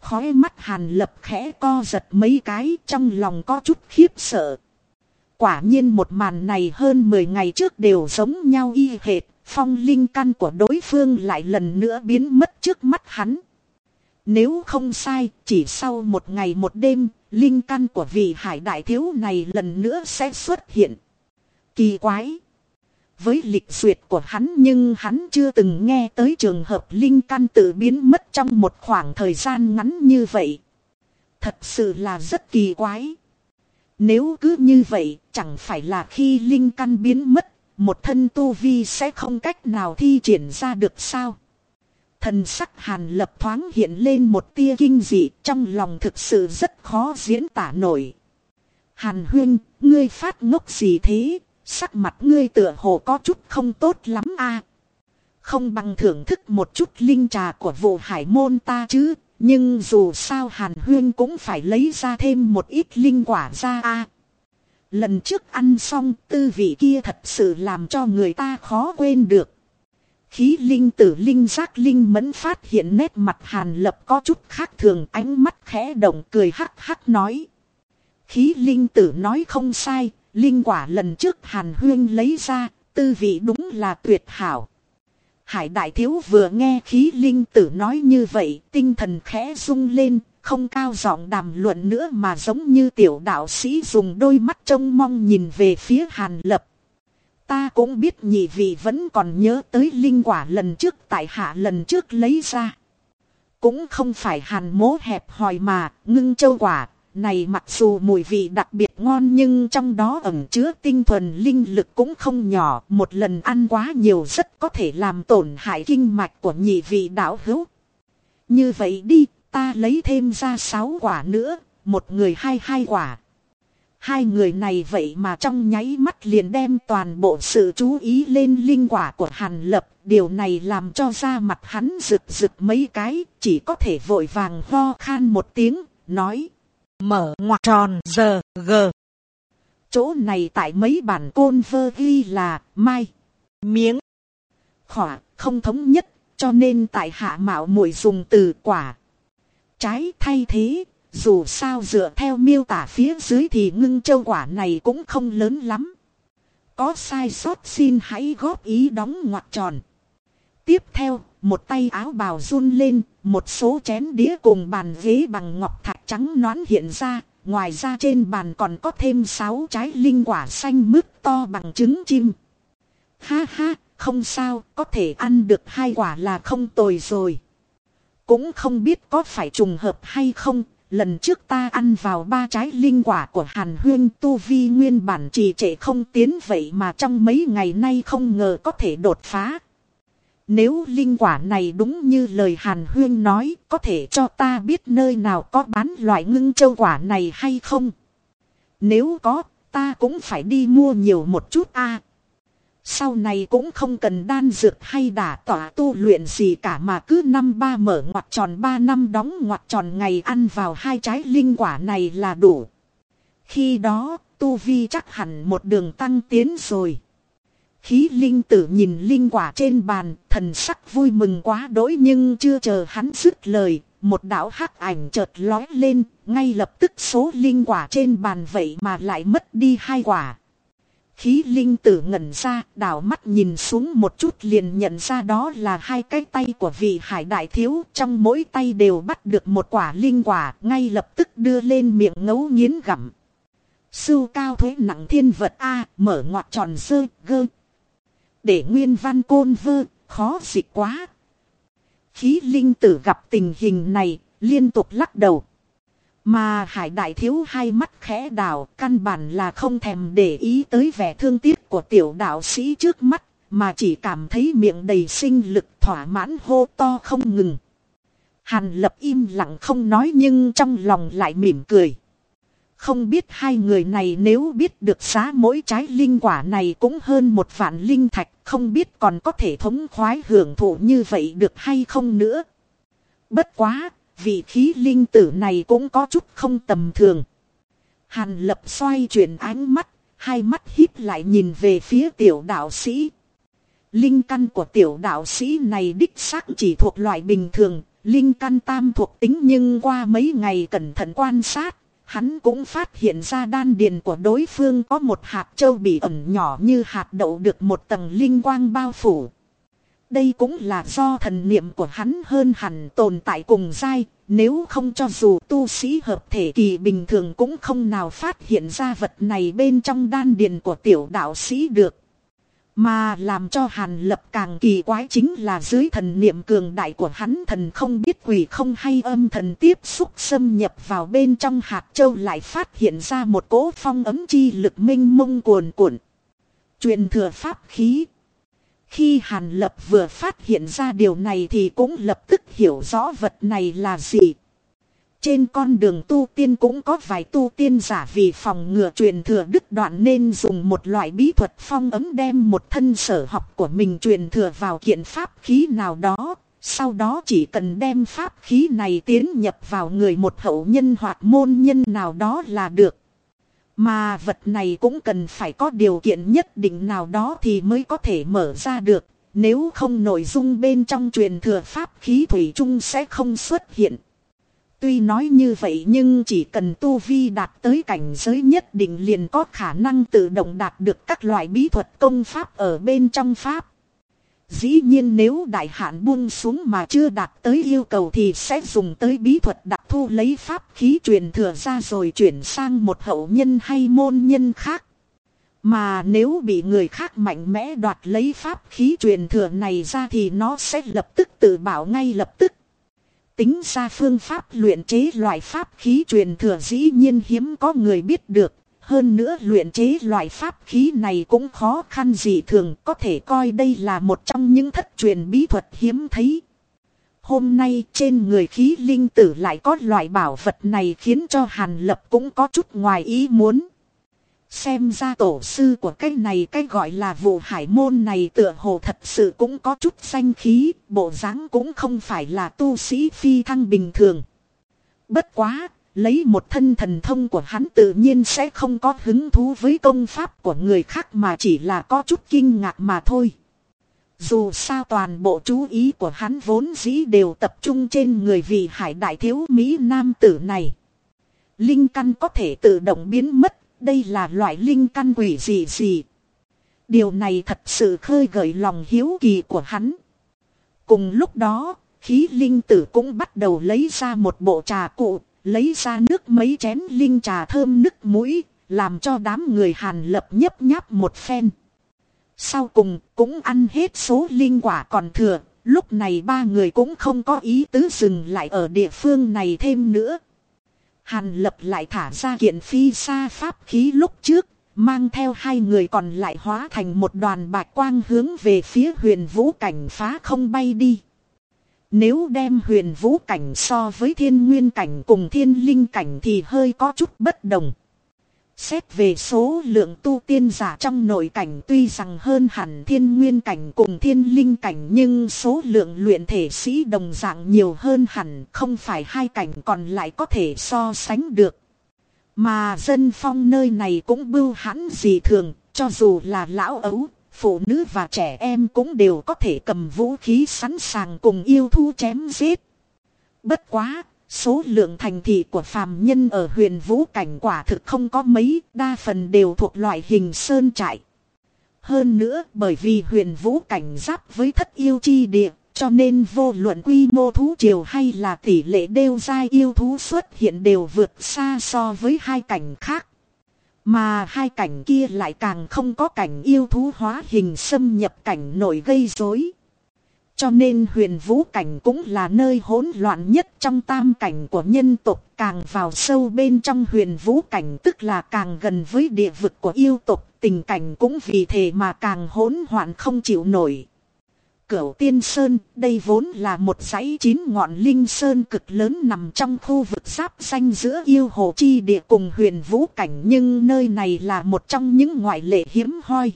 Khói mắt hàn lập khẽ co giật mấy cái trong lòng có chút khiếp sợ. Quả nhiên một màn này hơn 10 ngày trước đều giống nhau y hệt, phong linh căn của đối phương lại lần nữa biến mất trước mắt hắn. Nếu không sai, chỉ sau một ngày một đêm, linh căn của vị hải đại thiếu này lần nữa sẽ xuất hiện. Kỳ quái! Với lịch duyệt của hắn nhưng hắn chưa từng nghe tới trường hợp linh căn tự biến mất trong một khoảng thời gian ngắn như vậy. Thật sự là rất kỳ quái. Nếu cứ như vậy, chẳng phải là khi linh căn biến mất, một thân tu vi sẽ không cách nào thi triển ra được sao? Thần sắc hàn lập thoáng hiện lên một tia kinh dị trong lòng thực sự rất khó diễn tả nổi. Hàn huyên, ngươi phát ngốc gì thế, sắc mặt ngươi tựa hồ có chút không tốt lắm a Không bằng thưởng thức một chút linh trà của vụ hải môn ta chứ, nhưng dù sao hàn huyên cũng phải lấy ra thêm một ít linh quả ra a Lần trước ăn xong tư vị kia thật sự làm cho người ta khó quên được. Khí linh tử linh giác linh mẫn phát hiện nét mặt hàn lập có chút khác thường ánh mắt khẽ động cười hắc hắc nói. Khí linh tử nói không sai, linh quả lần trước hàn huyên lấy ra, tư vị đúng là tuyệt hảo. Hải đại thiếu vừa nghe khí linh tử nói như vậy, tinh thần khẽ rung lên, không cao giọng đàm luận nữa mà giống như tiểu đạo sĩ dùng đôi mắt trông mong nhìn về phía hàn lập. Ta cũng biết nhị vị vẫn còn nhớ tới linh quả lần trước tại hạ lần trước lấy ra. Cũng không phải hàn mố hẹp hòi mà, ngưng châu quả, này mặc dù mùi vị đặc biệt ngon nhưng trong đó ẩn chứa tinh thuần linh lực cũng không nhỏ. Một lần ăn quá nhiều rất có thể làm tổn hại kinh mạch của nhị vị đạo hữu. Như vậy đi, ta lấy thêm ra sáu quả nữa, một người hai hai quả. Hai người này vậy mà trong nháy mắt liền đem toàn bộ sự chú ý lên linh quả của Hàn Lập. Điều này làm cho da mặt hắn rực rực mấy cái, chỉ có thể vội vàng ho khan một tiếng, nói. Mở ngoặc tròn giờ g. Chỗ này tại mấy bản côn vơ ghi là mai, miếng, khỏa, không thống nhất, cho nên tại hạ mạo muội dùng từ quả. Trái thay thế, dù sao dựa theo miêu tả phía dưới thì ngưng châu quả này cũng không lớn lắm. Có sai sót xin hãy góp ý đóng ngoặc tròn. Tiếp theo, một tay áo bào run lên, một số chén đĩa cùng bàn ghế bằng ngọc thạch trắng nõn hiện ra. Ngoài ra trên bàn còn có thêm 6 trái linh quả xanh mướt to bằng trứng chim. Ha ha, không sao, có thể ăn được hai quả là không tồi rồi. Cũng không biết có phải trùng hợp hay không, lần trước ta ăn vào ba trái linh quả của Hàn Huyên Tu Vi nguyên bản trì trệ không tiến vậy mà trong mấy ngày nay không ngờ có thể đột phá. Nếu linh quả này đúng như lời Hàn Huyên nói, có thể cho ta biết nơi nào có bán loại ngưng châu quả này hay không? Nếu có, ta cũng phải đi mua nhiều một chút a. Sau này cũng không cần đan dược hay đả tỏa tu luyện gì cả mà cứ năm ba mở ngoặt tròn ba năm đóng ngoặt tròn ngày ăn vào hai trái linh quả này là đủ. Khi đó, tu vi chắc hẳn một đường tăng tiến rồi. Khí linh tử nhìn linh quả trên bàn, thần sắc vui mừng quá đỗi nhưng chưa chờ hắn dứt lời, một đạo hắc ảnh chợt lói lên, ngay lập tức số linh quả trên bàn vậy mà lại mất đi hai quả. Khí linh tử ngẩn ra, đảo mắt nhìn xuống một chút liền nhận ra đó là hai cái tay của vị hải đại thiếu, trong mỗi tay đều bắt được một quả linh quả, ngay lập tức đưa lên miệng ngấu nghiến gặm. Sưu cao thuế nặng thiên vật A, mở ngoặt tròn sơ, gơ, để nguyên văn côn vơ, khó dịch quá. Khí linh tử gặp tình hình này, liên tục lắc đầu. Mà hải đại thiếu hai mắt khẽ đảo căn bản là không thèm để ý tới vẻ thương tiếc của tiểu đạo sĩ trước mắt, mà chỉ cảm thấy miệng đầy sinh lực thỏa mãn hô to không ngừng. Hàn lập im lặng không nói nhưng trong lòng lại mỉm cười. Không biết hai người này nếu biết được giá mỗi trái linh quả này cũng hơn một vạn linh thạch, không biết còn có thể thống khoái hưởng thụ như vậy được hay không nữa. Bất quá, vị khí linh tử này cũng có chút không tầm thường. Hàn lập xoay chuyển ánh mắt, hai mắt hít lại nhìn về phía tiểu đạo sĩ. Linh căn của tiểu đạo sĩ này đích xác chỉ thuộc loại bình thường, linh căn tam thuộc tính nhưng qua mấy ngày cẩn thận quan sát, Hắn cũng phát hiện ra đan điền của đối phương có một hạt châu bị ẩn nhỏ như hạt đậu được một tầng linh quang bao phủ. Đây cũng là do thần niệm của hắn hơn hẳn tồn tại cùng dai, nếu không cho dù tu sĩ hợp thể kỳ bình thường cũng không nào phát hiện ra vật này bên trong đan điền của tiểu đạo sĩ được. Mà làm cho Hàn Lập càng kỳ quái chính là dưới thần niệm cường đại của hắn thần không biết quỷ không hay âm thần tiếp xúc xâm nhập vào bên trong hạt châu lại phát hiện ra một cỗ phong ấm chi lực minh mông cuồn cuộn. Truyền thừa pháp khí. Khi Hàn Lập vừa phát hiện ra điều này thì cũng lập tức hiểu rõ vật này là gì. Trên con đường tu tiên cũng có vài tu tiên giả vì phòng ngừa truyền thừa đứt đoạn nên dùng một loại bí thuật phong ấm đem một thân sở học của mình truyền thừa vào kiện pháp khí nào đó. Sau đó chỉ cần đem pháp khí này tiến nhập vào người một hậu nhân hoặc môn nhân nào đó là được. Mà vật này cũng cần phải có điều kiện nhất định nào đó thì mới có thể mở ra được. Nếu không nội dung bên trong truyền thừa pháp khí thủy chung sẽ không xuất hiện. Tuy nói như vậy nhưng chỉ cần tu vi đạt tới cảnh giới nhất định liền có khả năng tự động đạt được các loại bí thuật công pháp ở bên trong pháp. Dĩ nhiên nếu đại hạn buông xuống mà chưa đạt tới yêu cầu thì sẽ dùng tới bí thuật đặc thu lấy pháp khí truyền thừa ra rồi chuyển sang một hậu nhân hay môn nhân khác. Mà nếu bị người khác mạnh mẽ đoạt lấy pháp khí truyền thừa này ra thì nó sẽ lập tức tự bảo ngay lập tức. Tính ra phương pháp luyện chế loại pháp khí truyền thừa dĩ nhiên hiếm có người biết được. Hơn nữa luyện chế loại pháp khí này cũng khó khăn gì thường có thể coi đây là một trong những thất truyền bí thuật hiếm thấy. Hôm nay trên người khí linh tử lại có loại bảo vật này khiến cho Hàn Lập cũng có chút ngoài ý muốn. Xem ra tổ sư của cái này cái gọi là vụ hải môn này tựa hồ thật sự cũng có chút danh khí, bộ dáng cũng không phải là tu sĩ phi thăng bình thường. Bất quá, lấy một thân thần thông của hắn tự nhiên sẽ không có hứng thú với công pháp của người khác mà chỉ là có chút kinh ngạc mà thôi. Dù sao toàn bộ chú ý của hắn vốn dĩ đều tập trung trên người vị hải đại thiếu Mỹ nam tử này. Linh căn có thể tự động biến mất đây là loại linh căn quỷ gì gì. Điều này thật sự khơi gợi lòng hiếu kỳ của hắn. Cùng lúc đó, khí linh tử cũng bắt đầu lấy ra một bộ trà cụ, lấy ra nước mấy chén linh trà thơm nức mũi, làm cho đám người hàn lập nhấp nháp một phen. Sau cùng cũng ăn hết số linh quả còn thừa, lúc này ba người cũng không có ý tứ dừng lại ở địa phương này thêm nữa. Hàn lập lại thả ra kiện phi xa pháp khí lúc trước, mang theo hai người còn lại hóa thành một đoàn bạch quang hướng về phía huyền vũ cảnh phá không bay đi. Nếu đem huyền vũ cảnh so với thiên nguyên cảnh cùng thiên linh cảnh thì hơi có chút bất đồng. Xét về số lượng tu tiên giả trong nội cảnh tuy rằng hơn hẳn thiên nguyên cảnh cùng thiên linh cảnh nhưng số lượng luyện thể sĩ đồng dạng nhiều hơn hẳn không phải hai cảnh còn lại có thể so sánh được. Mà dân phong nơi này cũng bưu hãn gì thường, cho dù là lão ấu, phụ nữ và trẻ em cũng đều có thể cầm vũ khí sẵn sàng cùng yêu thu chém giết. Bất quá, Số lượng thành thị của phàm nhân ở huyền vũ cảnh quả thực không có mấy, đa phần đều thuộc loại hình sơn trại. Hơn nữa bởi vì huyền vũ cảnh giáp với thất yêu chi địa, cho nên vô luận quy mô thú triều hay là tỷ lệ đeo dai yêu thú xuất hiện đều vượt xa so với hai cảnh khác. Mà hai cảnh kia lại càng không có cảnh yêu thú hóa hình xâm nhập cảnh nổi gây rối. Cho nên huyền vũ cảnh cũng là nơi hỗn loạn nhất trong tam cảnh của nhân tộc càng vào sâu bên trong huyền vũ cảnh tức là càng gần với địa vực của yêu tộc tình cảnh cũng vì thế mà càng hỗn loạn không chịu nổi. Cửu tiên sơn đây vốn là một dãy chín ngọn linh sơn cực lớn nằm trong khu vực giáp xanh giữa yêu hồ chi địa cùng huyền vũ cảnh nhưng nơi này là một trong những ngoại lệ hiếm hoi.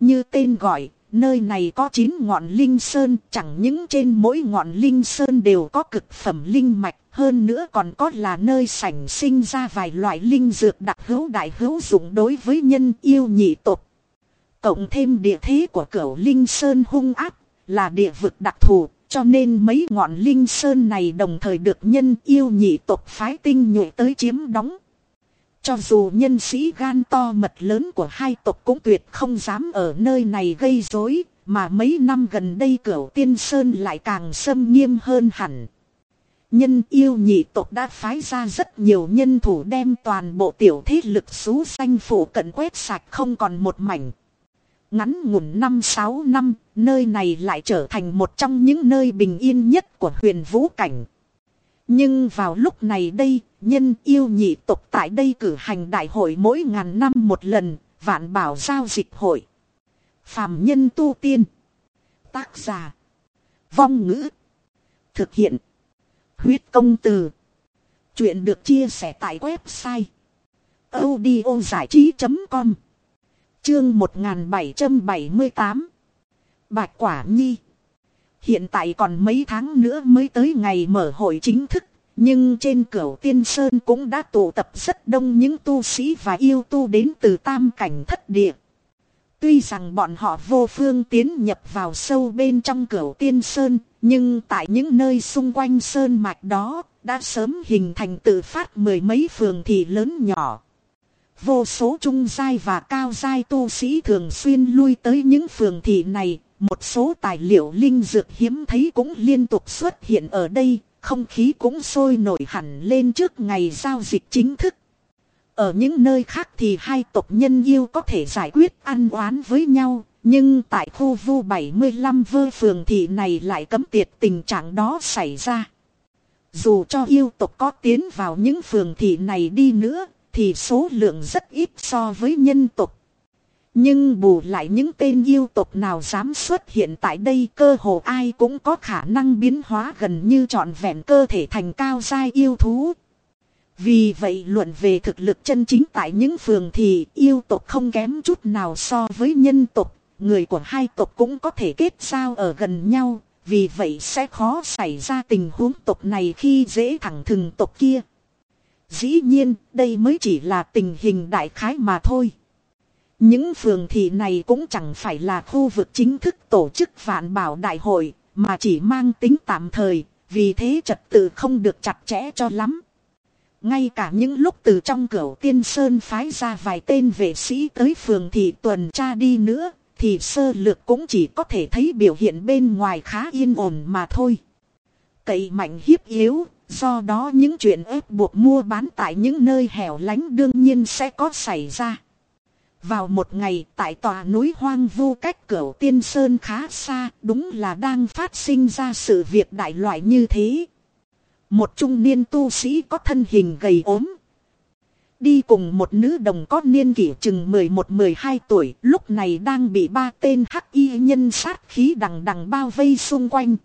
Như tên gọi Nơi này có 9 ngọn linh sơn, chẳng những trên mỗi ngọn linh sơn đều có cực phẩm linh mạch, hơn nữa còn có là nơi sảnh sinh ra vài loại linh dược đặc hữu đại hữu dụng đối với nhân yêu nhị tộc. Cộng thêm địa thế của cửu linh sơn hung áp, là địa vực đặc thù, cho nên mấy ngọn linh sơn này đồng thời được nhân yêu nhị tộc phái tinh nhuệ tới chiếm đóng. Cho dù nhân sĩ gan to mật lớn của hai tộc cũng tuyệt không dám ở nơi này gây rối, mà mấy năm gần đây cửu tiên sơn lại càng xâm nghiêm hơn hẳn. Nhân yêu nhị tộc đã phái ra rất nhiều nhân thủ đem toàn bộ tiểu thế lực xú xanh phủ cận quét sạch không còn một mảnh. Ngắn ngủn năm sáu năm, nơi này lại trở thành một trong những nơi bình yên nhất của huyền vũ cảnh. Nhưng vào lúc này đây, nhân yêu nhị tộc tại đây cử hành đại hội mỗi ngàn năm một lần, vạn bảo giao dịch hội. Phạm nhân tu tiên. Tác giả. Vong ngữ. Thực hiện. Huyết công từ. Chuyện được chia sẻ tại website. audio trí.com Chương 1778 Bạch Quả Nhi Hiện tại còn mấy tháng nữa mới tới ngày mở hội chính thức, nhưng trên cửa tiên sơn cũng đã tụ tập rất đông những tu sĩ và yêu tu đến từ tam cảnh thất địa. Tuy rằng bọn họ vô phương tiến nhập vào sâu bên trong cửa tiên sơn, nhưng tại những nơi xung quanh sơn mạch đó, đã sớm hình thành tự phát mười mấy phường thị lớn nhỏ. Vô số trung giai và cao giai tu sĩ thường xuyên lui tới những phường thị này, một số tài liệu linh dược hiếm thấy cũng liên tục xuất hiện ở đây, không khí cũng sôi nổi hẳn lên trước ngày giao dịch chính thức. Ở những nơi khác thì hai tộc nhân yêu có thể giải quyết ăn oán với nhau, nhưng tại khu vu 75 vơ phường thị này lại cấm tiệt tình trạng đó xảy ra. Dù cho yêu tộc có tiến vào những phường thị này đi nữa, thì số lượng rất ít so với nhân tộc. Nhưng bù lại những tên yêu tộc nào dám xuất hiện tại đây cơ hồ ai cũng có khả năng biến hóa gần như trọn vẹn cơ thể thành cao giai yêu thú. Vì vậy luận về thực lực chân chính tại những phường thì yêu tộc không kém chút nào so với nhân tộc, người của hai tộc cũng có thể kết giao ở gần nhau, vì vậy sẽ khó xảy ra tình huống tộc này khi dễ thẳng thừng tộc kia. Dĩ nhiên, đây mới chỉ là tình hình đại khái mà thôi. Những phường thị này cũng chẳng phải là khu vực chính thức tổ chức vạn bảo đại hội, mà chỉ mang tính tạm thời, vì thế trật tự không được chặt chẽ cho lắm. Ngay cả những lúc từ trong cửa tiên sơn phái ra vài tên vệ sĩ tới phường thị tuần tra đi nữa, thì sơ lược cũng chỉ có thể thấy biểu hiện bên ngoài khá yên ổn mà thôi. Cậy mạnh hiếp yếu, do đó những chuyện ép buộc mua bán tại những nơi hẻo lánh đương nhiên sẽ có xảy ra. Vào một ngày tại tòa núi hoang vu cách cửa tiên sơn khá xa, đúng là đang phát sinh ra sự việc đại loại như thế. Một trung niên tu sĩ có thân hình gầy ốm. Đi cùng một nữ đồng có niên kỷ chừng 11-12 tuổi, lúc này đang bị ba tên hắc y nhân sát khí đằng đằng bao vây xung quanh.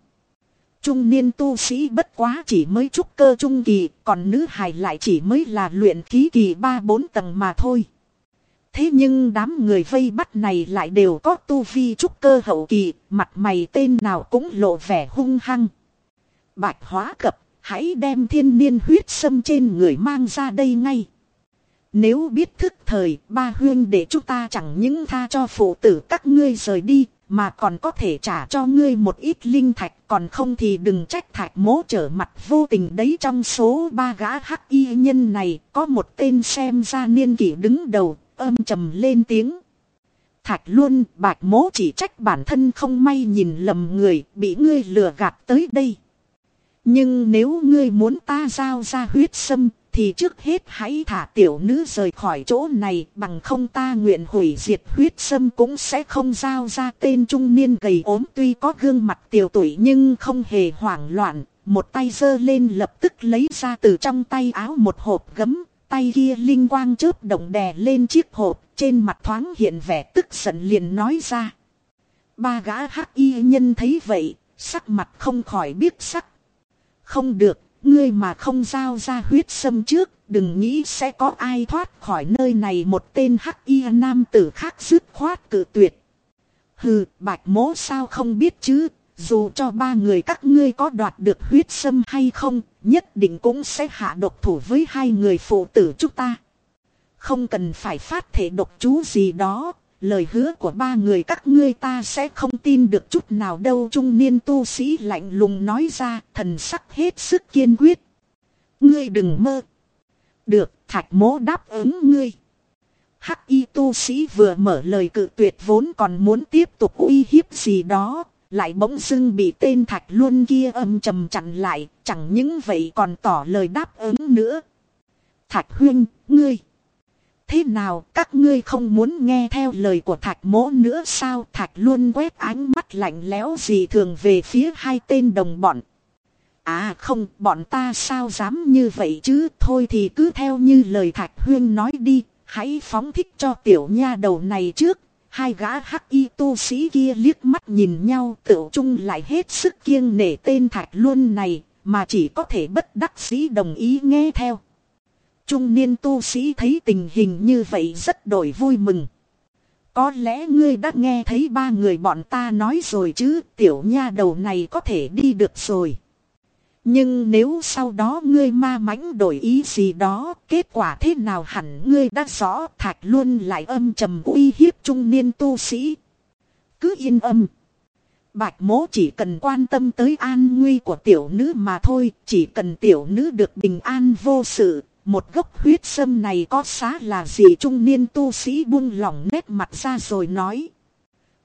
Trung niên tu sĩ bất quá chỉ mới trúc cơ trung kỳ, còn nữ hài lại chỉ mới là luyện khí kỳ 3-4 tầng mà thôi. Thế nhưng đám người vây bắt này lại đều có tu vi trúc cơ hậu kỳ, mặt mày tên nào cũng lộ vẻ hung hăng. Bạch hóa cập, hãy đem thiên niên huyết sâm trên người mang ra đây ngay. Nếu biết thức thời, ba huyên để chúng ta chẳng những tha cho phụ tử các ngươi rời đi, mà còn có thể trả cho ngươi một ít linh thạch, còn không thì đừng trách thạch mố trở mặt vô tình đấy trong số ba gã hắc y nhân này, có một tên xem ra niên kỷ đứng đầu, âm trầm lên tiếng. Thạch luôn, bạch mố chỉ trách bản thân không may nhìn lầm người, bị ngươi lừa gạt tới đây. Nhưng nếu ngươi muốn ta giao ra huyết sâm, thì trước hết hãy thả tiểu nữ rời khỏi chỗ này bằng không ta nguyện hủy diệt huyết sâm cũng sẽ không giao ra tên trung niên gầy ốm tuy có gương mặt tiểu tuổi nhưng không hề hoảng loạn, một tay giơ lên lập tức lấy ra từ trong tay áo một hộp gấm, tay kia linh quang chớp động đè lên chiếc hộp, trên mặt thoáng hiện vẻ tức giận liền nói ra. Ba gã hắc y nhân thấy vậy, sắc mặt không khỏi biết sắc. Không được, ngươi mà không giao ra huyết sâm trước, đừng nghĩ sẽ có ai thoát khỏi nơi này một tên hắc y nam tử khác dứt khoát cử tuyệt. Hừ, bạch mố sao không biết chứ, dù cho ba người các ngươi có đoạt được huyết sâm hay không, nhất định cũng sẽ hạ độc thủ với hai người phụ tử chúng ta. Không cần phải phát thể độc chú gì đó, lời hứa của ba người các ngươi ta sẽ không tin được chút nào đâu trung niên tu sĩ lạnh lùng nói ra thần sắc hết sức kiên quyết. Ngươi đừng mơ. Được, thạch mố đáp ứng ngươi. Hắc y tu sĩ vừa mở lời cự tuyệt vốn còn muốn tiếp tục uy hiếp gì đó, lại bỗng dưng bị tên thạch luôn kia âm trầm chặn lại, chẳng những vậy còn tỏ lời đáp ứng nữa. Thạch huynh, ngươi thế nào các ngươi không muốn nghe theo lời của thạch mỗ nữa sao thạch luôn quét ánh mắt lạnh lẽo gì thường về phía hai tên đồng bọn. À không, bọn ta sao dám như vậy chứ, thôi thì cứ theo như lời Thạch Huyên nói đi, hãy phóng thích cho tiểu nha đầu này trước. Hai gã hắc y tu sĩ kia liếc mắt nhìn nhau tự chung lại hết sức kiêng nể tên Thạch Luân này, mà chỉ có thể bất đắc sĩ đồng ý nghe theo. Trung niên tu sĩ thấy tình hình như vậy rất đổi vui mừng. Có lẽ ngươi đã nghe thấy ba người bọn ta nói rồi chứ, tiểu nha đầu này có thể đi được rồi. Nhưng nếu sau đó ngươi ma mãnh đổi ý gì đó, kết quả thế nào hẳn ngươi đã rõ thạch luôn lại âm trầm uy hiếp trung niên tu sĩ. Cứ yên âm. Bạch mố chỉ cần quan tâm tới an nguy của tiểu nữ mà thôi, chỉ cần tiểu nữ được bình an vô sự. Một gốc huyết sâm này có xá là gì trung niên tu sĩ buông lỏng nét mặt ra rồi nói.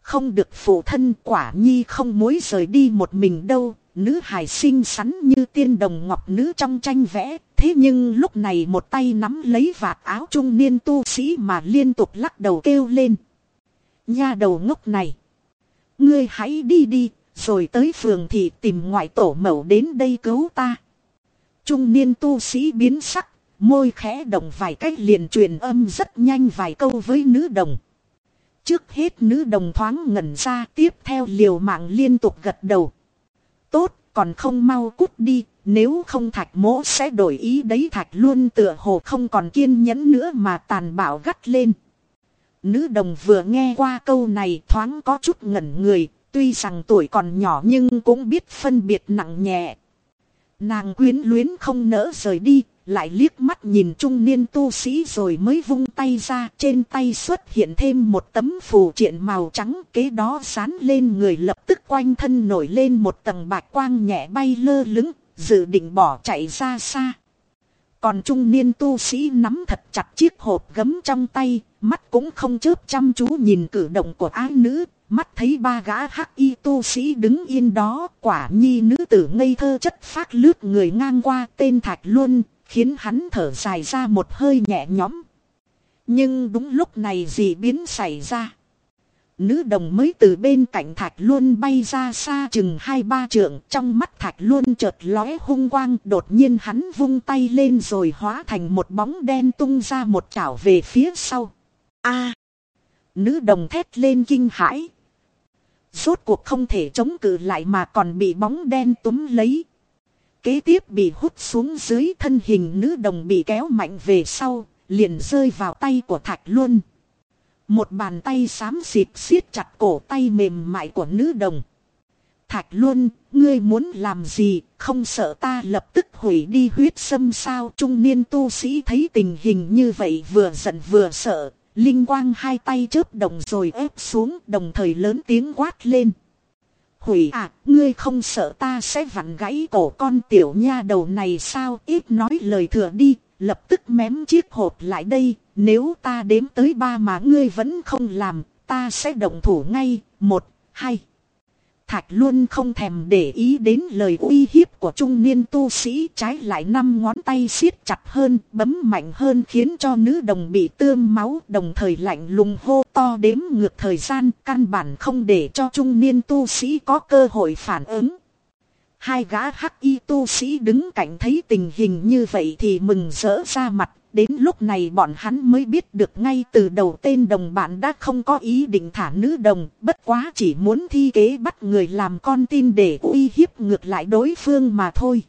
Không được phụ thân quả nhi không mối rời đi một mình đâu, nữ hài xinh xắn như tiên đồng ngọc nữ trong tranh vẽ. Thế nhưng lúc này một tay nắm lấy vạt áo trung niên tu sĩ mà liên tục lắc đầu kêu lên. Nha đầu ngốc này. Ngươi hãy đi đi, rồi tới phường thì tìm ngoại tổ mẫu đến đây cứu ta. Trung niên tu sĩ biến sắc, môi khẽ động vài cách liền truyền âm rất nhanh vài câu với nữ đồng. Trước hết nữ đồng thoáng ngẩn ra tiếp theo liều mạng liên tục gật đầu tốt, còn không mau cút đi, nếu không thạch mỗ sẽ đổi ý đấy thạch luôn tựa hồ không còn kiên nhẫn nữa mà tàn bạo gắt lên. Nữ đồng vừa nghe qua câu này thoáng có chút ngẩn người, tuy rằng tuổi còn nhỏ nhưng cũng biết phân biệt nặng nhẹ. Nàng quyến luyến không nỡ rời đi, lại liếc mắt nhìn trung niên tu sĩ rồi mới vung tay ra, trên tay xuất hiện thêm một tấm phù triện màu trắng, kế đó dán lên người lập tức quanh thân nổi lên một tầng bạch quang nhẹ bay lơ lứng, dự định bỏ chạy ra xa. Còn trung niên tu sĩ nắm thật chặt chiếc hộp gấm trong tay, mắt cũng không chớp chăm chú nhìn cử động của ái nữ, mắt thấy ba gã hắc y tu sĩ đứng yên đó, quả nhi nữ tử ngây thơ chất phát lướt người ngang qua tên thạch luôn, khiến hắn thở dài ra một hơi nhẹ nhõm. Nhưng đúng lúc này gì biến xảy ra. Nữ đồng mới từ bên cạnh thạch luôn bay ra xa chừng hai ba trượng, trong mắt thạch luôn chợt lóe hung quang, đột nhiên hắn vung tay lên rồi hóa thành một bóng đen tung ra một chảo về phía sau. a Nữ đồng thét lên kinh hãi. Rốt cuộc không thể chống cự lại mà còn bị bóng đen túm lấy kế tiếp bị hút xuống dưới thân hình nữ đồng bị kéo mạnh về sau, liền rơi vào tay của Thạch Luân. Một bàn tay xám xịt siết chặt cổ tay mềm mại của nữ đồng. Thạch Luân, ngươi muốn làm gì, không sợ ta lập tức hủy đi huyết sâm sao. Trung niên tu sĩ thấy tình hình như vậy vừa giận vừa sợ, linh quang hai tay chớp đồng rồi ép xuống đồng thời lớn tiếng quát lên. Hủy à, ngươi không sợ ta sẽ vặn gãy cổ con tiểu nha đầu này sao? Ít nói lời thừa đi, lập tức mém chiếc hộp lại đây, nếu ta đếm tới ba mà ngươi vẫn không làm, ta sẽ động thủ ngay, một, hai. Thạch luôn không thèm để ý đến lời uy hiếp của trung niên tu sĩ trái lại năm ngón tay siết chặt hơn, bấm mạnh hơn khiến cho nữ đồng bị tươm máu đồng thời lạnh lùng hô to đếm ngược thời gian căn bản không để cho trung niên tu sĩ có cơ hội phản ứng. Hai gã hắc y tu sĩ đứng cạnh thấy tình hình như vậy thì mừng rỡ ra mặt Đến lúc này bọn hắn mới biết được ngay từ đầu tên đồng bạn đã không có ý định thả nữ đồng, bất quá chỉ muốn thi kế bắt người làm con tin để uy hiếp ngược lại đối phương mà thôi.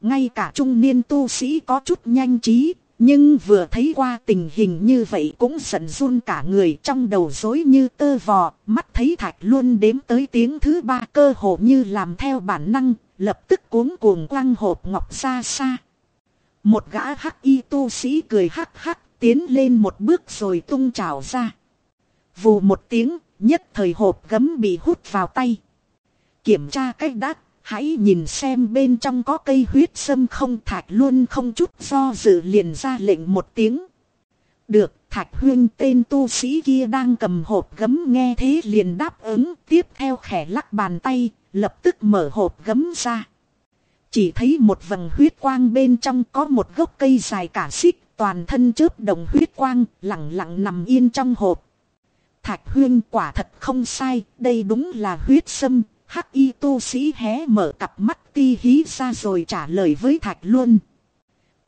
Ngay cả trung niên tu sĩ có chút nhanh trí, nhưng vừa thấy qua tình hình như vậy cũng giận run cả người trong đầu rối như tơ vò, mắt thấy thạch luôn đếm tới tiếng thứ ba cơ hồ như làm theo bản năng, lập tức cuống cuồng quăng hộp ngọc xa xa. Một gã hắc y tu sĩ cười hắc hắc tiến lên một bước rồi tung trào ra. Vù một tiếng, nhất thời hộp gấm bị hút vào tay. Kiểm tra cách đắt, hãy nhìn xem bên trong có cây huyết sâm không thạch luôn không chút do dự liền ra lệnh một tiếng. Được, thạch huyên tên tu sĩ kia đang cầm hộp gấm nghe thế liền đáp ứng, tiếp theo khẽ lắc bàn tay, lập tức mở hộp gấm ra. Chỉ thấy một vầng huyết quang bên trong có một gốc cây dài cả xích, toàn thân chớp đồng huyết quang, lặng lặng nằm yên trong hộp. Thạch huyên quả thật không sai, đây đúng là huyết sâm. Hắc y tu sĩ hé mở cặp mắt ti hí ra rồi trả lời với Thạch Luân.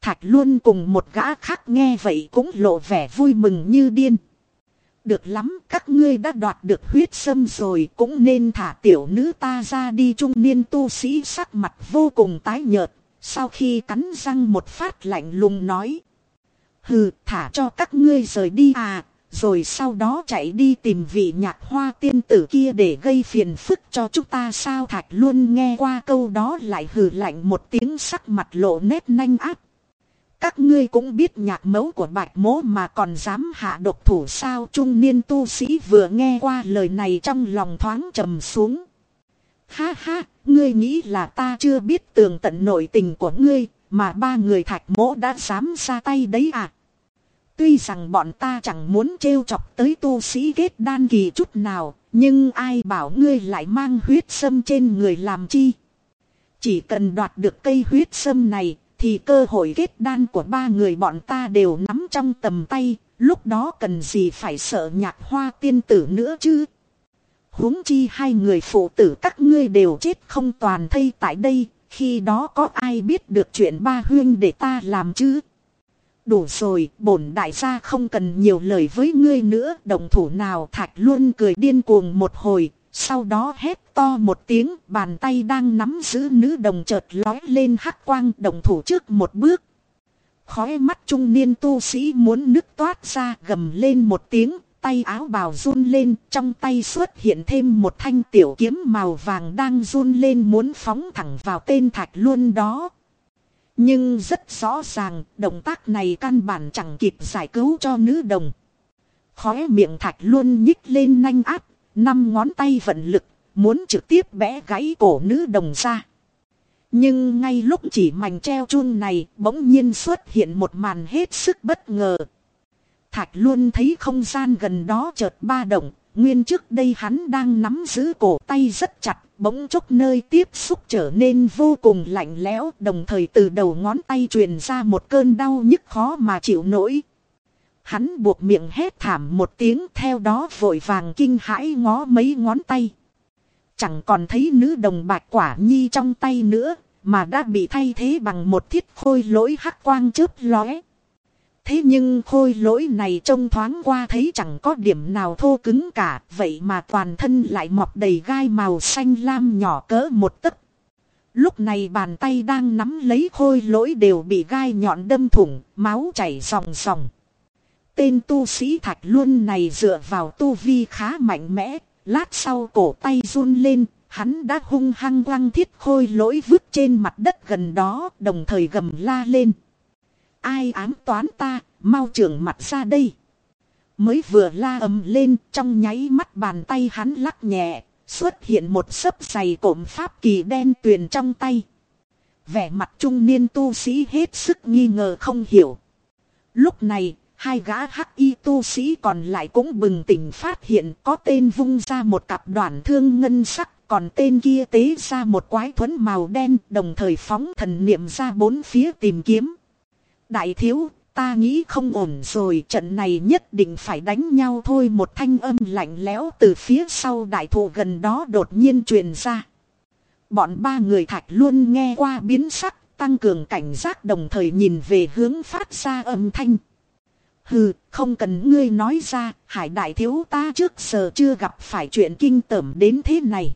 Thạch Luân cùng một gã khác nghe vậy cũng lộ vẻ vui mừng như điên. Được lắm, các ngươi đã đoạt được huyết sâm rồi cũng nên thả tiểu nữ ta ra đi trung niên tu sĩ sắc mặt vô cùng tái nhợt. Sau khi cắn răng một phát lạnh lùng nói. Hừ, thả cho các ngươi rời đi à, rồi sau đó chạy đi tìm vị nhạc hoa tiên tử kia để gây phiền phức cho chúng ta sao thạch luôn nghe qua câu đó lại hừ lạnh một tiếng sắc mặt lộ nét nanh áp. Các ngươi cũng biết nhạc mẫu của bạch mố mà còn dám hạ độc thủ sao trung niên tu sĩ vừa nghe qua lời này trong lòng thoáng trầm xuống. Ha ha, ngươi nghĩ là ta chưa biết tường tận nội tình của ngươi, mà ba người thạch mỗ đã dám ra tay đấy à. Tuy rằng bọn ta chẳng muốn trêu chọc tới tu sĩ kết đan kỳ chút nào, nhưng ai bảo ngươi lại mang huyết sâm trên người làm chi. Chỉ cần đoạt được cây huyết sâm này, thì cơ hội kết đan của ba người bọn ta đều nắm trong tầm tay, lúc đó cần gì phải sợ nhạc hoa tiên tử nữa chứ. huống chi hai người phụ tử các ngươi đều chết không toàn thây tại đây, khi đó có ai biết được chuyện ba huyên để ta làm chứ. Đủ rồi, bổn đại gia không cần nhiều lời với ngươi nữa, đồng thủ nào thạch luôn cười điên cuồng một hồi, sau đó hét to một tiếng, bàn tay đang nắm giữ nữ đồng chợt lói lên hắc quang đồng thủ trước một bước. Khói mắt trung niên tu sĩ muốn nước toát ra gầm lên một tiếng, tay áo bào run lên, trong tay xuất hiện thêm một thanh tiểu kiếm màu vàng đang run lên muốn phóng thẳng vào tên thạch luôn đó. Nhưng rất rõ ràng, động tác này căn bản chẳng kịp giải cứu cho nữ đồng. Khóe miệng thạch luôn nhích lên nanh áp, năm ngón tay vận lực, muốn trực tiếp bẽ gãy cổ nữ đồng ra. Nhưng ngay lúc chỉ mảnh treo chun này, bỗng nhiên xuất hiện một màn hết sức bất ngờ. Thạch luôn thấy không gian gần đó chợt ba động, nguyên trước đây hắn đang nắm giữ cổ tay rất chặt, bỗng chốc nơi tiếp xúc trở nên vô cùng lạnh lẽo, đồng thời từ đầu ngón tay truyền ra một cơn đau nhức khó mà chịu nổi. Hắn buộc miệng hét thảm một tiếng theo đó vội vàng kinh hãi ngó mấy ngón tay. Chẳng còn thấy nữ đồng bạch quả nhi trong tay nữa, mà đã bị thay thế bằng một thiết khôi lỗi hắc quang chớp lóe. Thế nhưng khôi lỗi này trông thoáng qua thấy chẳng có điểm nào thô cứng cả, vậy mà toàn thân lại mọc đầy gai màu xanh lam nhỏ cỡ một tấc. Lúc này bàn tay đang nắm lấy khôi lỗi đều bị gai nhọn đâm thủng, máu chảy ròng ròng. Tên tu sĩ thạch luân này dựa vào tu vi khá mạnh mẽ, lát sau cổ tay run lên, hắn đã hung hăng quăng thiết khôi lỗi vứt trên mặt đất gần đó, đồng thời gầm la lên. Ai ám toán ta, mau trưởng mặt ra đây. Mới vừa la ầm lên, trong nháy mắt bàn tay hắn lắc nhẹ, xuất hiện một sấp giày cộm pháp kỳ đen tuyền trong tay. Vẻ mặt trung niên tu sĩ hết sức nghi ngờ không hiểu. Lúc này, hai gã hắc y tu sĩ còn lại cũng bừng tỉnh phát hiện có tên vung ra một cặp đoạn thương ngân sắc, còn tên kia tế ra một quái thuẫn màu đen, đồng thời phóng thần niệm ra bốn phía tìm kiếm. Đại thiếu, ta nghĩ không ổn rồi, trận này nhất định phải đánh nhau thôi. Một thanh âm lạnh lẽo từ phía sau đại thụ gần đó đột nhiên truyền ra. Bọn ba người thạch luôn nghe qua biến sắc, tăng cường cảnh giác đồng thời nhìn về hướng phát ra âm thanh. Hừ, không cần ngươi nói ra, hải đại thiếu ta trước giờ chưa gặp phải chuyện kinh tởm đến thế này.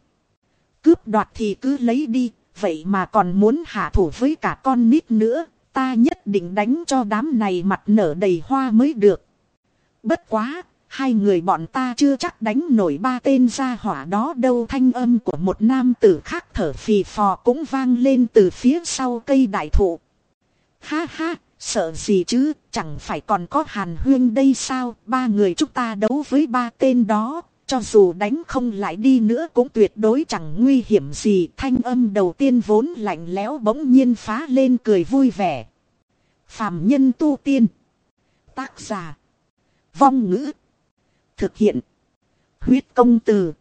Cướp đoạt thì cứ lấy đi, vậy mà còn muốn hạ thủ với cả con nít nữa, ta nhất định đánh cho đám này mặt nở đầy hoa mới được. Bất quá, hai người bọn ta chưa chắc đánh nổi ba tên gia hỏa đó đâu thanh âm của một nam tử khác thở phì phò cũng vang lên từ phía sau cây đại thụ. Ha ha, sợ gì chứ, chẳng phải còn có hàn huyên đây sao, ba người chúng ta đấu với ba tên đó, cho dù đánh không lại đi nữa cũng tuyệt đối chẳng nguy hiểm gì. Thanh âm đầu tiên vốn lạnh lẽo bỗng nhiên phá lên cười vui vẻ. Phàm nhân tu tiên. Tác giả. Vong ngữ. Thực hiện. Huyết công từ.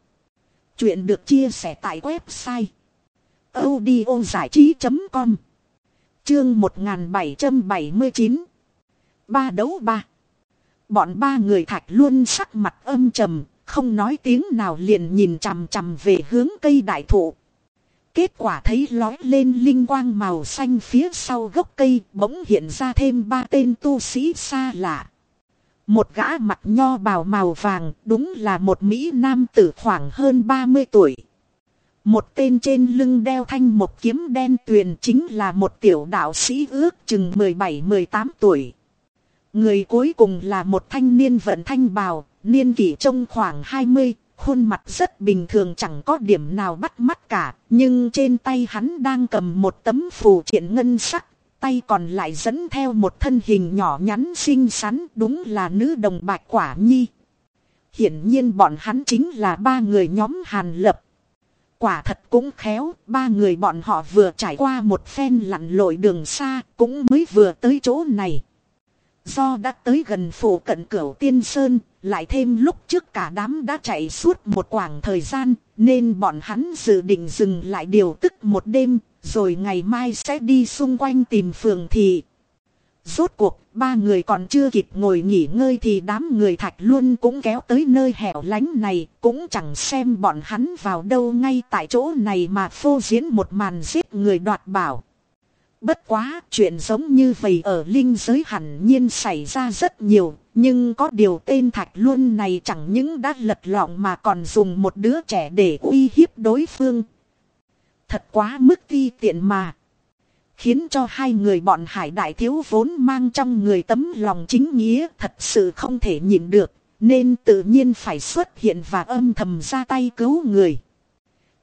Chuyện được chia sẻ tại website. audio giải trí.com Chương 1779 Ba đấu ba. Bọn ba người thạch luôn sắc mặt âm trầm, không nói tiếng nào liền nhìn chằm chằm về hướng cây đại thụ. Kết quả thấy lói lên linh quang màu xanh phía sau gốc cây bỗng hiện ra thêm ba tên tu sĩ xa lạ. Một gã mặt nho bào màu vàng đúng là một Mỹ Nam tử khoảng hơn 30 tuổi. Một tên trên lưng đeo thanh một kiếm đen tuyền chính là một tiểu đạo sĩ ước chừng 17-18 tuổi. Người cuối cùng là một thanh niên vận thanh bào, niên kỷ trông khoảng 20, khuôn mặt rất bình thường chẳng có điểm nào bắt mắt cả, nhưng trên tay hắn đang cầm một tấm phù triện ngân sắc, tay còn lại dẫn theo một thân hình nhỏ nhắn xinh xắn, đúng là nữ đồng bạch quả nhi. Hiển nhiên bọn hắn chính là ba người nhóm Hàn Lập. Quả thật cũng khéo, ba người bọn họ vừa trải qua một phen lặn lội đường xa, cũng mới vừa tới chỗ này. Do đã tới gần phủ cận cửu tiên sơn, lại thêm lúc trước cả đám đã chạy suốt một khoảng thời gian, nên bọn hắn dự định dừng lại điều tức một đêm, rồi ngày mai sẽ đi xung quanh tìm phường thị. Rốt cuộc, ba người còn chưa kịp ngồi nghỉ ngơi thì đám người thạch luôn cũng kéo tới nơi hẻo lánh này, cũng chẳng xem bọn hắn vào đâu ngay tại chỗ này mà phô diễn một màn giết người đoạt bảo. Bất quá, chuyện giống như vậy ở linh giới hẳn nhiên xảy ra rất nhiều, nhưng có điều tên Thạch Luân này chẳng những đã lật lọng mà còn dùng một đứa trẻ để uy hiếp đối phương. Thật quá mức ti tiện mà. Khiến cho hai người bọn hải đại thiếu vốn mang trong người tấm lòng chính nghĩa thật sự không thể nhịn được, nên tự nhiên phải xuất hiện và âm thầm ra tay cứu người.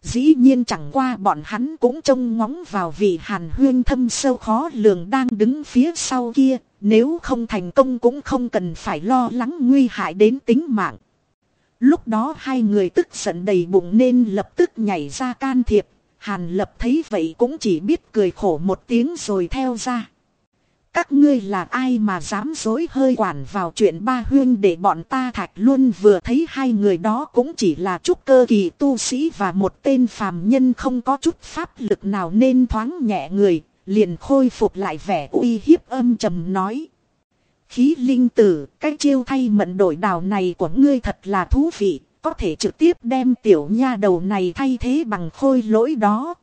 Dĩ nhiên chẳng qua bọn hắn cũng trông ngóng vào vị hàn huyên thâm sâu khó lường đang đứng phía sau kia, nếu không thành công cũng không cần phải lo lắng nguy hại đến tính mạng. Lúc đó hai người tức giận đầy bụng nên lập tức nhảy ra can thiệp, hàn lập thấy vậy cũng chỉ biết cười khổ một tiếng rồi theo ra. Các ngươi là ai mà dám dối hơi quản vào chuyện ba huyên để bọn ta thạch luôn vừa thấy hai người đó cũng chỉ là chút cơ kỳ tu sĩ và một tên phàm nhân không có chút pháp lực nào nên thoáng nhẹ người, liền khôi phục lại vẻ uy hiếp âm trầm nói. Khí linh tử, cái chiêu thay mận đổi đào này của ngươi thật là thú vị, có thể trực tiếp đem tiểu nha đầu này thay thế bằng khôi lỗi đó.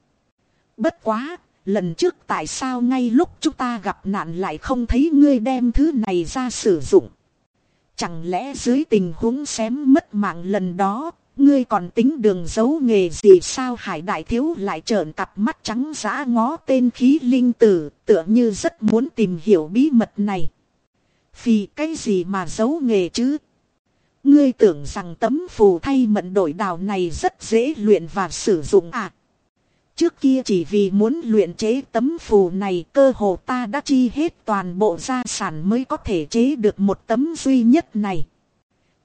Bất quá, lần trước tại sao ngay lúc chúng ta gặp nạn lại không thấy ngươi đem thứ này ra sử dụng. Chẳng lẽ dưới tình huống xém mất mạng lần đó, ngươi còn tính đường giấu nghề gì sao hải đại thiếu lại trợn cặp mắt trắng giã ngó tên khí linh tử, tựa như rất muốn tìm hiểu bí mật này. Vì cái gì mà giấu nghề chứ? Ngươi tưởng rằng tấm phù thay mận đổi đào này rất dễ luyện và sử dụng à? Trước kia chỉ vì muốn luyện chế tấm phù này, cơ hồ ta đã chi hết toàn bộ gia sản mới có thể chế được một tấm duy nhất này.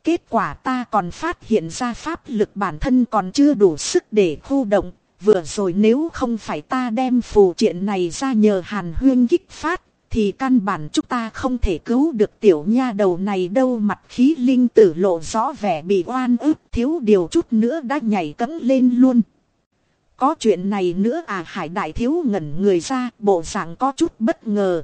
Kết quả ta còn phát hiện ra pháp lực bản thân còn chưa đủ sức để khu động. Vừa rồi nếu không phải ta đem phù triện này ra nhờ hàn huyên kích phát. Thì căn bản chúng ta không thể cứu được tiểu nha đầu này đâu mặt khí linh tử lộ rõ vẻ bị oan ức thiếu điều chút nữa đã nhảy cẫng lên luôn. Có chuyện này nữa à hải đại thiếu ngẩn người ra bộ dạng có chút bất ngờ.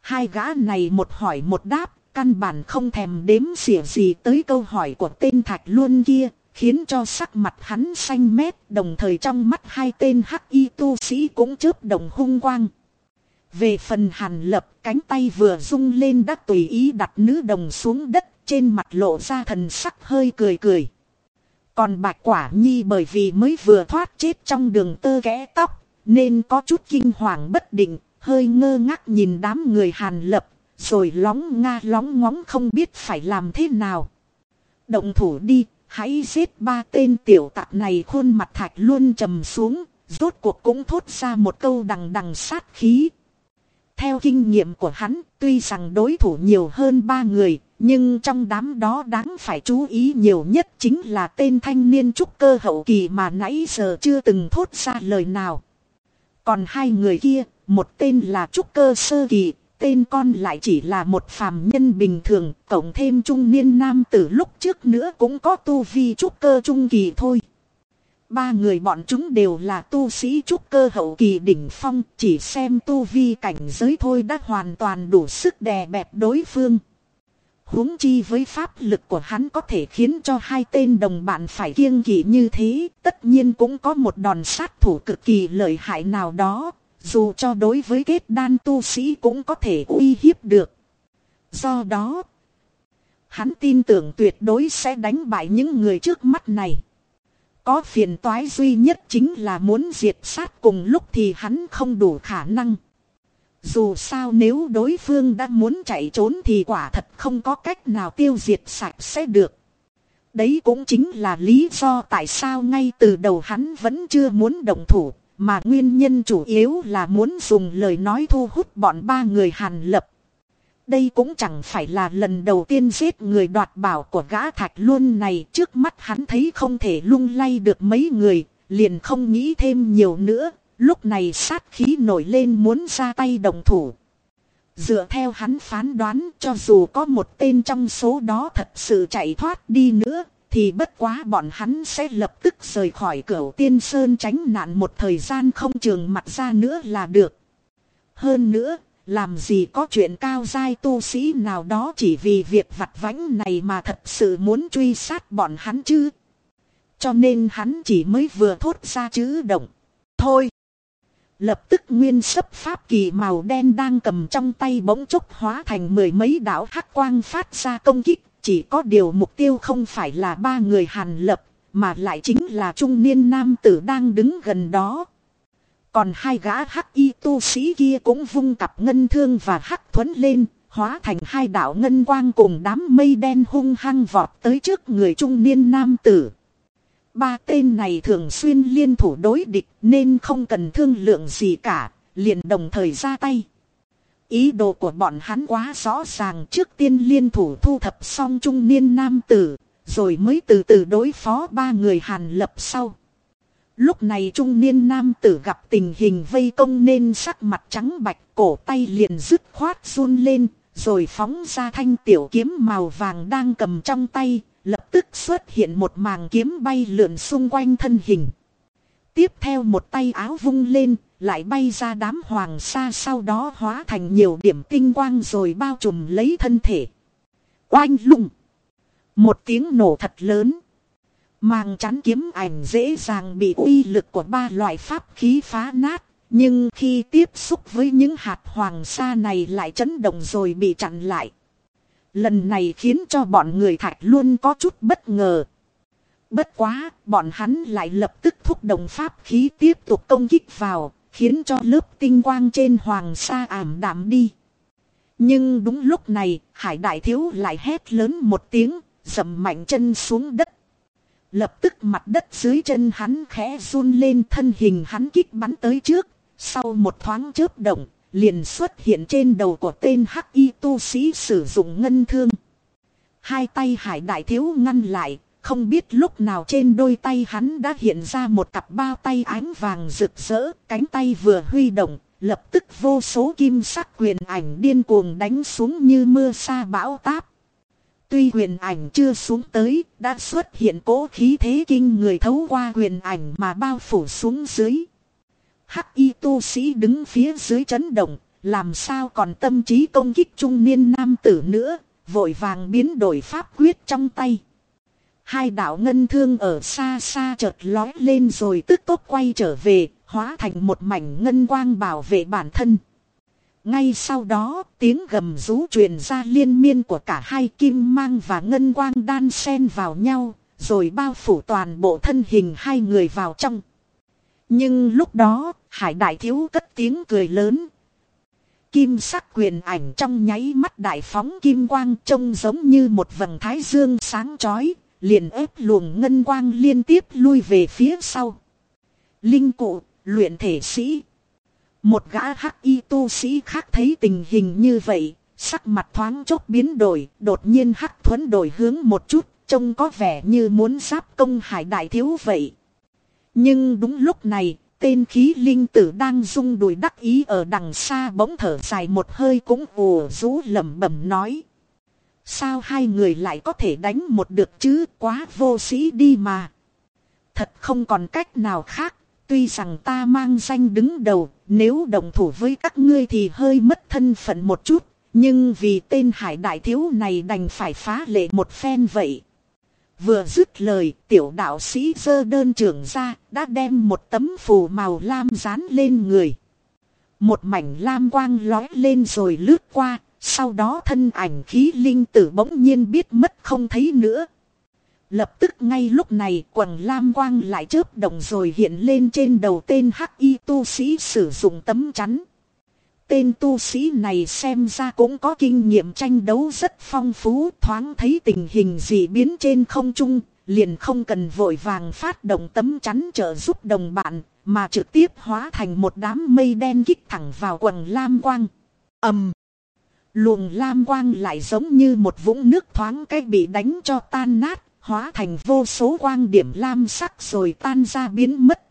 Hai gã này một hỏi một đáp, căn bản không thèm đếm xỉa gì tới câu hỏi của tên thạch luôn kia, khiến cho sắc mặt hắn xanh mét, đồng thời trong mắt hai tên hắc y tu sĩ cũng chớp đồng hung quang. Về phần hàn lập, cánh tay vừa rung lên đã tùy ý đặt nữ đồng xuống đất, trên mặt lộ ra thần sắc hơi cười cười. Còn bạch quả nhi bởi vì mới vừa thoát chết trong đường tơ kẽ tóc, nên có chút kinh hoàng bất định, hơi ngơ ngác nhìn đám người hàn lập, rồi lóng nga lóng ngóng không biết phải làm thế nào. Động thủ đi, hãy giết ba tên tiểu tặc này khuôn mặt thạch luôn trầm xuống, rốt cuộc cũng thốt ra một câu đằng đằng sát khí. Theo kinh nghiệm của hắn, tuy rằng đối thủ nhiều hơn ba người, nhưng trong đám đó đáng phải chú ý nhiều nhất chính là tên thanh niên trúc cơ hậu kỳ mà nãy giờ chưa từng thốt ra lời nào. Còn hai người kia, một tên là trúc cơ sơ kỳ, tên con lại chỉ là một phàm nhân bình thường, cộng thêm trung niên nam tử lúc trước nữa cũng có tu vi trúc cơ trung kỳ thôi. Ba người bọn chúng đều là tu sĩ trúc cơ hậu kỳ đỉnh phong, chỉ xem tu vi cảnh giới thôi đã hoàn toàn đủ sức đè bẹp đối phương. huống chi với pháp lực của hắn có thể khiến cho hai tên đồng bạn phải kiêng kỵ như thế, tất nhiên cũng có một đòn sát thủ cực kỳ lợi hại nào đó, dù cho đối với kết đan tu sĩ cũng có thể uy hiếp được. Do đó, hắn tin tưởng tuyệt đối sẽ đánh bại những người trước mắt này. Có phiền toái duy nhất chính là muốn diệt sát cùng lúc thì hắn không đủ khả năng. Dù sao nếu đối phương đã muốn chạy trốn thì quả thật không có cách nào tiêu diệt sạch sẽ được. Đấy cũng chính là lý do tại sao ngay từ đầu hắn vẫn chưa muốn động thủ, mà nguyên nhân chủ yếu là muốn dùng lời nói thu hút bọn ba người hàn lập. Đây cũng chẳng phải là lần đầu tiên giết người đoạt bảo của gã thạch luôn này trước mắt hắn thấy không thể lung lay được mấy người, liền không nghĩ thêm nhiều nữa, lúc này sát khí nổi lên muốn ra tay đồng thủ. Dựa theo hắn phán đoán cho dù có một tên trong số đó thật sự chạy thoát đi nữa, thì bất quá bọn hắn sẽ lập tức rời khỏi cửa tiên sơn tránh nạn một thời gian không trường mặt ra nữa là được. Hơn nữa, làm gì có chuyện cao giai tu sĩ nào đó chỉ vì việc vặt vãnh này mà thật sự muốn truy sát bọn hắn chứ. Cho nên hắn chỉ mới vừa thốt ra chữ động. Thôi. Lập tức nguyên sấp pháp kỳ màu đen đang cầm trong tay bỗng chốc hóa thành mười mấy đạo hắc quang phát ra công kích. Chỉ có điều mục tiêu không phải là ba người hàn lập, mà lại chính là trung niên nam tử đang đứng gần đó. Còn hai gã hắc y tu sĩ kia cũng vung cặp ngân thương và hắc thuẫn lên, hóa thành hai đạo ngân quang cùng đám mây đen hung hăng vọt tới trước người trung niên nam tử. Ba tên này thường xuyên liên thủ đối địch nên không cần thương lượng gì cả, liền đồng thời ra tay. Ý đồ của bọn hắn quá rõ ràng trước tiên liên thủ thu thập xong trung niên nam tử, rồi mới từ từ đối phó ba người hàn lập sau. Lúc này trung niên nam tử gặp tình hình vây công nên sắc mặt trắng bạch cổ tay liền dứt khoát run lên, rồi phóng ra thanh tiểu kiếm màu vàng đang cầm trong tay, lập tức xuất hiện một màng kiếm bay lượn xung quanh thân hình. Tiếp theo một tay áo vung lên, lại bay ra đám hoàng sa sau đó hóa thành nhiều điểm tinh quang rồi bao trùm lấy thân thể. Oanh lùng Một tiếng nổ thật lớn. Màng chắn kiếm ảnh dễ dàng bị uy lực của ba loại pháp khí phá nát. Nhưng khi tiếp xúc với những hạt hoàng sa này lại chấn động rồi bị chặn lại. Lần này khiến cho bọn người thạch luôn có chút bất ngờ. Bất quá, bọn hắn lại lập tức thúc động pháp khí tiếp tục công kích vào, khiến cho lớp tinh quang trên hoàng sa ảm đạm đi. Nhưng đúng lúc này, hải đại thiếu lại hét lớn một tiếng, dầm mạnh chân xuống đất. Lập tức mặt đất dưới chân hắn khẽ run lên thân hình hắn kích bắn tới trước. Sau một thoáng chớp động, liền xuất hiện trên đầu của tên hắc y tu sĩ sử dụng ngân thương. Hai tay hải đại thiếu ngăn lại, không biết lúc nào trên đôi tay hắn đã hiện ra một cặp bao tay ánh vàng rực rỡ, cánh tay vừa huy động, lập tức vô số kim sắc quyền ảnh điên cuồng đánh xuống như mưa sa bão táp. Tuy quyền ảnh chưa xuống tới, đã xuất hiện cố khí thế kinh người thấu qua quyền ảnh mà bao phủ xuống dưới. Hắc y tu sĩ đứng phía dưới chấn động, làm sao còn tâm trí công kích trung niên nam tử nữa, vội vàng biến đổi pháp quyết trong tay. Hai đạo ngân thương ở xa xa chợt lói lên rồi tức tốc quay trở về, hóa thành một mảnh ngân quang bảo vệ bản thân. Ngay sau đó, tiếng gầm rú truyền ra liên miên của cả hai kim mang và ngân quang đan xen vào nhau, rồi bao phủ toàn bộ thân hình hai người vào trong. Nhưng lúc đó, hải đại thiếu cất tiếng cười lớn. Kim sắc quyền ảnh trong nháy mắt đại phóng kim quang trông giống như một vầng thái dương sáng chói, liền ép luồng ngân quang liên tiếp lui về phía sau. Linh cụ, luyện thể sĩ, một gã hắc y tu sĩ khác thấy tình hình như vậy, sắc mặt thoáng chốc biến đổi, đột nhiên hắc thuẫn đổi hướng một chút, trông có vẻ như muốn giáp công hải đại thiếu vậy. Nhưng đúng lúc này, tên khí linh tử đang rung đùi đắc ý ở đằng xa bỗng thở dài một hơi cũng ồ rú lẩm bẩm nói. Sao hai người lại có thể đánh một được chứ quá vô sĩ đi mà. Thật không còn cách nào khác. Tuy rằng ta mang danh đứng đầu, nếu đồng thủ với các ngươi thì hơi mất thân phận một chút. Nhưng vì tên hải đại thiếu này đành phải phá lệ một phen vậy. Vừa dứt lời, tiểu đạo sĩ dơ đơn trưởng ra, đã đem một tấm phù màu lam dán lên người. Một mảnh lam quang lói lên rồi lướt qua, sau đó thân ảnh khí linh tử bỗng nhiên biết mất không thấy nữa. Lập tức ngay lúc này quần lam quang lại chớp động rồi hiện lên trên đầu tên hắc y tu sĩ sử dụng tấm chắn. Tên tu sĩ này xem ra cũng có kinh nghiệm tranh đấu rất phong phú thoáng thấy tình hình dị biến trên không trung, liền không cần vội vàng phát động tấm chắn trợ giúp đồng bạn, mà trực tiếp hóa thành một đám mây đen kích thẳng vào quần lam quang. ầm Luồng lam quang lại giống như một vũng nước thoáng cái bị đánh cho tan nát, hóa thành vô số quang điểm lam sắc rồi tan ra biến mất.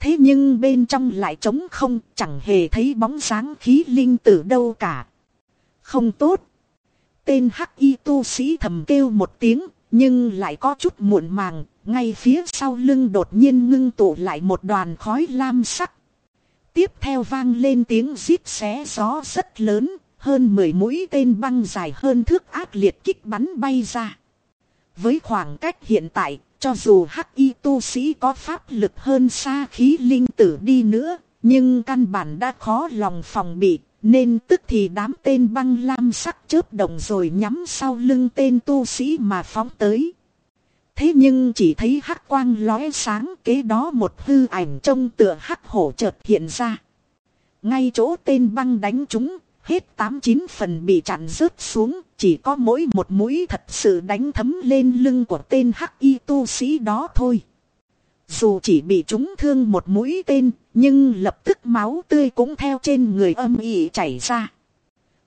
Thế nhưng bên trong lại trống không, chẳng hề thấy bóng dáng khí linh tử đâu cả. Không tốt. Tên hắc y tu sĩ thầm kêu một tiếng, nhưng lại có chút muộn màng, ngay phía sau lưng đột nhiên ngưng tụ lại một đoàn khói lam sắc. Tiếp theo vang lên tiếng rít xé gió rất lớn, hơn 10 mũi tên băng dài hơn thước ác liệt kích bắn bay ra. Với khoảng cách hiện tại, cho dù hắc y tu sĩ có pháp lực hơn xa khí linh tử đi nữa, nhưng căn bản đã khó lòng phòng bị, nên tức thì đám tên băng lam sắc chớp động rồi nhắm sau lưng tên tu sĩ mà phóng tới. Thế nhưng chỉ thấy hắc quang lóe sáng kế đó một hư ảnh trông tựa hắc hổ chợt hiện ra. Ngay chỗ tên băng đánh chúng, hết tám chín phần bị chặn rớt xuống, chỉ có mỗi một mũi thật sự đánh thấm lên lưng của tên hắc y tu sĩ đó thôi. Dù chỉ bị trúng thương một mũi tên, nhưng lập tức máu tươi cũng theo trên người âm ỉ chảy ra.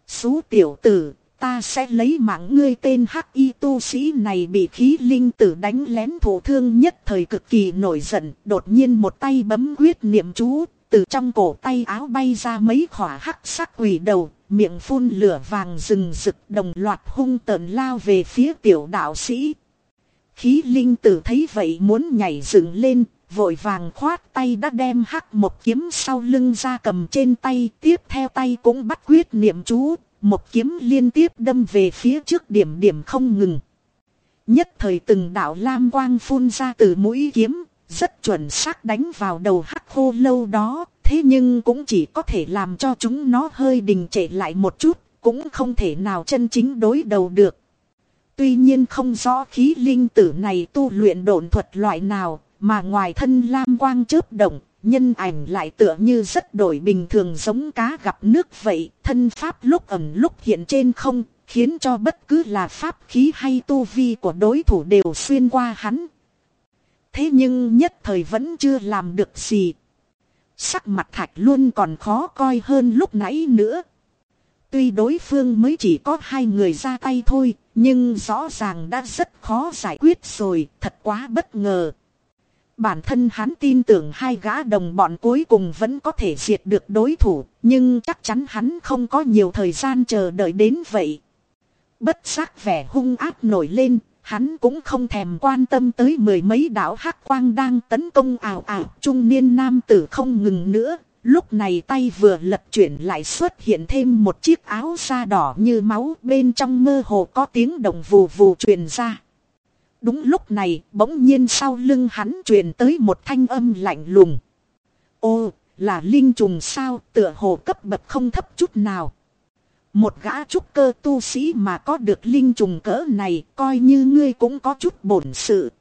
Xú tiểu tử, ta sẽ lấy mạng ngươi tên hắc y tu sĩ này bị khí linh tử đánh lén thủ thương nhất thời cực kỳ nổi giận, đột nhiên một tay bấm quyết niệm chú, từ trong cổ tay áo bay ra mấy khỏa hắc sắc quỷ đầu, miệng phun lửa vàng rừng rực đồng loạt hung tợn lao về phía tiểu đạo sĩ. Khí linh tử thấy vậy muốn nhảy dựng lên, vội vàng khoát tay đã đem hắc một kiếm sau lưng ra cầm trên tay, tiếp theo tay cũng bắt quyết niệm chú, một kiếm liên tiếp đâm về phía trước điểm điểm không ngừng. Nhất thời từng đạo lam quang phun ra từ mũi kiếm, rất chuẩn xác đánh vào đầu hắc khô lâu đó, thế nhưng cũng chỉ có thể làm cho chúng nó hơi đình trệ lại một chút, cũng không thể nào chân chính đối đầu được. Tuy nhiên không rõ khí linh tử này tu luyện độn thuật loại nào, mà ngoài thân lam quang chớp động, nhân ảnh lại tựa như rất đổi bình thường giống cá gặp nước vậy, thân pháp lúc ẩn lúc hiện trên không, khiến cho bất cứ là pháp khí hay tu vi của đối thủ đều xuyên qua hắn, Thế nhưng nhất thời vẫn chưa làm được gì. Sắc mặt thạch luôn còn khó coi hơn lúc nãy nữa. Tuy đối phương mới chỉ có hai người ra tay thôi, nhưng rõ ràng đã rất khó giải quyết rồi, thật quá bất ngờ. Bản thân hắn tin tưởng hai gã đồng bọn cuối cùng vẫn có thể diệt được đối thủ, nhưng chắc chắn hắn không có nhiều thời gian chờ đợi đến vậy. Bất giác vẻ hung ác nổi lên, Hắn cũng không thèm quan tâm tới mười mấy đạo hắc quang đang tấn công ảo ảo trung niên nam tử không ngừng nữa. Lúc này tay vừa lật chuyển lại xuất hiện thêm một chiếc áo da đỏ như máu bên trong mơ hồ có tiếng đồng vù vù truyền ra. Đúng lúc này bỗng nhiên sau lưng hắn truyền tới một thanh âm lạnh lùng. Ô, là linh trùng sao tựa hồ cấp bậc không thấp chút nào. Một gã trúc cơ tu sĩ mà có được linh trùng cỡ này, coi như ngươi cũng có chút bổn sự.